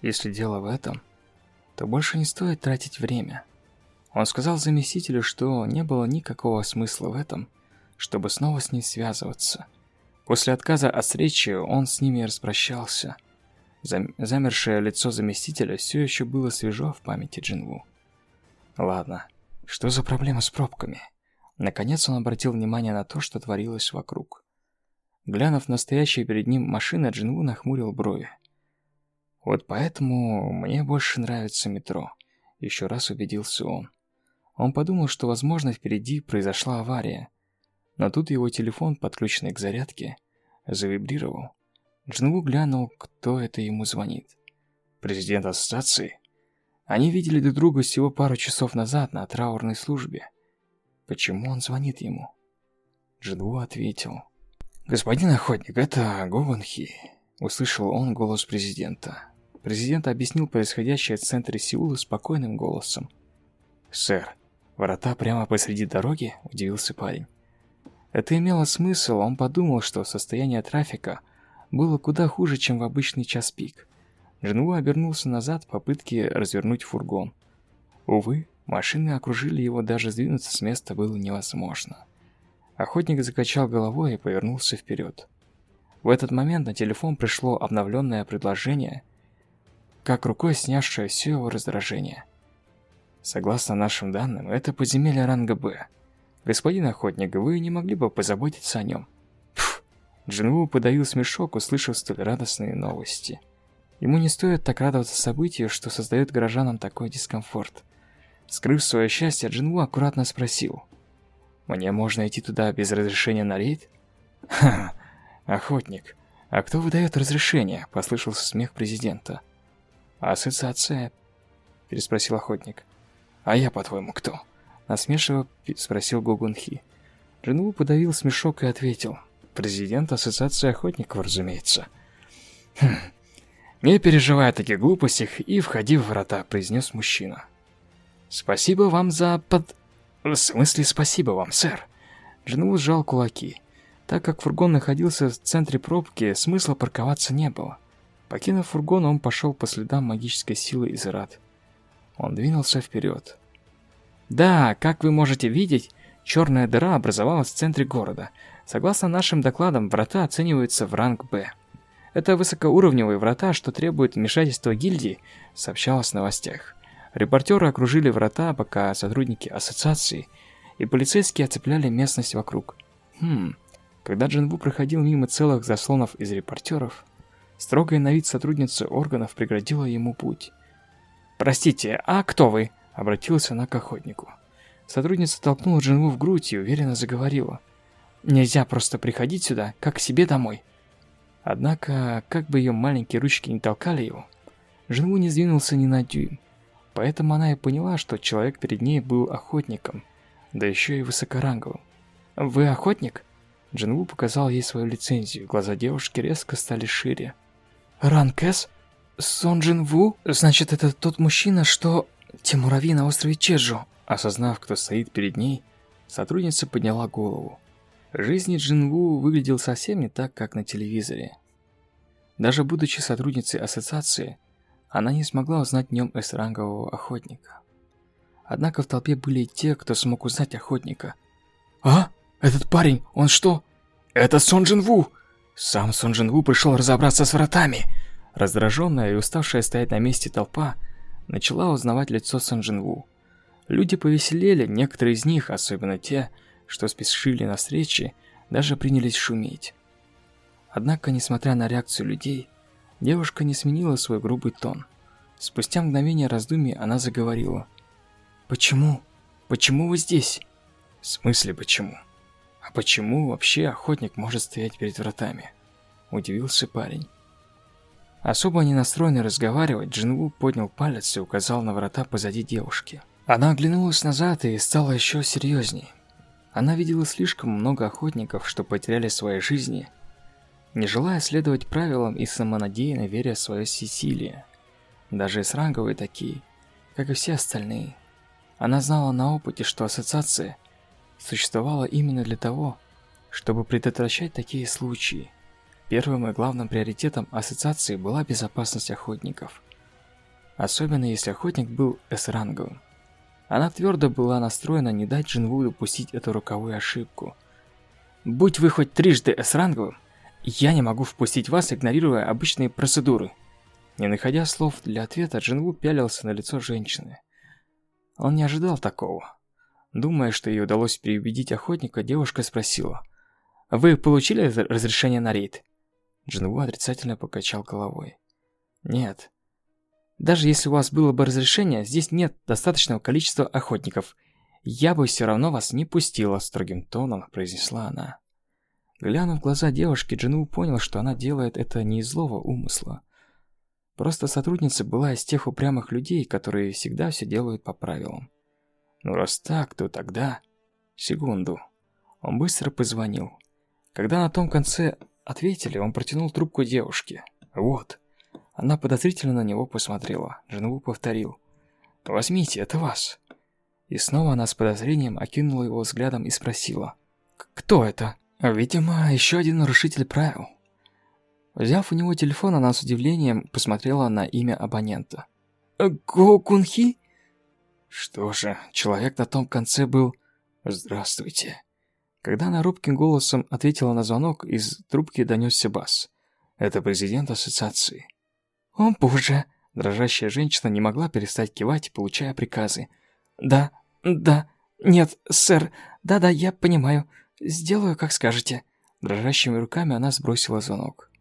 Если дело в этом, то больше не стоит тратить время. Он сказал заместителю, что не было никакого смысла в этом, чтобы снова с ней связываться. После отказа от встречи он с ними распрощался. Зам замершее лицо заместителя все еще было свежо в памяти Джинву. Ладно, что за проблема с пробками? Наконец он обратил внимание на то, что творилось вокруг. Глянув на стоящие перед ним машины, Джинву нахмурил брови. Вот поэтому мне больше нравится метро. Еще раз убедился он. Он подумал, что, возможно, впереди произошла авария. Но тут его телефон, подключенный к зарядке, завибрировал. Джинву глянул, кто это ему звонит. Президент ассоциации? Они видели друг друга всего пару часов назад на траурной службе. Почему он звонит ему? Джинву ответил. «Господин охотник, это Гован Хи», — услышал он голос президента. Президент объяснил происходящее в центре Сеула спокойным голосом. «Сэр, Ворота прямо посреди дороги? Удивился парень. Это имело смысл, он подумал, что состояние трафика было куда хуже, чем в обычный час пик. Джинву обернулся назад в попытке развернуть фургон. Увы, машины окружили его, даже сдвинуться с места было невозможно. Охотник закачал головой и повернулся вперед. В этот момент на телефон пришло обновленное предложение, как рукой снявшее все его раздражение. Согласно нашим данным, это подземелье ранга Б. Господин охотник, вы не могли бы позаботиться о нем? Джинву подавил смешок, услышав столь радостные новости. Ему не стоит так радоваться событию, что создает горожанам такой дискомфорт. Скрыв свое счастье, Джинву аккуратно спросил. «Мне можно идти туда без разрешения на рейд?» «Ха, охотник, а кто выдает разрешение?» – послышался смех президента. «Ассоциация?» – переспросил охотник. «А я, по-твоему, кто?» Насмешиво спросил Гогунхи. Джинву подавил смешок и ответил. «Президент Ассоциации Охотников, разумеется». «Хм, не переживай о таких глупостях и входи в врата», — произнес мужчина. «Спасибо вам за под...» «В смысле, спасибо вам, сэр?» Джинву сжал кулаки. Так как фургон находился в центре пробки, смысла парковаться не было. Покинув фургон, он пошел по следам магической силы из Ират. Он двинулся вперед. Да, как вы можете видеть, черная дыра образовалась в центре города. Согласно нашим докладам, врата оцениваются в ранг Б. Это высокоуровневые врата, что требуют вмешательства гильдии, сообщалось в новостях. Репортеры окружили врата, пока сотрудники ассоциации и полицейские оцепляли местность вокруг. Хм, когда Джинву проходил мимо целых заслонов из репортеров, строгая на вид сотрудница органов преградила ему путь. «Простите, а кто вы?» — обратилась она к охотнику. Сотрудница толкнула Джинву в грудь и уверенно заговорила. «Нельзя просто приходить сюда, как к себе домой». Однако, как бы ее маленькие ручки не толкали его, Джинву не сдвинулся ни на дюйм. Поэтому она и поняла, что человек перед ней был охотником, да еще и высокоранговым. «Вы охотник?» Джинву показал ей свою лицензию, глаза девушки резко стали шире. «Ранг С?» Сон Джин Ву? Значит, это тот мужчина, что... Те муравьи на острове Чеджу. Осознав, кто стоит перед ней, сотрудница подняла голову. Жизнь Джин Ву выглядел совсем не так, как на телевизоре. Даже будучи сотрудницей ассоциации, она не смогла узнать в нем эсрангового охотника. Однако в толпе были и те, кто смог узнать охотника. «А? Этот парень, он что?» Это Сон Джин Ву! Сам Сон Джин пришел разобраться с вратами. Раздраженная и уставшая стоять на месте толпа начала узнавать лицо Сон Джин. Люди повеселели, некоторые из них, особенно те, что спешили на встречи, даже принялись шуметь. Однако, несмотря на реакцию людей, девушка не сменила свой грубый тон. Спустя мгновение раздумий она заговорила. «Почему? Почему вы здесь?» «В смысле почему? А почему вообще охотник может стоять перед вратами?» Удивился парень. Особо не настроенный разговаривать, Джинву поднял палец и указал на врата позади девушки. Она оглянулась назад и стала еще серьезней. Она видела слишком много охотников, что потеряли свои жизни, не желая следовать правилам и самонадеянно веря в свое всесилие. Даже с-ранговые такие, как и все остальные. Она знала на опыте, что ассоциация существовала именно для того, чтобы предотвращать такие случаи. Первым и главным приоритетом ассоциации была безопасность охотников. Особенно если охотник был С-ранговым. Она твердо была настроена не дать Джинву допустить эту роковую ошибку. «Будь вы хоть трижды С-ранговым, я не могу впустить вас, игнорируя обычные процедуры». Не находя слов для ответа, Джинву пялился на лицо женщины. Он не ожидал такого. Думая, что ей удалось переубедить охотника, девушка спросила. «Вы получили разрешение на рейд?» Джинву отрицательно покачал головой. «Нет, даже если у вас было бы разрешение, здесь нет достаточного количества охотников. Я бы все равно вас не пустила, строгим тоном произнесла она. Глянув в глаза девушки, Джину понял, что она делает это не из злого умысла. Просто сотрудница была из тех упрямых людей, которые всегда все делают по правилам. Ну раз так, то тогда... Секунду. Он быстро позвонил. Когда на том конце ответили, он протянул трубку девушке. Вот. Она подозрительно на него посмотрела. Жену повторил. «Возьмите, это вас». И снова она с подозрением окинула его взглядом и спросила. «Кто это?» «Видимо, еще один нарушитель правил». Взяв у него телефон, она с удивлением посмотрела на имя абонента. «Го Кунхи?» Что же, человек на том конце был... «Здравствуйте». Когда она робким голосом ответила на звонок, из трубки донесся бас. «Это президент ассоциации». «О боже!» Дрожащая женщина не могла перестать кивать, получая приказы. «Да, да, нет, сэр, да-да, я понимаю. Сделаю, как скажете». Дрожащими руками она сбросила звонок.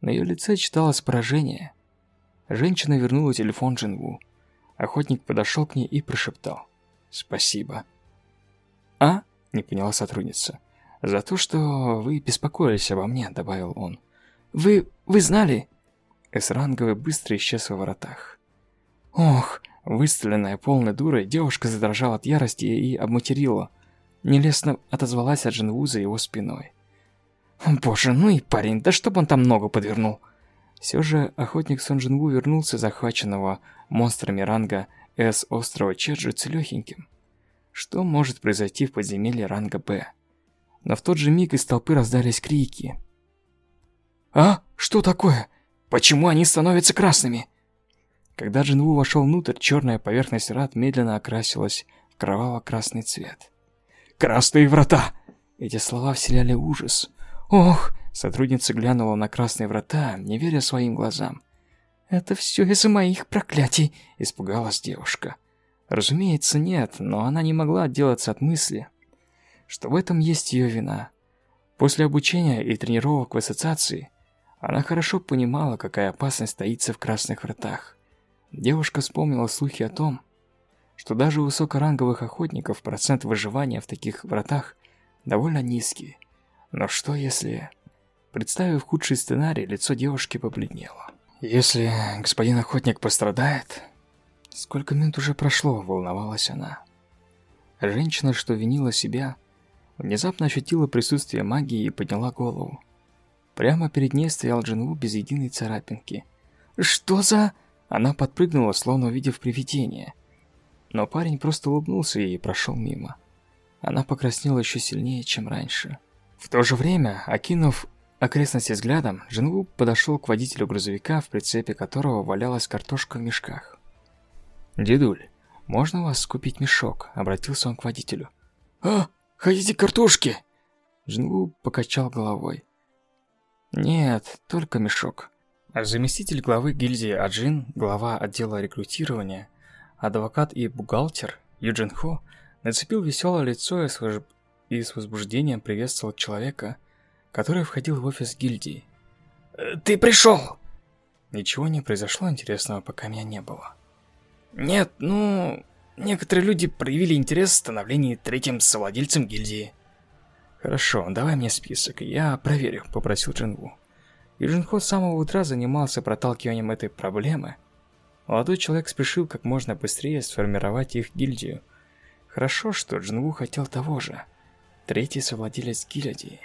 На ее лице читалось поражение. Женщина вернула телефон Джинву. Охотник подошел к ней и прошептал. «Спасибо». «А?» — не поняла сотрудница. «За то, что вы беспокоились обо мне», — добавил он. «Вы... вы знали?» С-ранговый быстро исчез во воротах. Ох, выстреленная полной дурой, девушка задрожала от ярости и обматерила. Нелестно отозвалась от Джинву за его спиной. Боже, ну и парень, да чтоб он там ногу подвернул. Все же охотник Сон Джинву вернулся захваченного монстрами ранга С острова Чеджу целехеньким. Что может произойти в подземелье ранга Б? Но в тот же миг из толпы раздались крики. «А? Что такое?» Почему они становятся красными? Когда Джинву вошел внутрь, черная поверхность рад медленно окрасилась в кроваво-красный цвет. «Красные врата!» Эти слова вселяли ужас. «Ох!» Сотрудница глянула на красные врата, не веря своим глазам. «Это все из-за моих проклятий!» Испугалась девушка. Разумеется, нет, но она не могла отделаться от мысли, что в этом есть ее вина. После обучения и тренировок в ассоциации она хорошо понимала, какая опасность таится в красных вратах. Девушка вспомнила слухи о том, что даже у высокоранговых охотников процент выживания в таких вратах довольно низкий. Но что если... Представив худший сценарий, лицо девушки побледнело. «Если господин охотник пострадает...» Сколько минут уже прошло, волновалась она. Женщина, что винила себя, внезапно ощутила присутствие магии и подняла голову. Прямо перед ней стоял Джинву без единой царапинки. «Что за...» Она подпрыгнула, словно увидев привидение. Но парень просто улыбнулся ей и прошел мимо. Она покраснела еще сильнее, чем раньше. В то же время, окинув окрестности взглядом, Джинву подошел к водителю грузовика, в прицепе которого валялась картошка в мешках. «Дедуль, можно у вас купить мешок?» – обратился он к водителю. «А, хотите картошки?» Джинву покачал головой. Нет, только мешок. Заместитель главы гильдии Аджин, глава отдела рекрутирования, адвокат и бухгалтер Юджин Хо нацепил веселое лицо и с возбуждением приветствовал человека, который входил в офис гильдии. «Э, «Ты пришел!» Ничего не произошло интересного, пока меня не было. «Нет, ну... Некоторые люди проявили интерес в становлении третьим совладельцем гильдии». «Хорошо, давай мне список, я проверю», — попросил Джинву. И Джинхо с самого утра занимался проталкиванием этой проблемы. Молодой человек спешил как можно быстрее сформировать их гильдию. Хорошо, что Джинву хотел того же. Третий совладелец гильдии.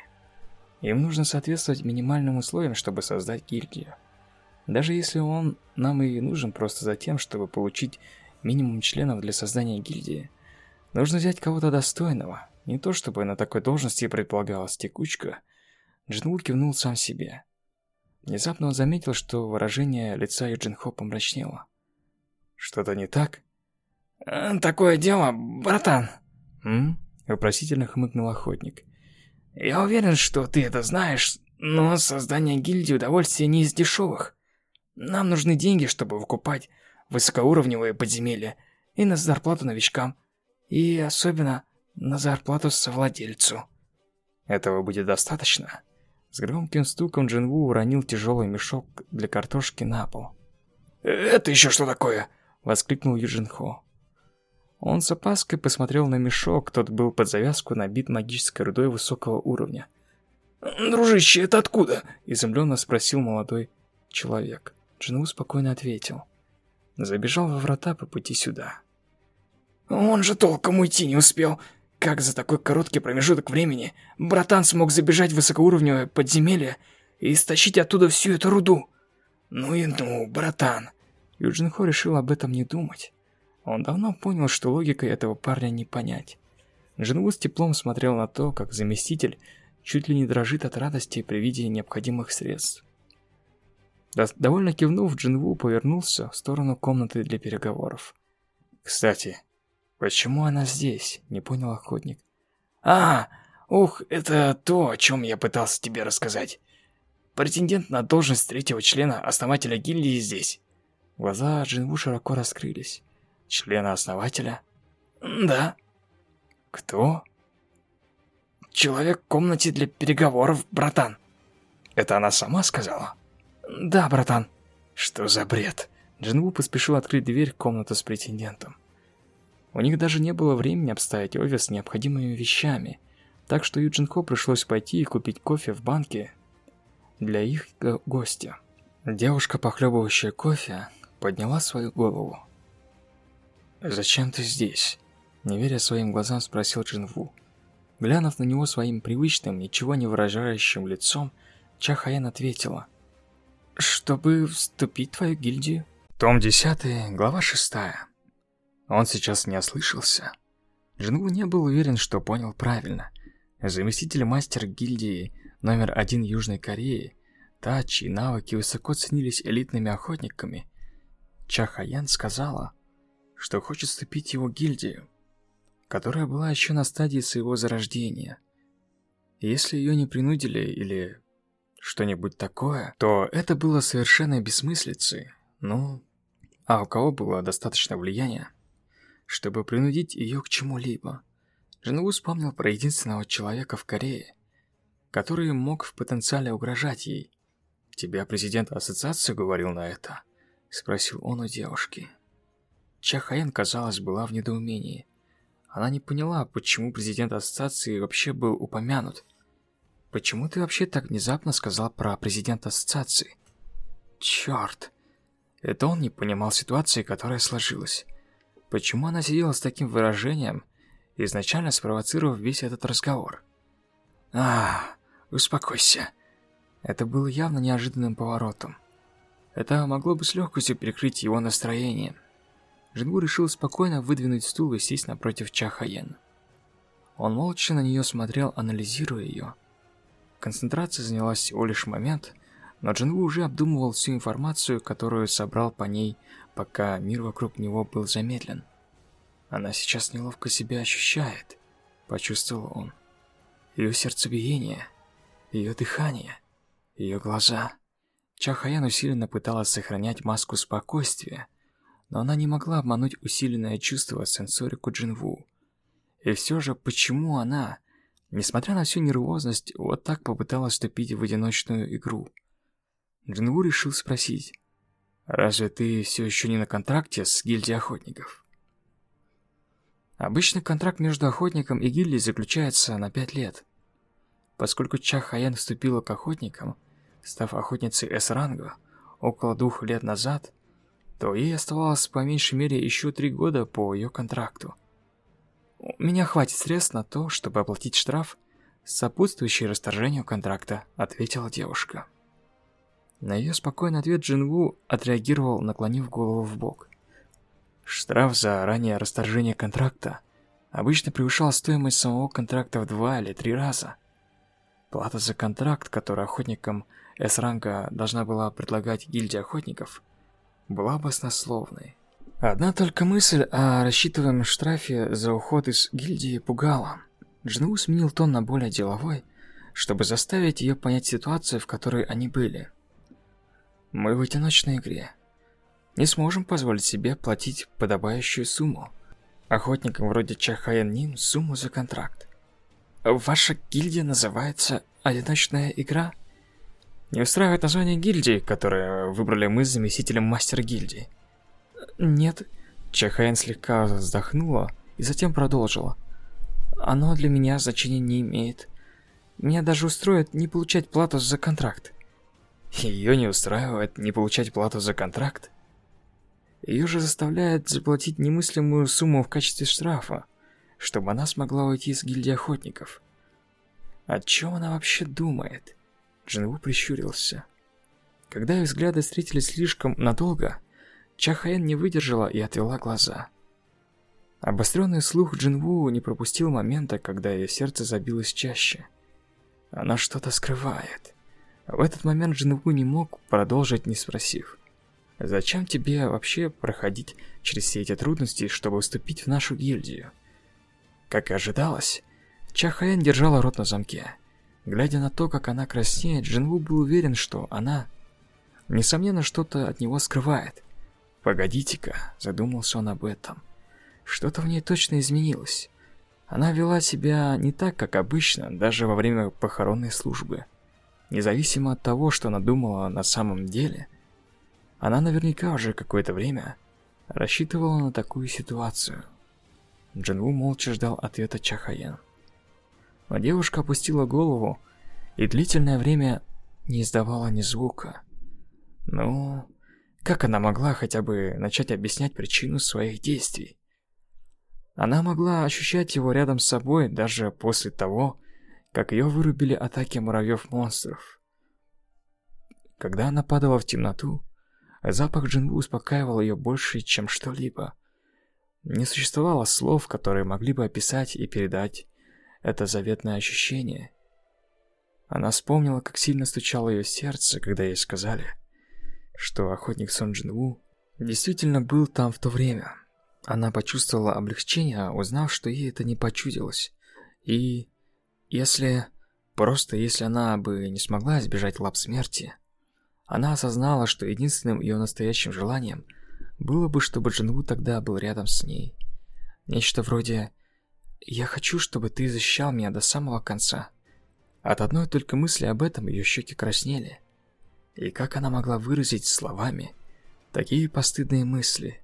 Им нужно соответствовать минимальным условиям, чтобы создать гильдию. Даже если он нам и нужен просто за тем, чтобы получить минимум членов для создания гильдии, нужно взять кого-то достойного. Не то чтобы на такой должности предполагалась текучка. Джинву кивнул сам себе. Внезапно он заметил, что выражение лица Юджинхо помрачнело. «Что-то не так?» «Э, «Такое дело, братан!» «М?» — вопросительно хмыкнул охотник. «Я уверен, что ты это знаешь, но создание гильдии удовольствия не из дешевых. Нам нужны деньги, чтобы выкупать высокоуровневые подземелья и на зарплату новичкам, и особенно на зарплату совладельцу». «Этого будет достаточно?» С громким стуком Джинву уронил тяжелый мешок для картошки на пол. «Это еще что такое?» — воскликнул Юджинхо. Он с опаской посмотрел на мешок, тот был под завязку набит магической рудой высокого уровня. «Дружище, это откуда?» — изумленно спросил молодой человек. Джинву спокойно ответил. Забежал во врата по пути сюда. «Он же толком уйти не успел. Как за такой короткий промежуток времени братан смог забежать в высокоуровневое подземелье и стащить оттуда всю эту руду? Ну и ну, братан. Юджин Хо решил об этом не думать. Он давно понял, что логикой этого парня не понять. Джинву с теплом смотрел на то, как заместитель чуть ли не дрожит от радости при виде необходимых средств. Довольно кивнув, Джинву повернулся в сторону комнаты для переговоров. «Кстати, «Почему она здесь?» – не понял охотник. «А, ух, это то, о чем я пытался тебе рассказать. Претендент на должность третьего члена основателя гильдии здесь». Глаза Джинву широко раскрылись. «Члена основателя?» «Да». «Кто?» «Человек в комнате для переговоров, братан». «Это она сама сказала?» «Да, братан». «Что за бред?» Джинву поспешил открыть дверь в комнату с претендентом. У них даже не было времени обставить офис необходимыми вещами, так что Юджин Хо пришлось пойти и купить кофе в банке для их гостя. Девушка, похлебывающая кофе, подняла свою голову. «Зачем ты здесь?» Не веря своим глазам, спросил Джинву. Глянув на него своим привычным, ничего не выражающим лицом, Ча Хаян ответила. «Чтобы вступить в твою гильдию». Том 10, глава 6. Он сейчас не ослышался. Джингу не был уверен, что понял правильно. Заместитель мастера гильдии номер один Южной Кореи, та, чьи навыки высоко ценились элитными охотниками, Ча Хаян сказала, что хочет вступить в его гильдию, которая была еще на стадии своего зарождения. если ее не принудили или что-нибудь такое, то это было совершенно бессмыслицей. Ну, а у кого было достаточно влияния, чтобы принудить ее к чему-либо. Жену вспомнил про единственного человека в Корее, который мог в потенциале угрожать ей. «Тебя президент ассоциации говорил на это?» – спросил он у девушки. Чахаен, казалось, была в недоумении. Она не поняла, почему президент ассоциации вообще был упомянут. «Почему ты вообще так внезапно сказал про президента ассоциации?» «Черт!» Это он не понимал ситуации, которая сложилась. Почему она сидела с таким выражением, изначально спровоцировав весь этот разговор? А, успокойся. Это было явно неожиданным поворотом. Это могло бы с легкостью перекрыть его настроение. Джингу решил спокойно выдвинуть стул и сесть напротив Чахаен. Он молча на нее смотрел, анализируя ее. Концентрация занялась всего лишь момент, но Джингу уже обдумывал всю информацию, которую собрал по ней пока мир вокруг него был замедлен. Она сейчас неловко себя ощущает, почувствовал он. ее сердцебиение, ее дыхание, ее глаза. Чахаян усиленно пыталась сохранять маску спокойствия, но она не могла обмануть усиленное чувство сенсорику Джинву. И все же, почему она, несмотря на всю нервозность, вот так попыталась вступить в одиночную игру? Джинву решил спросить, «Разве ты все еще не на контракте с гильдией охотников?» Обычно контракт между охотником и гильдией заключается на пять лет. Поскольку Ча Хаян вступила к охотникам, став охотницей С-ранга около двух лет назад, то ей оставалось по меньшей мере еще три года по ее контракту. У меня хватит средств на то, чтобы оплатить штраф, сопутствующий расторжению контракта, ответила девушка. На ее спокойный ответ Джинву отреагировал, наклонив голову в бок. Штраф за раннее расторжение контракта обычно превышал стоимость самого контракта в два или три раза. Плата за контракт, который охотникам С-ранга должна была предлагать гильдия охотников, была баснословной. Одна только мысль о рассчитываемом штрафе за уход из гильдии пугала. Джинву сменил тон на более деловой, чтобы заставить ее понять ситуацию, в которой они были. Мы в одиночной игре не сможем позволить себе платить подобающую сумму. Охотникам вроде Чахаян Нин сумму за контракт. Ваша гильдия называется «Одиночная игра»? Не устраивает название гильдии, которое выбрали мы с заместителем мастера гильдии. Нет. Чахаян слегка вздохнула и затем продолжила. Оно для меня значения не имеет. Меня даже устроит не получать плату за контракт. Ее не устраивает не получать плату за контракт? Ее же заставляет заплатить немыслимую сумму в качестве штрафа, чтобы она смогла уйти из гильдии охотников. О чем она вообще думает? Джинву прищурился. Когда их взгляды встретились слишком надолго, Чахаэн не выдержала и отвела глаза. Обостренный слух Джинву не пропустил момента, когда ее сердце забилось чаще. Она что-то скрывает. В этот момент Джинву не мог продолжить, не спросив. Зачем тебе вообще проходить через все эти трудности, чтобы вступить в нашу гильдию? Как и ожидалось, Чахаэн держала рот на замке. Глядя на то, как она краснеет, Джинву был уверен, что она, несомненно, что-то от него скрывает. Погодите-ка, задумался он об этом. Что-то в ней точно изменилось. Она вела себя не так, как обычно, даже во время похоронной службы. Независимо от того, что она думала на самом деле, она наверняка уже какое-то время рассчитывала на такую ситуацию. Джинву молча ждал ответа Чахаян. Но девушка опустила голову и длительное время не издавала ни звука. Ну, как она могла хотя бы начать объяснять причину своих действий? Она могла ощущать его рядом с собой даже после того, как ее вырубили атаки муравьев-монстров. Когда она падала в темноту, Запах Джинву успокаивал ее больше, чем что-либо. Не существовало слов, которые могли бы описать и передать это заветное ощущение. Она вспомнила, как сильно стучало ее сердце, когда ей сказали, что охотник Сон Джинву действительно был там в то время. Она почувствовала облегчение, узнав, что ей это не почудилось. И если... Просто если она бы не смогла избежать лап смерти, она осознала, что единственным ее настоящим желанием было бы, чтобы Джинву тогда был рядом с ней. Нечто вроде «Я хочу, чтобы ты защищал меня до самого конца». От одной только мысли об этом ее щеки краснели. И как она могла выразить словами такие постыдные мысли?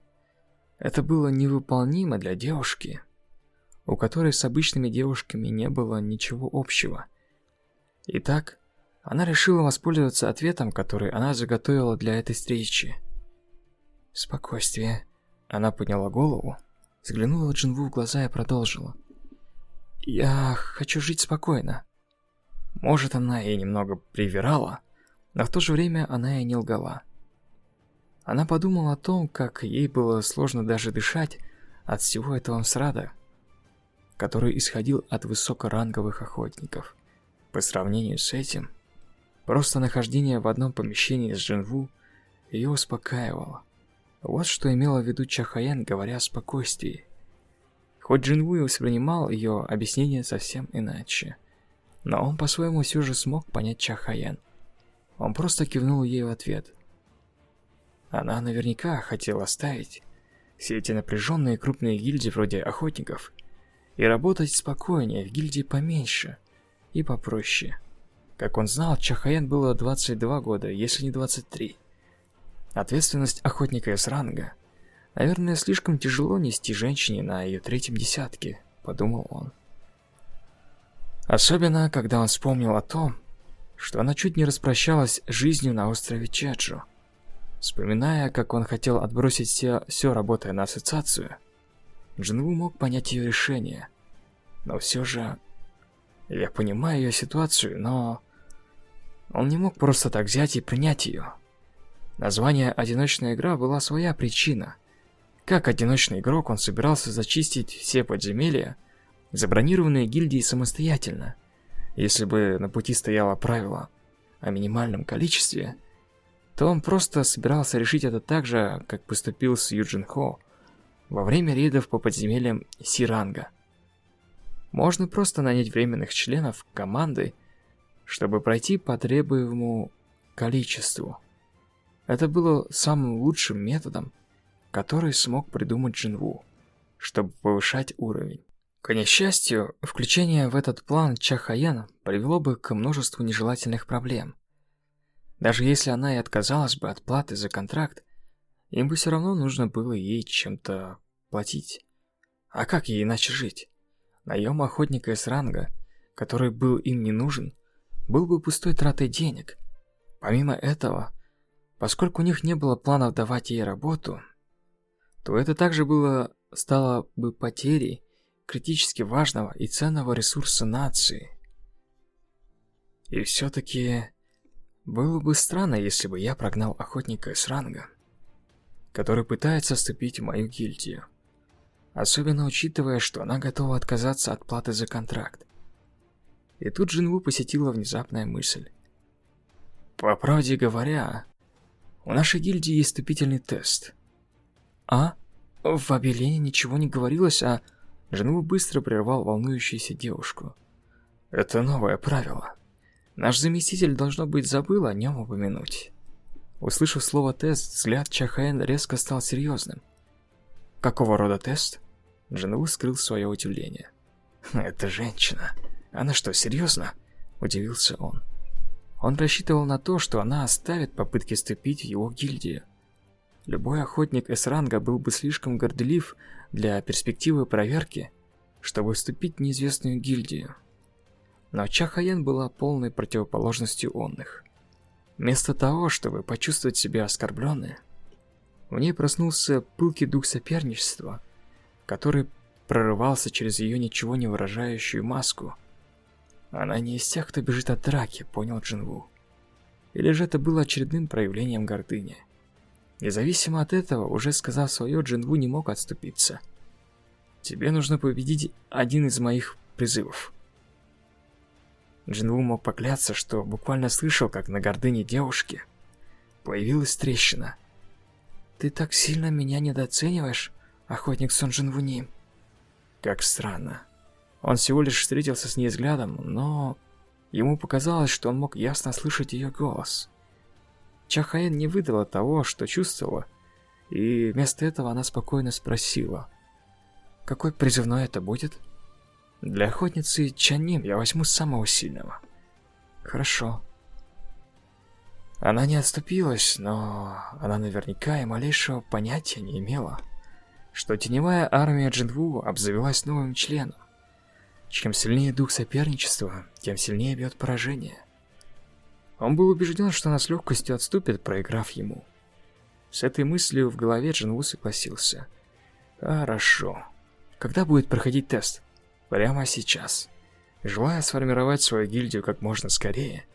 Это было невыполнимо для девушки, у которой с обычными девушками не было ничего общего. Итак, она решила воспользоваться ответом, который она заготовила для этой встречи. Спокойствие. Она подняла голову, взглянула Джинву в глаза и продолжила. «Я хочу жить спокойно». Может, она и немного привирала, но в то же время она и не лгала. Она подумала о том, как ей было сложно даже дышать от всего этого мсрада, который исходил от высокоранговых охотников. По сравнению с этим, Просто нахождение в одном помещении с Джинву ее успокаивало. Вот что имела в виду Чахаян, говоря о спокойствии. Хоть Джинву и воспринимал ее объяснение совсем иначе. Но он по-своему все же смог понять Чахаян. Он просто кивнул ей в ответ. Она наверняка хотела оставить все эти напряженные крупные гильдии вроде охотников и работать спокойнее в гильдии поменьше и попроще. Как он знал, Чахаян было 22 года, если не 23. Ответственность охотника с ранга. Наверное, слишком тяжело нести женщине на ее третьем десятке, подумал он. Особенно, когда он вспомнил о том, что она чуть не распрощалась с жизнью на острове Чаджу. Вспоминая, как он хотел отбросить все, все работая на ассоциацию, Джинву мог понять ее решение. Но все же... Я понимаю ее ситуацию, но... Он не мог просто так взять и принять ее. Название «Одиночная игра» была своя причина. Как одиночный игрок он собирался зачистить все подземелья, забронированные гильдии самостоятельно. Если бы на пути стояло правило о минимальном количестве, то он просто собирался решить это так же, как поступил с Юджин Хо во время рейдов по подземельям Сиранга. Можно просто нанять временных членов команды, чтобы пройти по требуемому количеству. Это было самым лучшим методом, который смог придумать Джинву, чтобы повышать уровень. К несчастью, включение в этот план Чахаяна привело бы к множеству нежелательных проблем. Даже если она и отказалась бы от платы за контракт, им бы все равно нужно было ей чем-то платить. А как ей иначе жить? Наем охотника из ранга, который был им не нужен, был бы пустой тратой денег. Помимо этого, поскольку у них не было планов давать ей работу, то это также было стало бы потерей критически важного и ценного ресурса нации. И все-таки было бы странно, если бы я прогнал охотника с ранга, который пытается вступить в мою гильдию. Особенно учитывая, что она готова отказаться от платы за контракт. И тут Джинву посетила внезапная мысль. По правде говоря, у нашей гильдии есть вступительный тест. А? В объявлении ничего не говорилось о Жену быстро прервал волнующуюся девушку. «Это новое правило. Наш заместитель, должно быть, забыл о нем упомянуть». Услышав слово «тест», взгляд Чахаэн резко стал серьезным. «Какого рода тест?» Джинву скрыл свое удивление. «Это женщина. Она что, серьезно?» Удивился он. Он рассчитывал на то, что она оставит попытки вступить в его гильдию. Любой охотник С-ранга был бы слишком горделив для перспективы проверки, чтобы вступить в неизвестную гильдию. Но Чахаян была полной противоположностью онных. Вместо того, чтобы почувствовать себя оскорбленной, в ней проснулся пылкий дух соперничества, который прорывался через ее ничего не выражающую маску. Она не из тех, кто бежит от драки, понял Джинву. Или же это было очередным проявлением гордыни. Независимо от этого, уже сказав свое, Джинву не мог отступиться. «Тебе нужно победить один из моих призывов». Джинву мог поклясться, что буквально слышал, как на гордыне девушки появилась трещина. «Ты так сильно меня недооцениваешь, охотник Сон Джинвуни?» Как странно. Он всего лишь встретился с ней взглядом, но... Ему показалось, что он мог ясно слышать ее голос. Чахаэн не выдала того, что чувствовала, и вместо этого она спокойно спросила. «Какой призывной это будет?» «Для охотницы Чанин я возьму самого сильного». «Хорошо». Она не отступилась, но она наверняка и малейшего понятия не имела, что теневая армия Джинву обзавелась новым членом. Чем сильнее дух соперничества, тем сильнее бьет поражение. Он был убежден, что она с легкостью отступит, проиграв ему. С этой мыслью в голове Джинву согласился. Хорошо. Когда будет проходить тест? Прямо сейчас. Желая сформировать свою гильдию как можно скорее,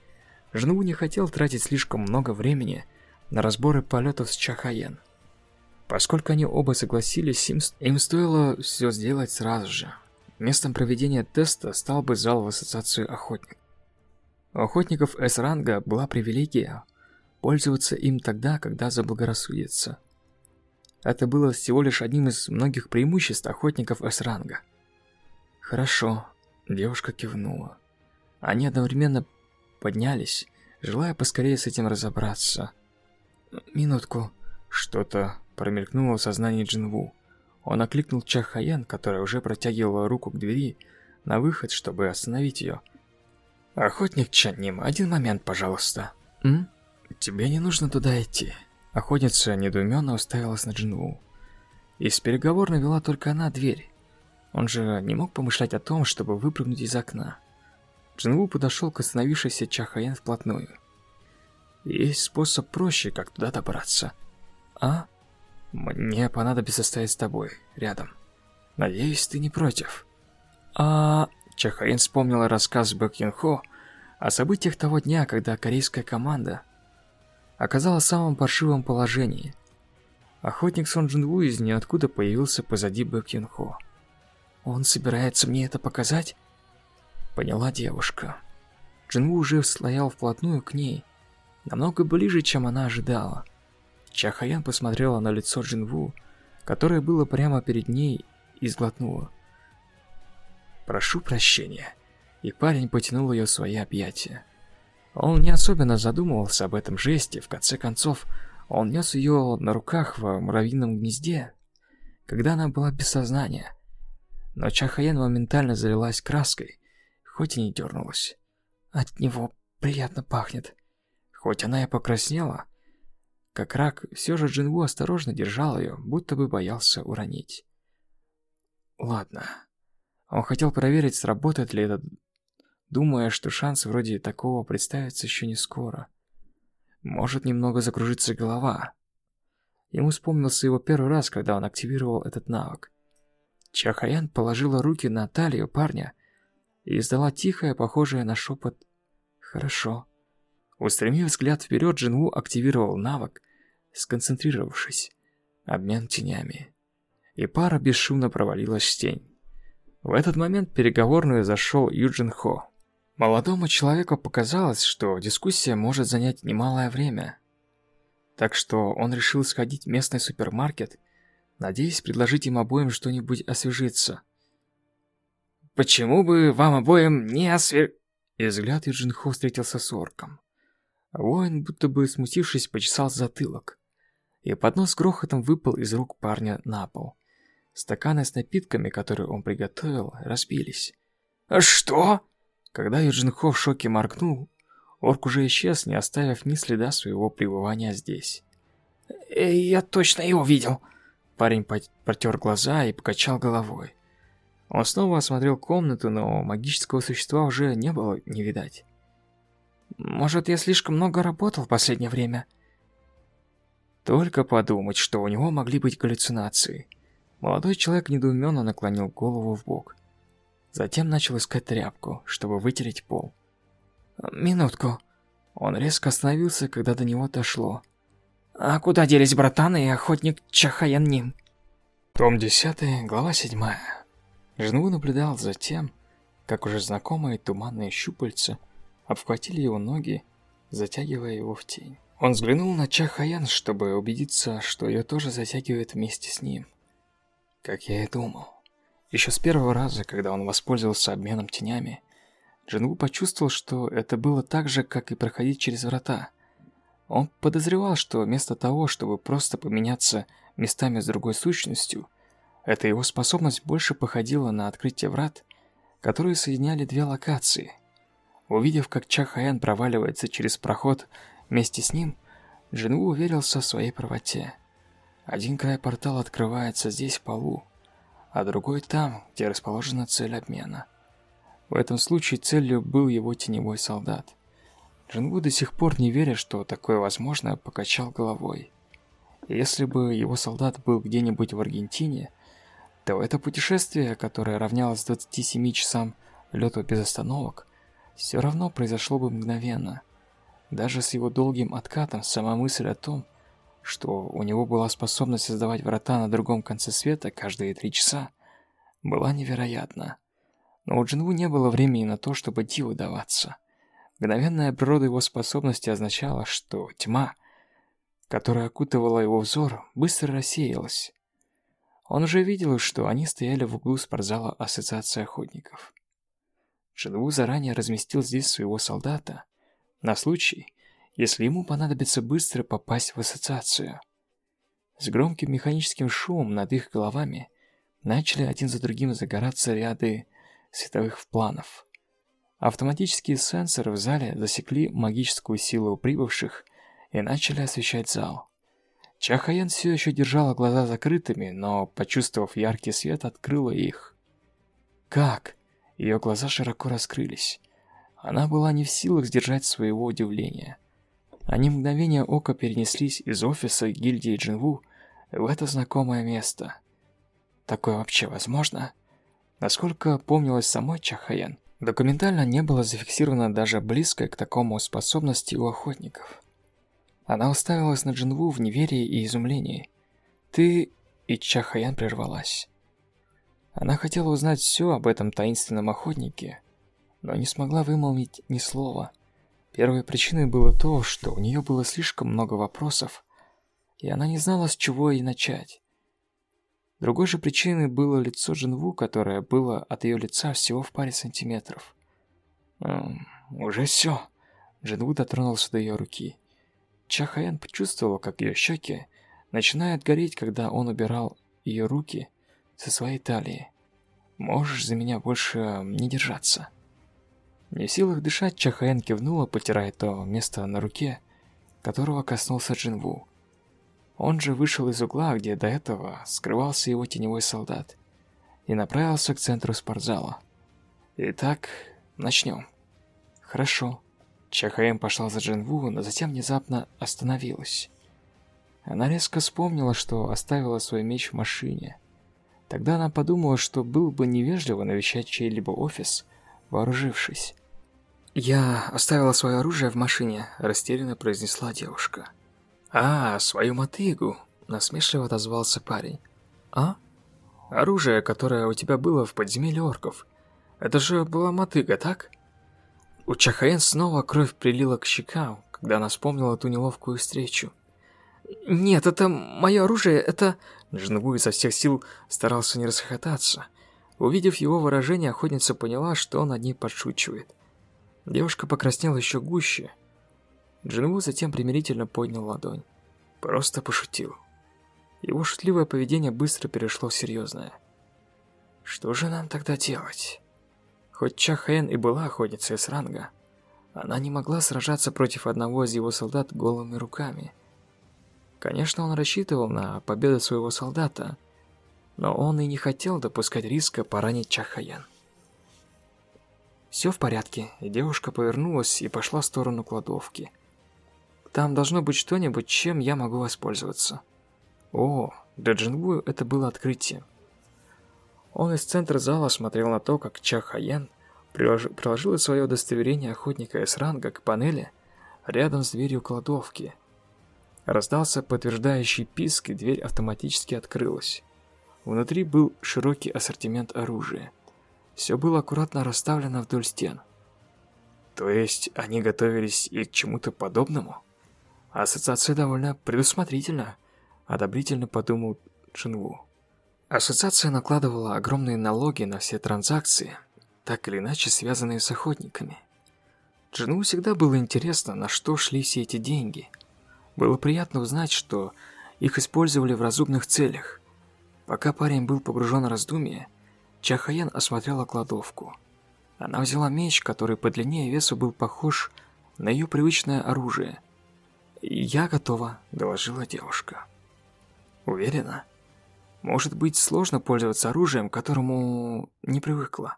Джинву не хотел тратить слишком много времени на разборы полетов с Чахаен. Поскольку они оба согласились, им, им стоило все сделать сразу же. Местом проведения теста стал бы зал в ассоциацию охотников. Охотников С-ранга была привилегия пользоваться им тогда, когда заблагорассудится. Это было всего лишь одним из многих преимуществ охотников С-ранга. «Хорошо», – девушка кивнула. Они одновременно поднялись, желая поскорее с этим разобраться. Минутку. Что-то промелькнуло в сознании Джинву. Он окликнул Чах Хаян, которая уже протягивала руку к двери на выход, чтобы остановить ее. «Охотник Чанним, один момент, пожалуйста». «М? Тебе не нужно туда идти». Охотница недоуменно уставилась на Джинву. Из переговорной вела только она дверь. Он же не мог помышлять о том, чтобы выпрыгнуть из окна. Джинву подошел к остановившейся Чахаян вплотную. Есть способ проще, как туда добраться. А? Мне понадобится стоять с тобой, рядом. Надеюсь, ты не против. А... Чахаян вспомнила рассказ Бэк Юн Хо о событиях того дня, когда корейская команда оказалась в самом паршивом положении. Охотник Сон Джин Ву из ниоткуда появился позади Бэк Юн Хо. «Он собирается мне это показать?» Поняла девушка. Джинву уже стоял вплотную к ней, намного ближе, чем она ожидала. Чахаян посмотрела на лицо Джинву, которое было прямо перед ней, и сглотнула. «Прошу прощения». И парень потянул ее в свои объятия. Он не особенно задумывался об этом жесте, в конце концов, он нес ее на руках в муравьином гнезде, когда она была без сознания. Но Чахаян моментально залилась краской, хоть и не дернулась. От него приятно пахнет. Хоть она и покраснела, как рак, все же Джинву осторожно держал ее, будто бы боялся уронить. Ладно. Он хотел проверить, сработает ли этот, думая, что шанс вроде такого представится еще не скоро. Может немного закружиться голова. Ему вспомнился его первый раз, когда он активировал этот навык. Чахаян положила руки на талию парня и издала тихое, похожее на шепот «Хорошо». Устремив взгляд вперед, Джинву активировал навык, сконцентрировавшись. Обмен тенями. И пара бесшумно провалилась в тень. В этот момент переговорную зашел Юджин Хо. Молодому человеку показалось, что дискуссия может занять немалое время. Так что он решил сходить в местный супермаркет, надеясь предложить им обоим что-нибудь освежиться. «Почему бы вам обоим не осве...» И взгляд Юджинхо встретился с орком. Воин, будто бы смутившись, почесал затылок. И поднос грохотом выпал из рук парня на пол. Стаканы с напитками, которые он приготовил, разбились. «Что?» Когда Юджинхо в шоке моргнул, орк уже исчез, не оставив ни следа своего пребывания здесь. «Э, «Я точно его видел!» Парень потер глаза и покачал головой. Он снова осмотрел комнату, но магического существа уже не было не видать. «Может, я слишком много работал в последнее время?» Только подумать, что у него могли быть галлюцинации. Молодой человек недоуменно наклонил голову в бок. Затем начал искать тряпку, чтобы вытереть пол. «Минутку». Он резко остановился, когда до него дошло. «А куда делись братан и охотник Чахаян Ним?» Том 10, глава 7. Жену наблюдал за тем, как уже знакомые туманные щупальца обхватили его ноги, затягивая его в тень. Он взглянул на Чахаян, чтобы убедиться, что ее тоже затягивает вместе с ним. Как я и думал. Еще с первого раза, когда он воспользовался обменом тенями, Джинву почувствовал, что это было так же, как и проходить через врата. Он подозревал, что вместо того, чтобы просто поменяться местами с другой сущностью, эта его способность больше походила на открытие врат, которые соединяли две локации. Увидев, как Чахаян проваливается через проход вместе с ним, Джинву уверился в своей правоте. Один край портала открывается здесь в полу, а другой там, где расположена цель обмена. В этом случае целью был его теневой солдат. Джинву до сих пор не веря, что такое возможно, покачал головой. Если бы его солдат был где-нибудь в Аргентине, то это путешествие, которое равнялось 27 часам лету без остановок, все равно произошло бы мгновенно. Даже с его долгим откатом сама мысль о том, что у него была способность создавать врата на другом конце света каждые три часа, была невероятна. Но у Джинву не было времени на то, чтобы диву даваться. Мгновенная природа его способности означала, что тьма, которая окутывала его взор, быстро рассеялась. Он уже видел, что они стояли в углу спортзала Ассоциации охотников. Джинву заранее разместил здесь своего солдата на случай, если ему понадобится быстро попасть в ассоциацию. С громким механическим шумом над их головами начали один за другим загораться ряды световых планов. Автоматические сенсоры в зале засекли магическую силу прибывших и начали освещать зал. Чахаян все еще держала глаза закрытыми, но, почувствовав яркий свет, открыла их. «Как?» Ее глаза широко раскрылись. Она была не в силах сдержать своего удивления. Они мгновение ока перенеслись из офиса гильдии Джинву в это знакомое место. Такое вообще возможно? Насколько помнилось самой Чахаян, документально не было зафиксировано даже близкой к такому способности у охотников. Она уставилась на Джинву в неверии и изумлении. «Ты...» И Чахаян прервалась. Она хотела узнать все об этом таинственном охотнике, но не смогла вымолвить ни слова. Первой причиной было то, что у нее было слишком много вопросов, и она не знала, с чего и начать. Другой же причиной было лицо Джинву, которое было от ее лица всего в паре сантиметров. «Эм, уже все». Джинву дотронулся до ее руки. Чахаян почувствовал, как ее щеки начинают гореть, когда он убирал ее руки со своей талии. «Можешь за меня больше не держаться». Не в силах дышать, Чахаян кивнула, потирая то место на руке, которого коснулся Джинву. Он же вышел из угла, где до этого скрывался его теневой солдат, и направился к центру спортзала. Итак, начнем. Хорошо. Чахаем пошла за Джинву, но затем внезапно остановилась. Она резко вспомнила, что оставила свой меч в машине. Тогда она подумала, что было бы невежливо навещать чей-либо офис, вооружившись. «Я оставила свое оружие в машине», – растерянно произнесла девушка. «А, свою мотыгу», – насмешливо отозвался парень. «А? Оружие, которое у тебя было в подземелье орков. Это же была мотыга, так?» У Чахаэн снова кровь прилила к щекам, когда она вспомнила ту неловкую встречу. «Нет, это мое оружие, это...» Джинву изо всех сил старался не расхохотаться. Увидев его выражение, охотница поняла, что он над ней подшучивает. Девушка покраснела еще гуще. Джинву затем примирительно поднял ладонь. Просто пошутил. Его шутливое поведение быстро перешло в серьезное. Что же нам тогда делать? Хоть Чахэн и была охотницей с ранга, она не могла сражаться против одного из его солдат голыми руками. Конечно, он рассчитывал на победу своего солдата, но он и не хотел допускать риска поранить Чахаян. Все в порядке, девушка повернулась и пошла в сторону кладовки. Там должно быть что-нибудь, чем я могу воспользоваться. О, для Джинву это было открытие. Он из центра зала смотрел на то, как Ча Хаян приложила свое удостоверение охотника с ранга к панели рядом с дверью кладовки. Раздался подтверждающий писк, и дверь автоматически открылась. Внутри был широкий ассортимент оружия. Все было аккуратно расставлено вдоль стен. То есть они готовились и к чему-то подобному? Ассоциация довольно предусмотрительна, одобрительно подумал Чинву. Ассоциация накладывала огромные налоги на все транзакции, так или иначе связанные с охотниками. Джину всегда было интересно, на что шли все эти деньги. Было приятно узнать, что их использовали в разумных целях. Пока парень был погружен в раздумья, Чахаян осмотрела кладовку. Она взяла меч, который по длине и весу был похож на ее привычное оружие. «Я готова», — доложила девушка. «Уверена?» Может быть, сложно пользоваться оружием, к которому не привыкла.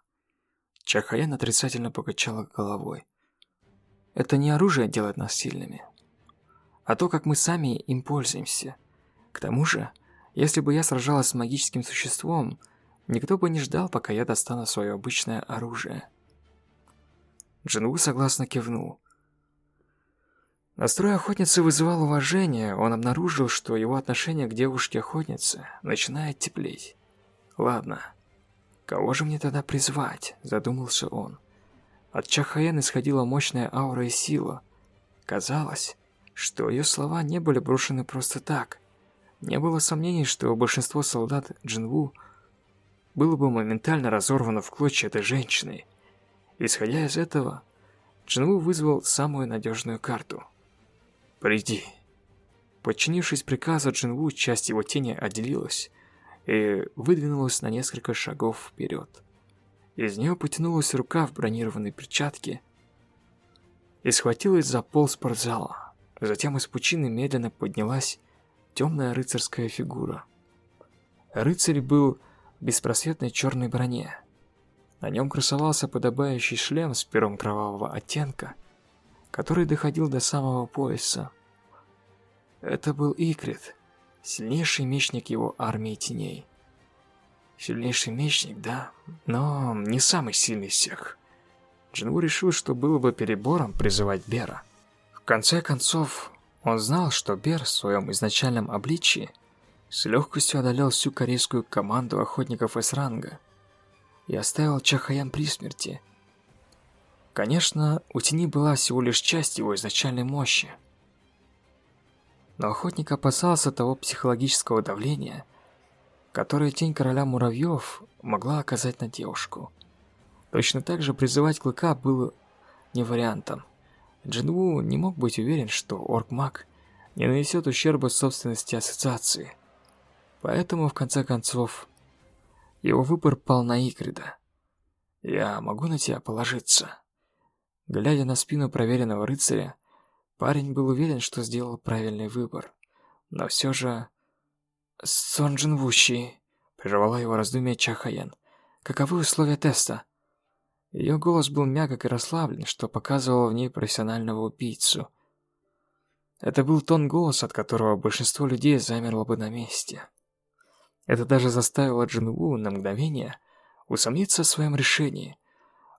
Чахаян отрицательно покачала головой. Это не оружие делает нас сильными, а то, как мы сами им пользуемся. К тому же, если бы я сражалась с магическим существом, никто бы не ждал, пока я достану свое обычное оружие. Джинву согласно кивнул. Настрой охотницы вызывал уважение, он обнаружил, что его отношение к девушке-охотнице начинает теплеть. «Ладно, кого же мне тогда призвать?» – задумался он. От Чахаен исходила мощная аура и сила. Казалось, что ее слова не были брошены просто так. Не было сомнений, что большинство солдат Джинву было бы моментально разорвано в клочья этой женщиной. Исходя из этого, Джинву вызвал самую надежную карту. «Приди». Подчинившись приказу Джинву, часть его тени отделилась и выдвинулась на несколько шагов вперед. Из нее потянулась рука в бронированной перчатке и схватилась за пол спортзала. Затем из пучины медленно поднялась темная рыцарская фигура. Рыцарь был в беспросветной черной броне. На нем красовался подобающий шлем с пером кровавого оттенка, который доходил до самого пояса. Это был Икрит, сильнейший мечник его армии теней. Сильнейший мечник, да, но не самый сильный из всех. Джинву решил, что было бы перебором призывать Бера. В конце концов, он знал, что Бер в своем изначальном обличии с легкостью одолел всю корейскую команду охотников С-ранга и оставил Чахаян при смерти. Конечно, у Тени была всего лишь часть его изначальной мощи. Но охотник опасался того психологического давления, которое тень короля муравьев могла оказать на девушку. Точно так же призывать Клыка было не вариантом. Джинву не мог быть уверен, что Орк-маг не нанесет ущерба собственности ассоциации. Поэтому, в конце концов, его выбор пал на Икрида. «Я могу на тебя положиться?» Глядя на спину проверенного рыцаря, парень был уверен, что сделал правильный выбор. Но все же... «Сон Джинвущи», — прервала его раздумье Чахаян. «Каковы условия теста?» Ее голос был мягок и расслаблен, что показывало в ней профессионального убийцу. Это был тон голоса, от которого большинство людей замерло бы на месте. Это даже заставило Джинву на мгновение усомниться в своем решении.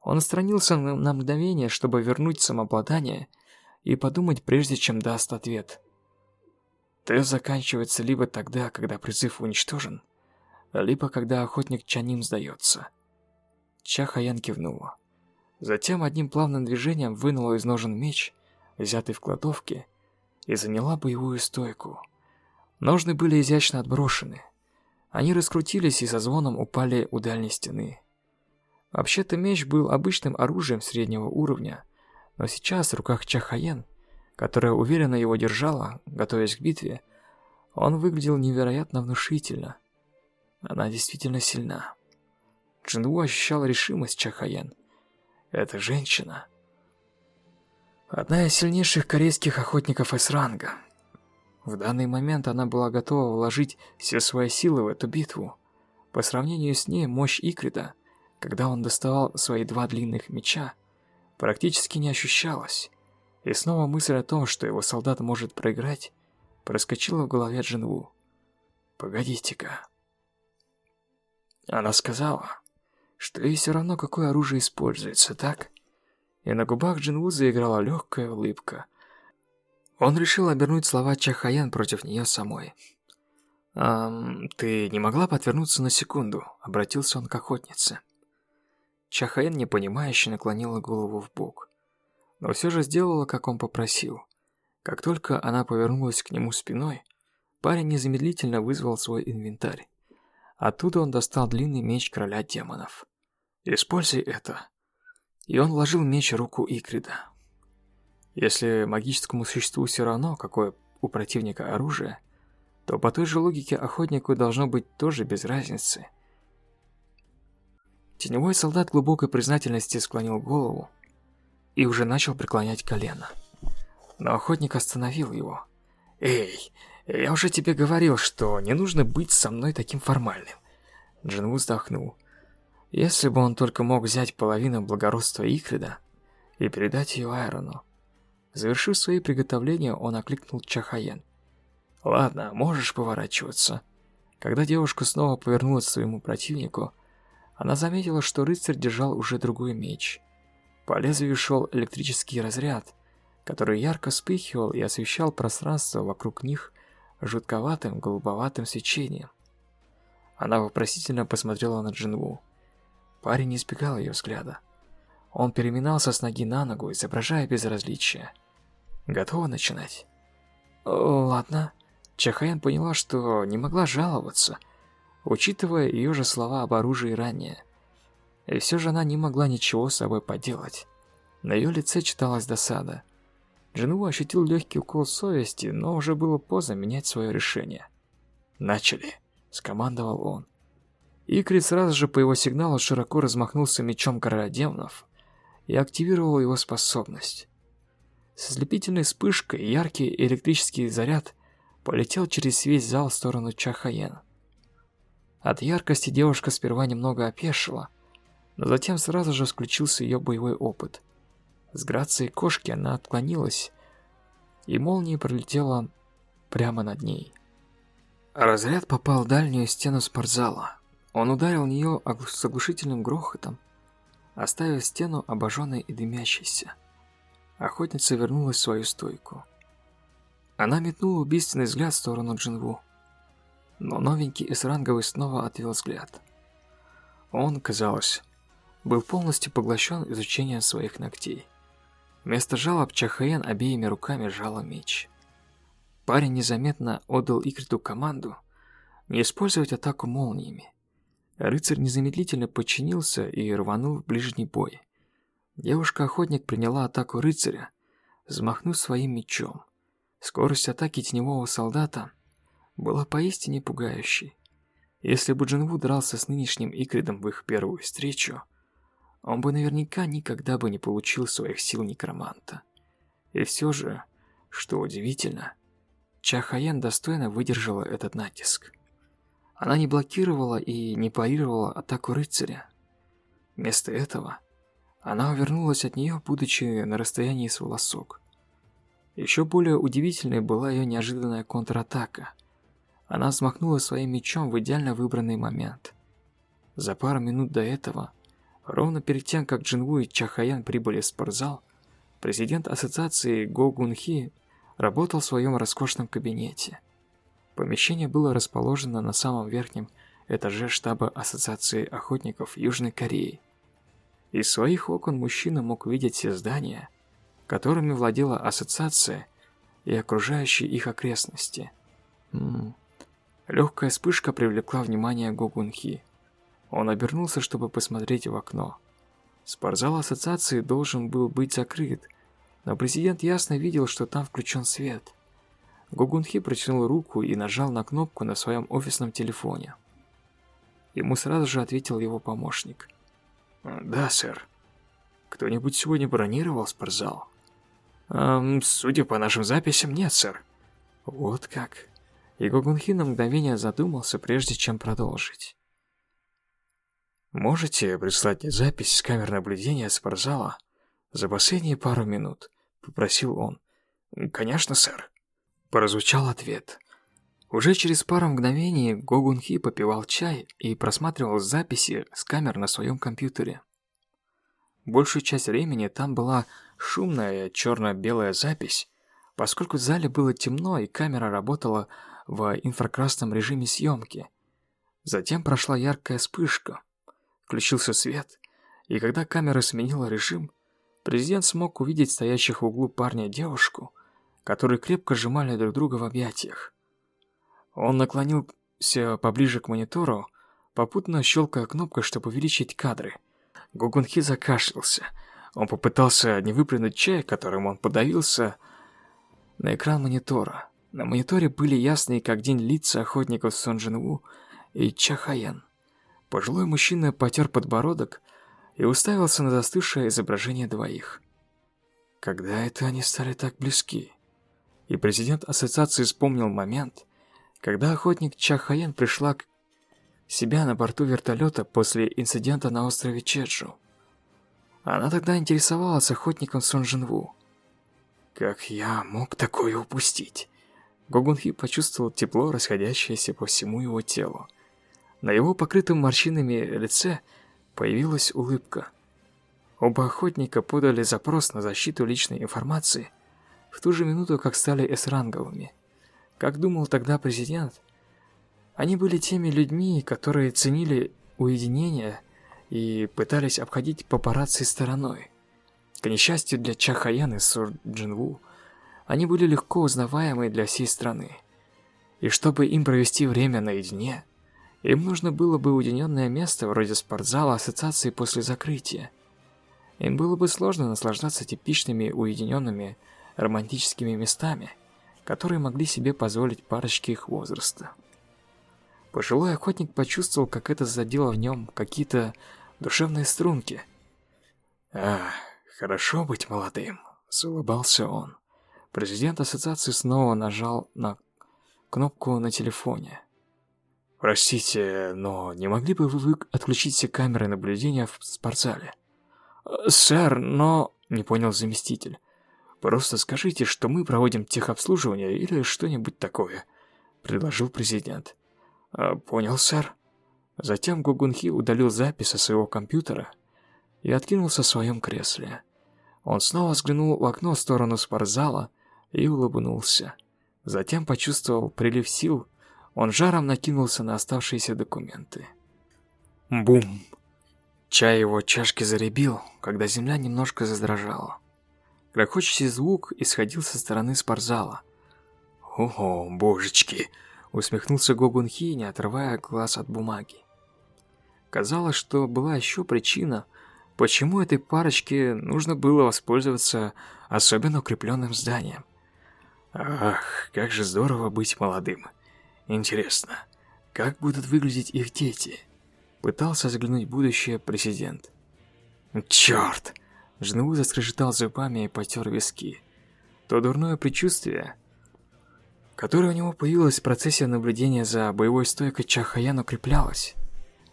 Он отстранился на мгновение, чтобы вернуть самообладание и подумать, прежде чем даст ответ. Тест заканчивается либо тогда, когда призыв уничтожен, либо когда охотник Чаним сдается. Чахаян кивнула. Затем одним плавным движением вынула из ножен меч, взятый в кладовке, и заняла боевую стойку. Ножны были изящно отброшены. Они раскрутились и со звоном упали у дальней стены. Вообще-то меч был обычным оружием среднего уровня, но сейчас в руках Чахаян, которая уверенно его держала, готовясь к битве, он выглядел невероятно внушительно. Она действительно сильна. Джинву ощущал решимость Чахаян. Эта женщина... Одна из сильнейших корейских охотников С-ранга. В данный момент она была готова вложить все свои силы в эту битву. По сравнению с ней, мощь Икрида, когда он доставал свои два длинных меча, практически не ощущалась. И снова мысль о том, что его солдат может проиграть, проскочила в голове Джинву. «Погодите-ка». Она сказала, что ей все равно, какое оружие используется, так? И на губах Джинву заиграла легкая улыбка. Он решил обернуть слова Чахаян против нее самой. «Эм, ты не могла подвернуться на секунду?» — обратился он к охотнице. Чахаян непонимающе наклонила голову в бок, но все же сделала, как он попросил. Как только она повернулась к нему спиной, парень незамедлительно вызвал свой инвентарь. Оттуда он достал длинный меч короля демонов. Используй это. И он вложил меч в руку Икрида. Если магическому существу все равно, какое у противника оружие, то по той же логике охотнику должно быть тоже без разницы. Теневой солдат глубокой признательности склонил голову и уже начал преклонять колено. Но охотник остановил его. «Эй, я уже тебе говорил, что не нужно быть со мной таким формальным». Джинву вздохнул. Если бы он только мог взять половину благородства Икрида и передать ее Айрону. Завершив свои приготовления, он окликнул Чахаен. «Ладно, можешь поворачиваться». Когда девушка снова повернулась к своему противнику, она заметила, что рыцарь держал уже другой меч. По лезвию шел электрический разряд, который ярко вспыхивал и освещал пространство вокруг них жутковатым голубоватым свечением. Она вопросительно посмотрела на Джинву. Парень не избегал ее взгляда. Он переминался с ноги на ногу, изображая безразличие. Готова начинать? Ладно. Чахаян поняла, что не могла жаловаться, учитывая ее же слова об оружии ранее. И все же она не могла ничего с собой поделать. На ее лице читалась досада. Джинву ощутил легкий укол совести, но уже было поздно менять свое решение. «Начали!» – скомандовал он. Икрит сразу же по его сигналу широко размахнулся мечом короля и активировал его способность. С ослепительной вспышкой яркий электрический заряд полетел через весь зал в сторону Чахаена. От яркости девушка сперва немного опешила, но затем сразу же включился ее боевой опыт. С грацией кошки она отклонилась, и молния пролетела прямо над ней. Разряд попал в дальнюю стену спортзала. Он ударил нее с оглушительным грохотом, оставив стену обожженной и дымящейся. Охотница вернулась в свою стойку. Она метнула убийственный взгляд в сторону Джинву. Но новенький эсранговый снова отвел взгляд. Он, казалось, был полностью поглощен изучением своих ногтей. Вместо жалоб Чахаен обеими руками жала меч. Парень незаметно отдал Икриту команду не использовать атаку молниями. Рыцарь незамедлительно подчинился и рванул в ближний бой. Девушка-охотник приняла атаку рыцаря, взмахнув своим мечом. Скорость атаки теневого солдата была поистине пугающей. Если бы Джинву дрался с нынешним Икридом в их первую встречу, он бы наверняка никогда бы не получил своих сил некроманта. И все же, что удивительно, Чахаян достойно выдержала этот натиск. Она не блокировала и не парировала атаку рыцаря. Вместо этого она увернулась от нее, будучи на расстоянии с волосок. Еще более удивительной была ее неожиданная контратака. Она взмахнула своим мечом в идеально выбранный момент. За пару минут до этого, ровно перед тем, как Джинву и Чахаян прибыли в спортзал, президент ассоциации Го Гунхи работал в своем роскошном кабинете. Помещение было расположено на самом верхнем этаже штаба Ассоциации охотников Южной Кореи. Из своих окон мужчина мог видеть все здания, которыми владела ассоциация и окружающие их окрестности. М Легкая вспышка привлекла внимание Гогунхи. Он обернулся, чтобы посмотреть в окно. Спортзал ассоциации должен был быть закрыт, но президент ясно видел, что там включен свет. Гогунхи протянул руку и нажал на кнопку на своем офисном телефоне. Ему сразу же ответил его помощник. «Да, сэр. Кто-нибудь сегодня бронировал спортзал?» «Эм, судя по нашим записям, нет, сэр». «Вот как». И Гогунхи на мгновение задумался, прежде чем продолжить. «Можете прислать мне запись с камер наблюдения спортзала за последние пару минут?» — попросил он. «Конечно, сэр». Прозвучал ответ. Уже через пару мгновений Гогунхи попивал чай и просматривал записи с камер на своем компьютере. Большую часть времени там была шумная черно-белая запись, поскольку в зале было темно и камера работала в инфракрасном режиме съемки. Затем прошла яркая вспышка, включился свет, и когда камера сменила режим, президент смог увидеть стоящих в углу парня и девушку, которые крепко сжимали друг друга в объятиях. Он наклонился поближе к монитору, попутно щелкая кнопкой, чтобы увеличить кадры. Гугунхи закашлялся. Он попытался не выплюнуть чай, которым он подавился, на экран монитора. На мониторе были ясные как день лица охотников Сон Джинву и Чахаян. Пожилой мужчина потер подбородок и уставился на застывшее изображение двоих. Когда это они стали так близки? И президент ассоциации вспомнил момент, когда охотник Чахаян пришла к себя на борту вертолета после инцидента на острове Чеджу. Она тогда интересовалась охотником Сон Джинву. Как я мог такое упустить? Гогунхи почувствовал тепло, расходящееся по всему его телу. На его покрытом морщинами лице появилась улыбка. Оба охотника подали запрос на защиту личной информации в ту же минуту, как стали эсранговыми. Как думал тогда президент, они были теми людьми, которые ценили уединение и пытались обходить папарацци стороной. К несчастью для Чахаян и Сур Джинву, они были легко узнаваемы для всей страны. И чтобы им провести время наедине, Им нужно было бы уединенное место вроде спортзала ассоциации после закрытия. Им было бы сложно наслаждаться типичными уединенными романтическими местами, которые могли себе позволить парочки их возраста. Пожилой охотник почувствовал, как это задело в нем какие-то душевные струнки. «Ах, хорошо быть молодым», — улыбался он. Президент ассоциации снова нажал на кнопку на телефоне. «Простите, но не могли бы вы отключить все камеры наблюдения в спортзале?» «Сэр, но...» — не понял заместитель. «Просто скажите, что мы проводим техобслуживание или что-нибудь такое», — предложил президент. «А, «Понял, сэр». Затем Гугунхи удалил запись со своего компьютера и откинулся в своем кресле. Он снова взглянул в окно в сторону спортзала и улыбнулся. Затем почувствовал прилив сил он жаром накинулся на оставшиеся документы. Бум! Чай его чашки заребил, когда земля немножко задрожала. Грохочущий звук исходил со стороны спортзала. «Ого, божечки!» — усмехнулся Гогунхи, не отрывая глаз от бумаги. Казалось, что была еще причина, почему этой парочке нужно было воспользоваться особенно укрепленным зданием. Ах, как же здорово быть молодым. Интересно, как будут выглядеть их дети? Пытался заглянуть в будущее президент. Черт! Жневу заскрежетал зубами и потер виски. То дурное предчувствие, которое у него появилось в процессе наблюдения за боевой стойкой Чахаян укреплялось.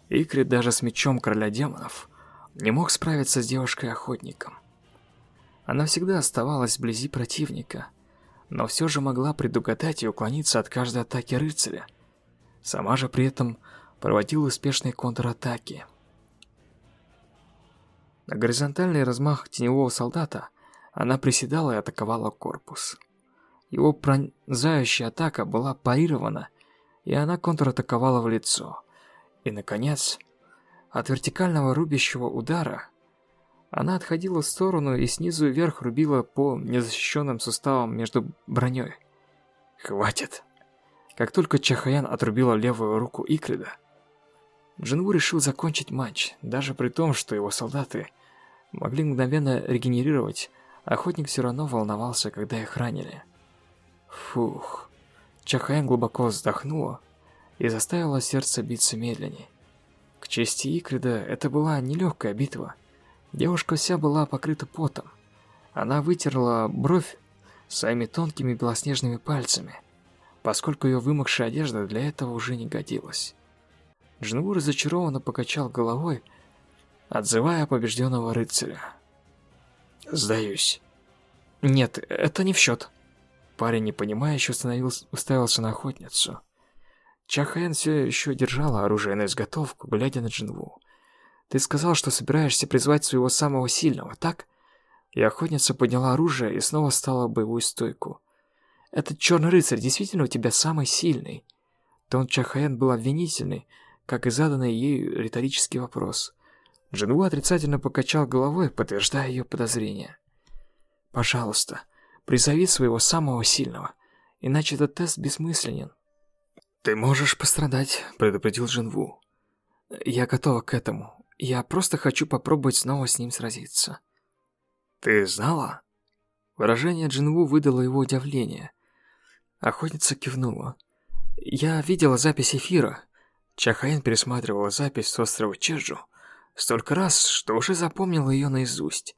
Икрит даже с мечом короля демонов не мог справиться с девушкой-охотником. Она всегда оставалась вблизи противника, но все же могла предугадать и уклониться от каждой атаки рыцаря. Сама же при этом проводила успешные контратаки. На горизонтальный размах теневого солдата она приседала и атаковала корпус. Его пронзающая атака была парирована, и она контратаковала в лицо. И, наконец, от вертикального рубящего удара она отходила в сторону и снизу вверх рубила по незащищенным суставам между броней. Хватит. Как только Чахаян отрубила левую руку Икрида, Джинву решил закончить матч, даже при том, что его солдаты могли мгновенно регенерировать, охотник все равно волновался, когда их ранили. Фух. Чахаян глубоко вздохнула и заставила сердце биться медленнее. К чести Икрида, это была нелегкая битва – Девушка вся была покрыта потом. Она вытерла бровь своими тонкими белоснежными пальцами, поскольку ее вымокшая одежда для этого уже не годилась. Джинву разочарованно покачал головой, отзывая побежденного рыцаря. «Сдаюсь». «Нет, это не в счет». Парень, непонимающе, установился, уставился на охотницу. Чахаэн все еще держала оружие на изготовку, глядя на Джинву. Ты сказал, что собираешься призвать своего самого сильного, так? И охотница подняла оружие и снова стала в боевую стойку. Этот черный рыцарь действительно у тебя самый сильный. Тон Чахаэн был обвинительный, как и заданный ей риторический вопрос. Джинву отрицательно покачал головой, подтверждая ее подозрения. «Пожалуйста, призови своего самого сильного, иначе этот тест бессмысленен». «Ты можешь пострадать», — предупредил Джинву. «Я готова к этому. Я просто хочу попробовать снова с ним сразиться. Ты знала? Выражение Джинву выдало его удивление. Охотница кивнула. Я видела запись эфира. Чахаин пересматривала запись с острова Чеджу столько раз, что уже запомнила ее наизусть.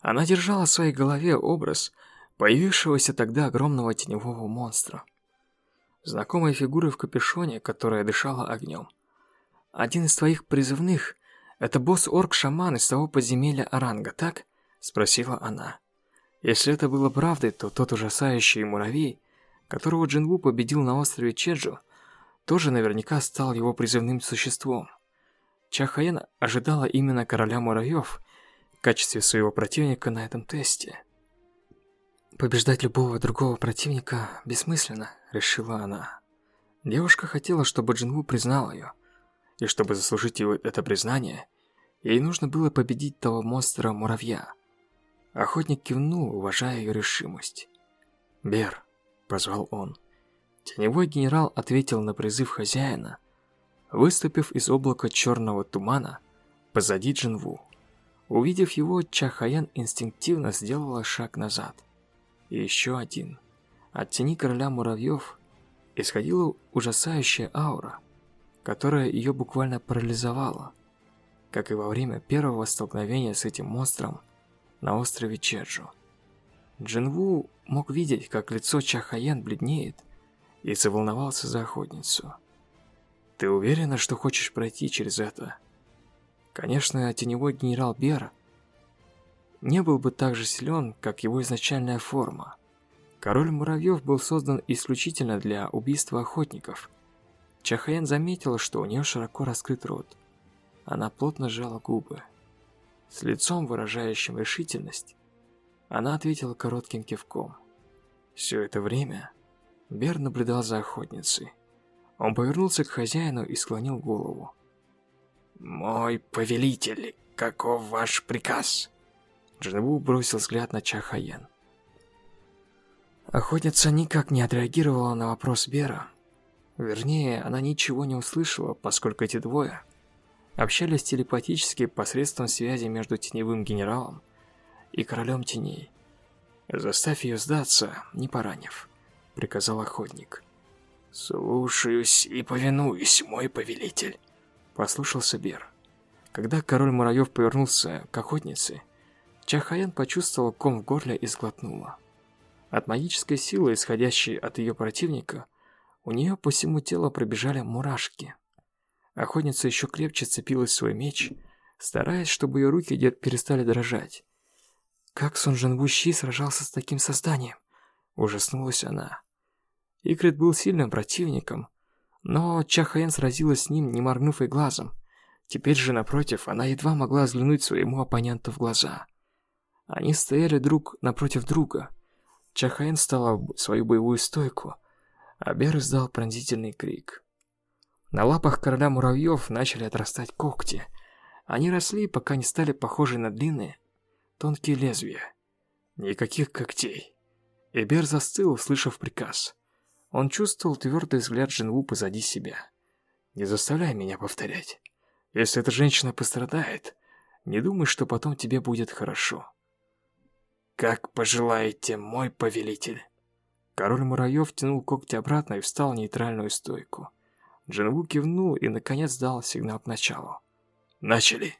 Она держала в своей голове образ появившегося тогда огромного теневого монстра. Знакомая фигура в капюшоне, которая дышала огнем. Один из твоих призывных «Это босс-орк-шаман из того подземелья Аранга, так?» – спросила она. Если это было правдой, то тот ужасающий муравей, которого Джинву победил на острове Чеджу, тоже наверняка стал его призывным существом. Чахаян ожидала именно короля муравьев в качестве своего противника на этом тесте. «Побеждать любого другого противника бессмысленно», — решила она. Девушка хотела, чтобы Джинву признал ее – и чтобы заслужить его это признание, ей нужно было победить того монстра-муравья. Охотник кивнул, уважая ее решимость. «Бер», — позвал он. Теневой генерал ответил на призыв хозяина, выступив из облака черного тумана позади Джинву. Увидев его, Чахаян инстинктивно сделала шаг назад. И еще один. От тени короля муравьев исходила ужасающая аура, которая ее буквально парализовала, как и во время первого столкновения с этим монстром на острове Чеджу. Джинву мог видеть, как лицо Чахаян бледнеет, и заволновался за охотницу. «Ты уверена, что хочешь пройти через это?» Конечно, теневой генерал Бер не был бы так же силен, как его изначальная форма. Король муравьев был создан исключительно для убийства охотников. Чахаян заметила, что у нее широко раскрыт рот. Она плотно сжала губы. С лицом, выражающим решительность, она ответила коротким кивком. Все это время Бер наблюдал за охотницей. Он повернулся к хозяину и склонил голову. «Мой повелитель, каков ваш приказ?» Джинву бросил взгляд на Чахаян. Охотница никак не отреагировала на вопрос Бера. Вернее, она ничего не услышала, поскольку эти двое общались телепатически посредством связи между теневым генералом и королем теней. «Заставь ее сдаться, не поранив», — приказал охотник. «Слушаюсь и повинуюсь, мой повелитель», Послушался Бер. Когда король муравьев повернулся к охотнице, Чахаян почувствовал ком в горле и сглотнула. От магической силы, исходящей от ее противника, у нее по всему телу пробежали мурашки. Охотница еще крепче цепилась в свой меч, стараясь, чтобы ее руки перестали дрожать. Как Джин Щи сражался с таким созданием? Ужаснулась она. Икрит был сильным противником, но Чахаен сразилась с ним, не моргнув и глазом. Теперь же, напротив, она едва могла взглянуть своему оппоненту в глаза. Они стояли друг напротив друга. Чахаен стала свою боевую стойку, а Бер издал пронзительный крик. На лапах короля муравьев начали отрастать когти. Они росли, пока не стали похожи на длинные, тонкие лезвия. Никаких когтей. Эбер застыл, услышав приказ. Он чувствовал твердый взгляд Джинву позади себя. «Не заставляй меня повторять. Если эта женщина пострадает, не думай, что потом тебе будет хорошо». «Как пожелаете, мой повелитель». Король муравьев тянул когти обратно и встал в нейтральную стойку. Джинву кивнул и, наконец, дал сигнал к началу. «Начали!»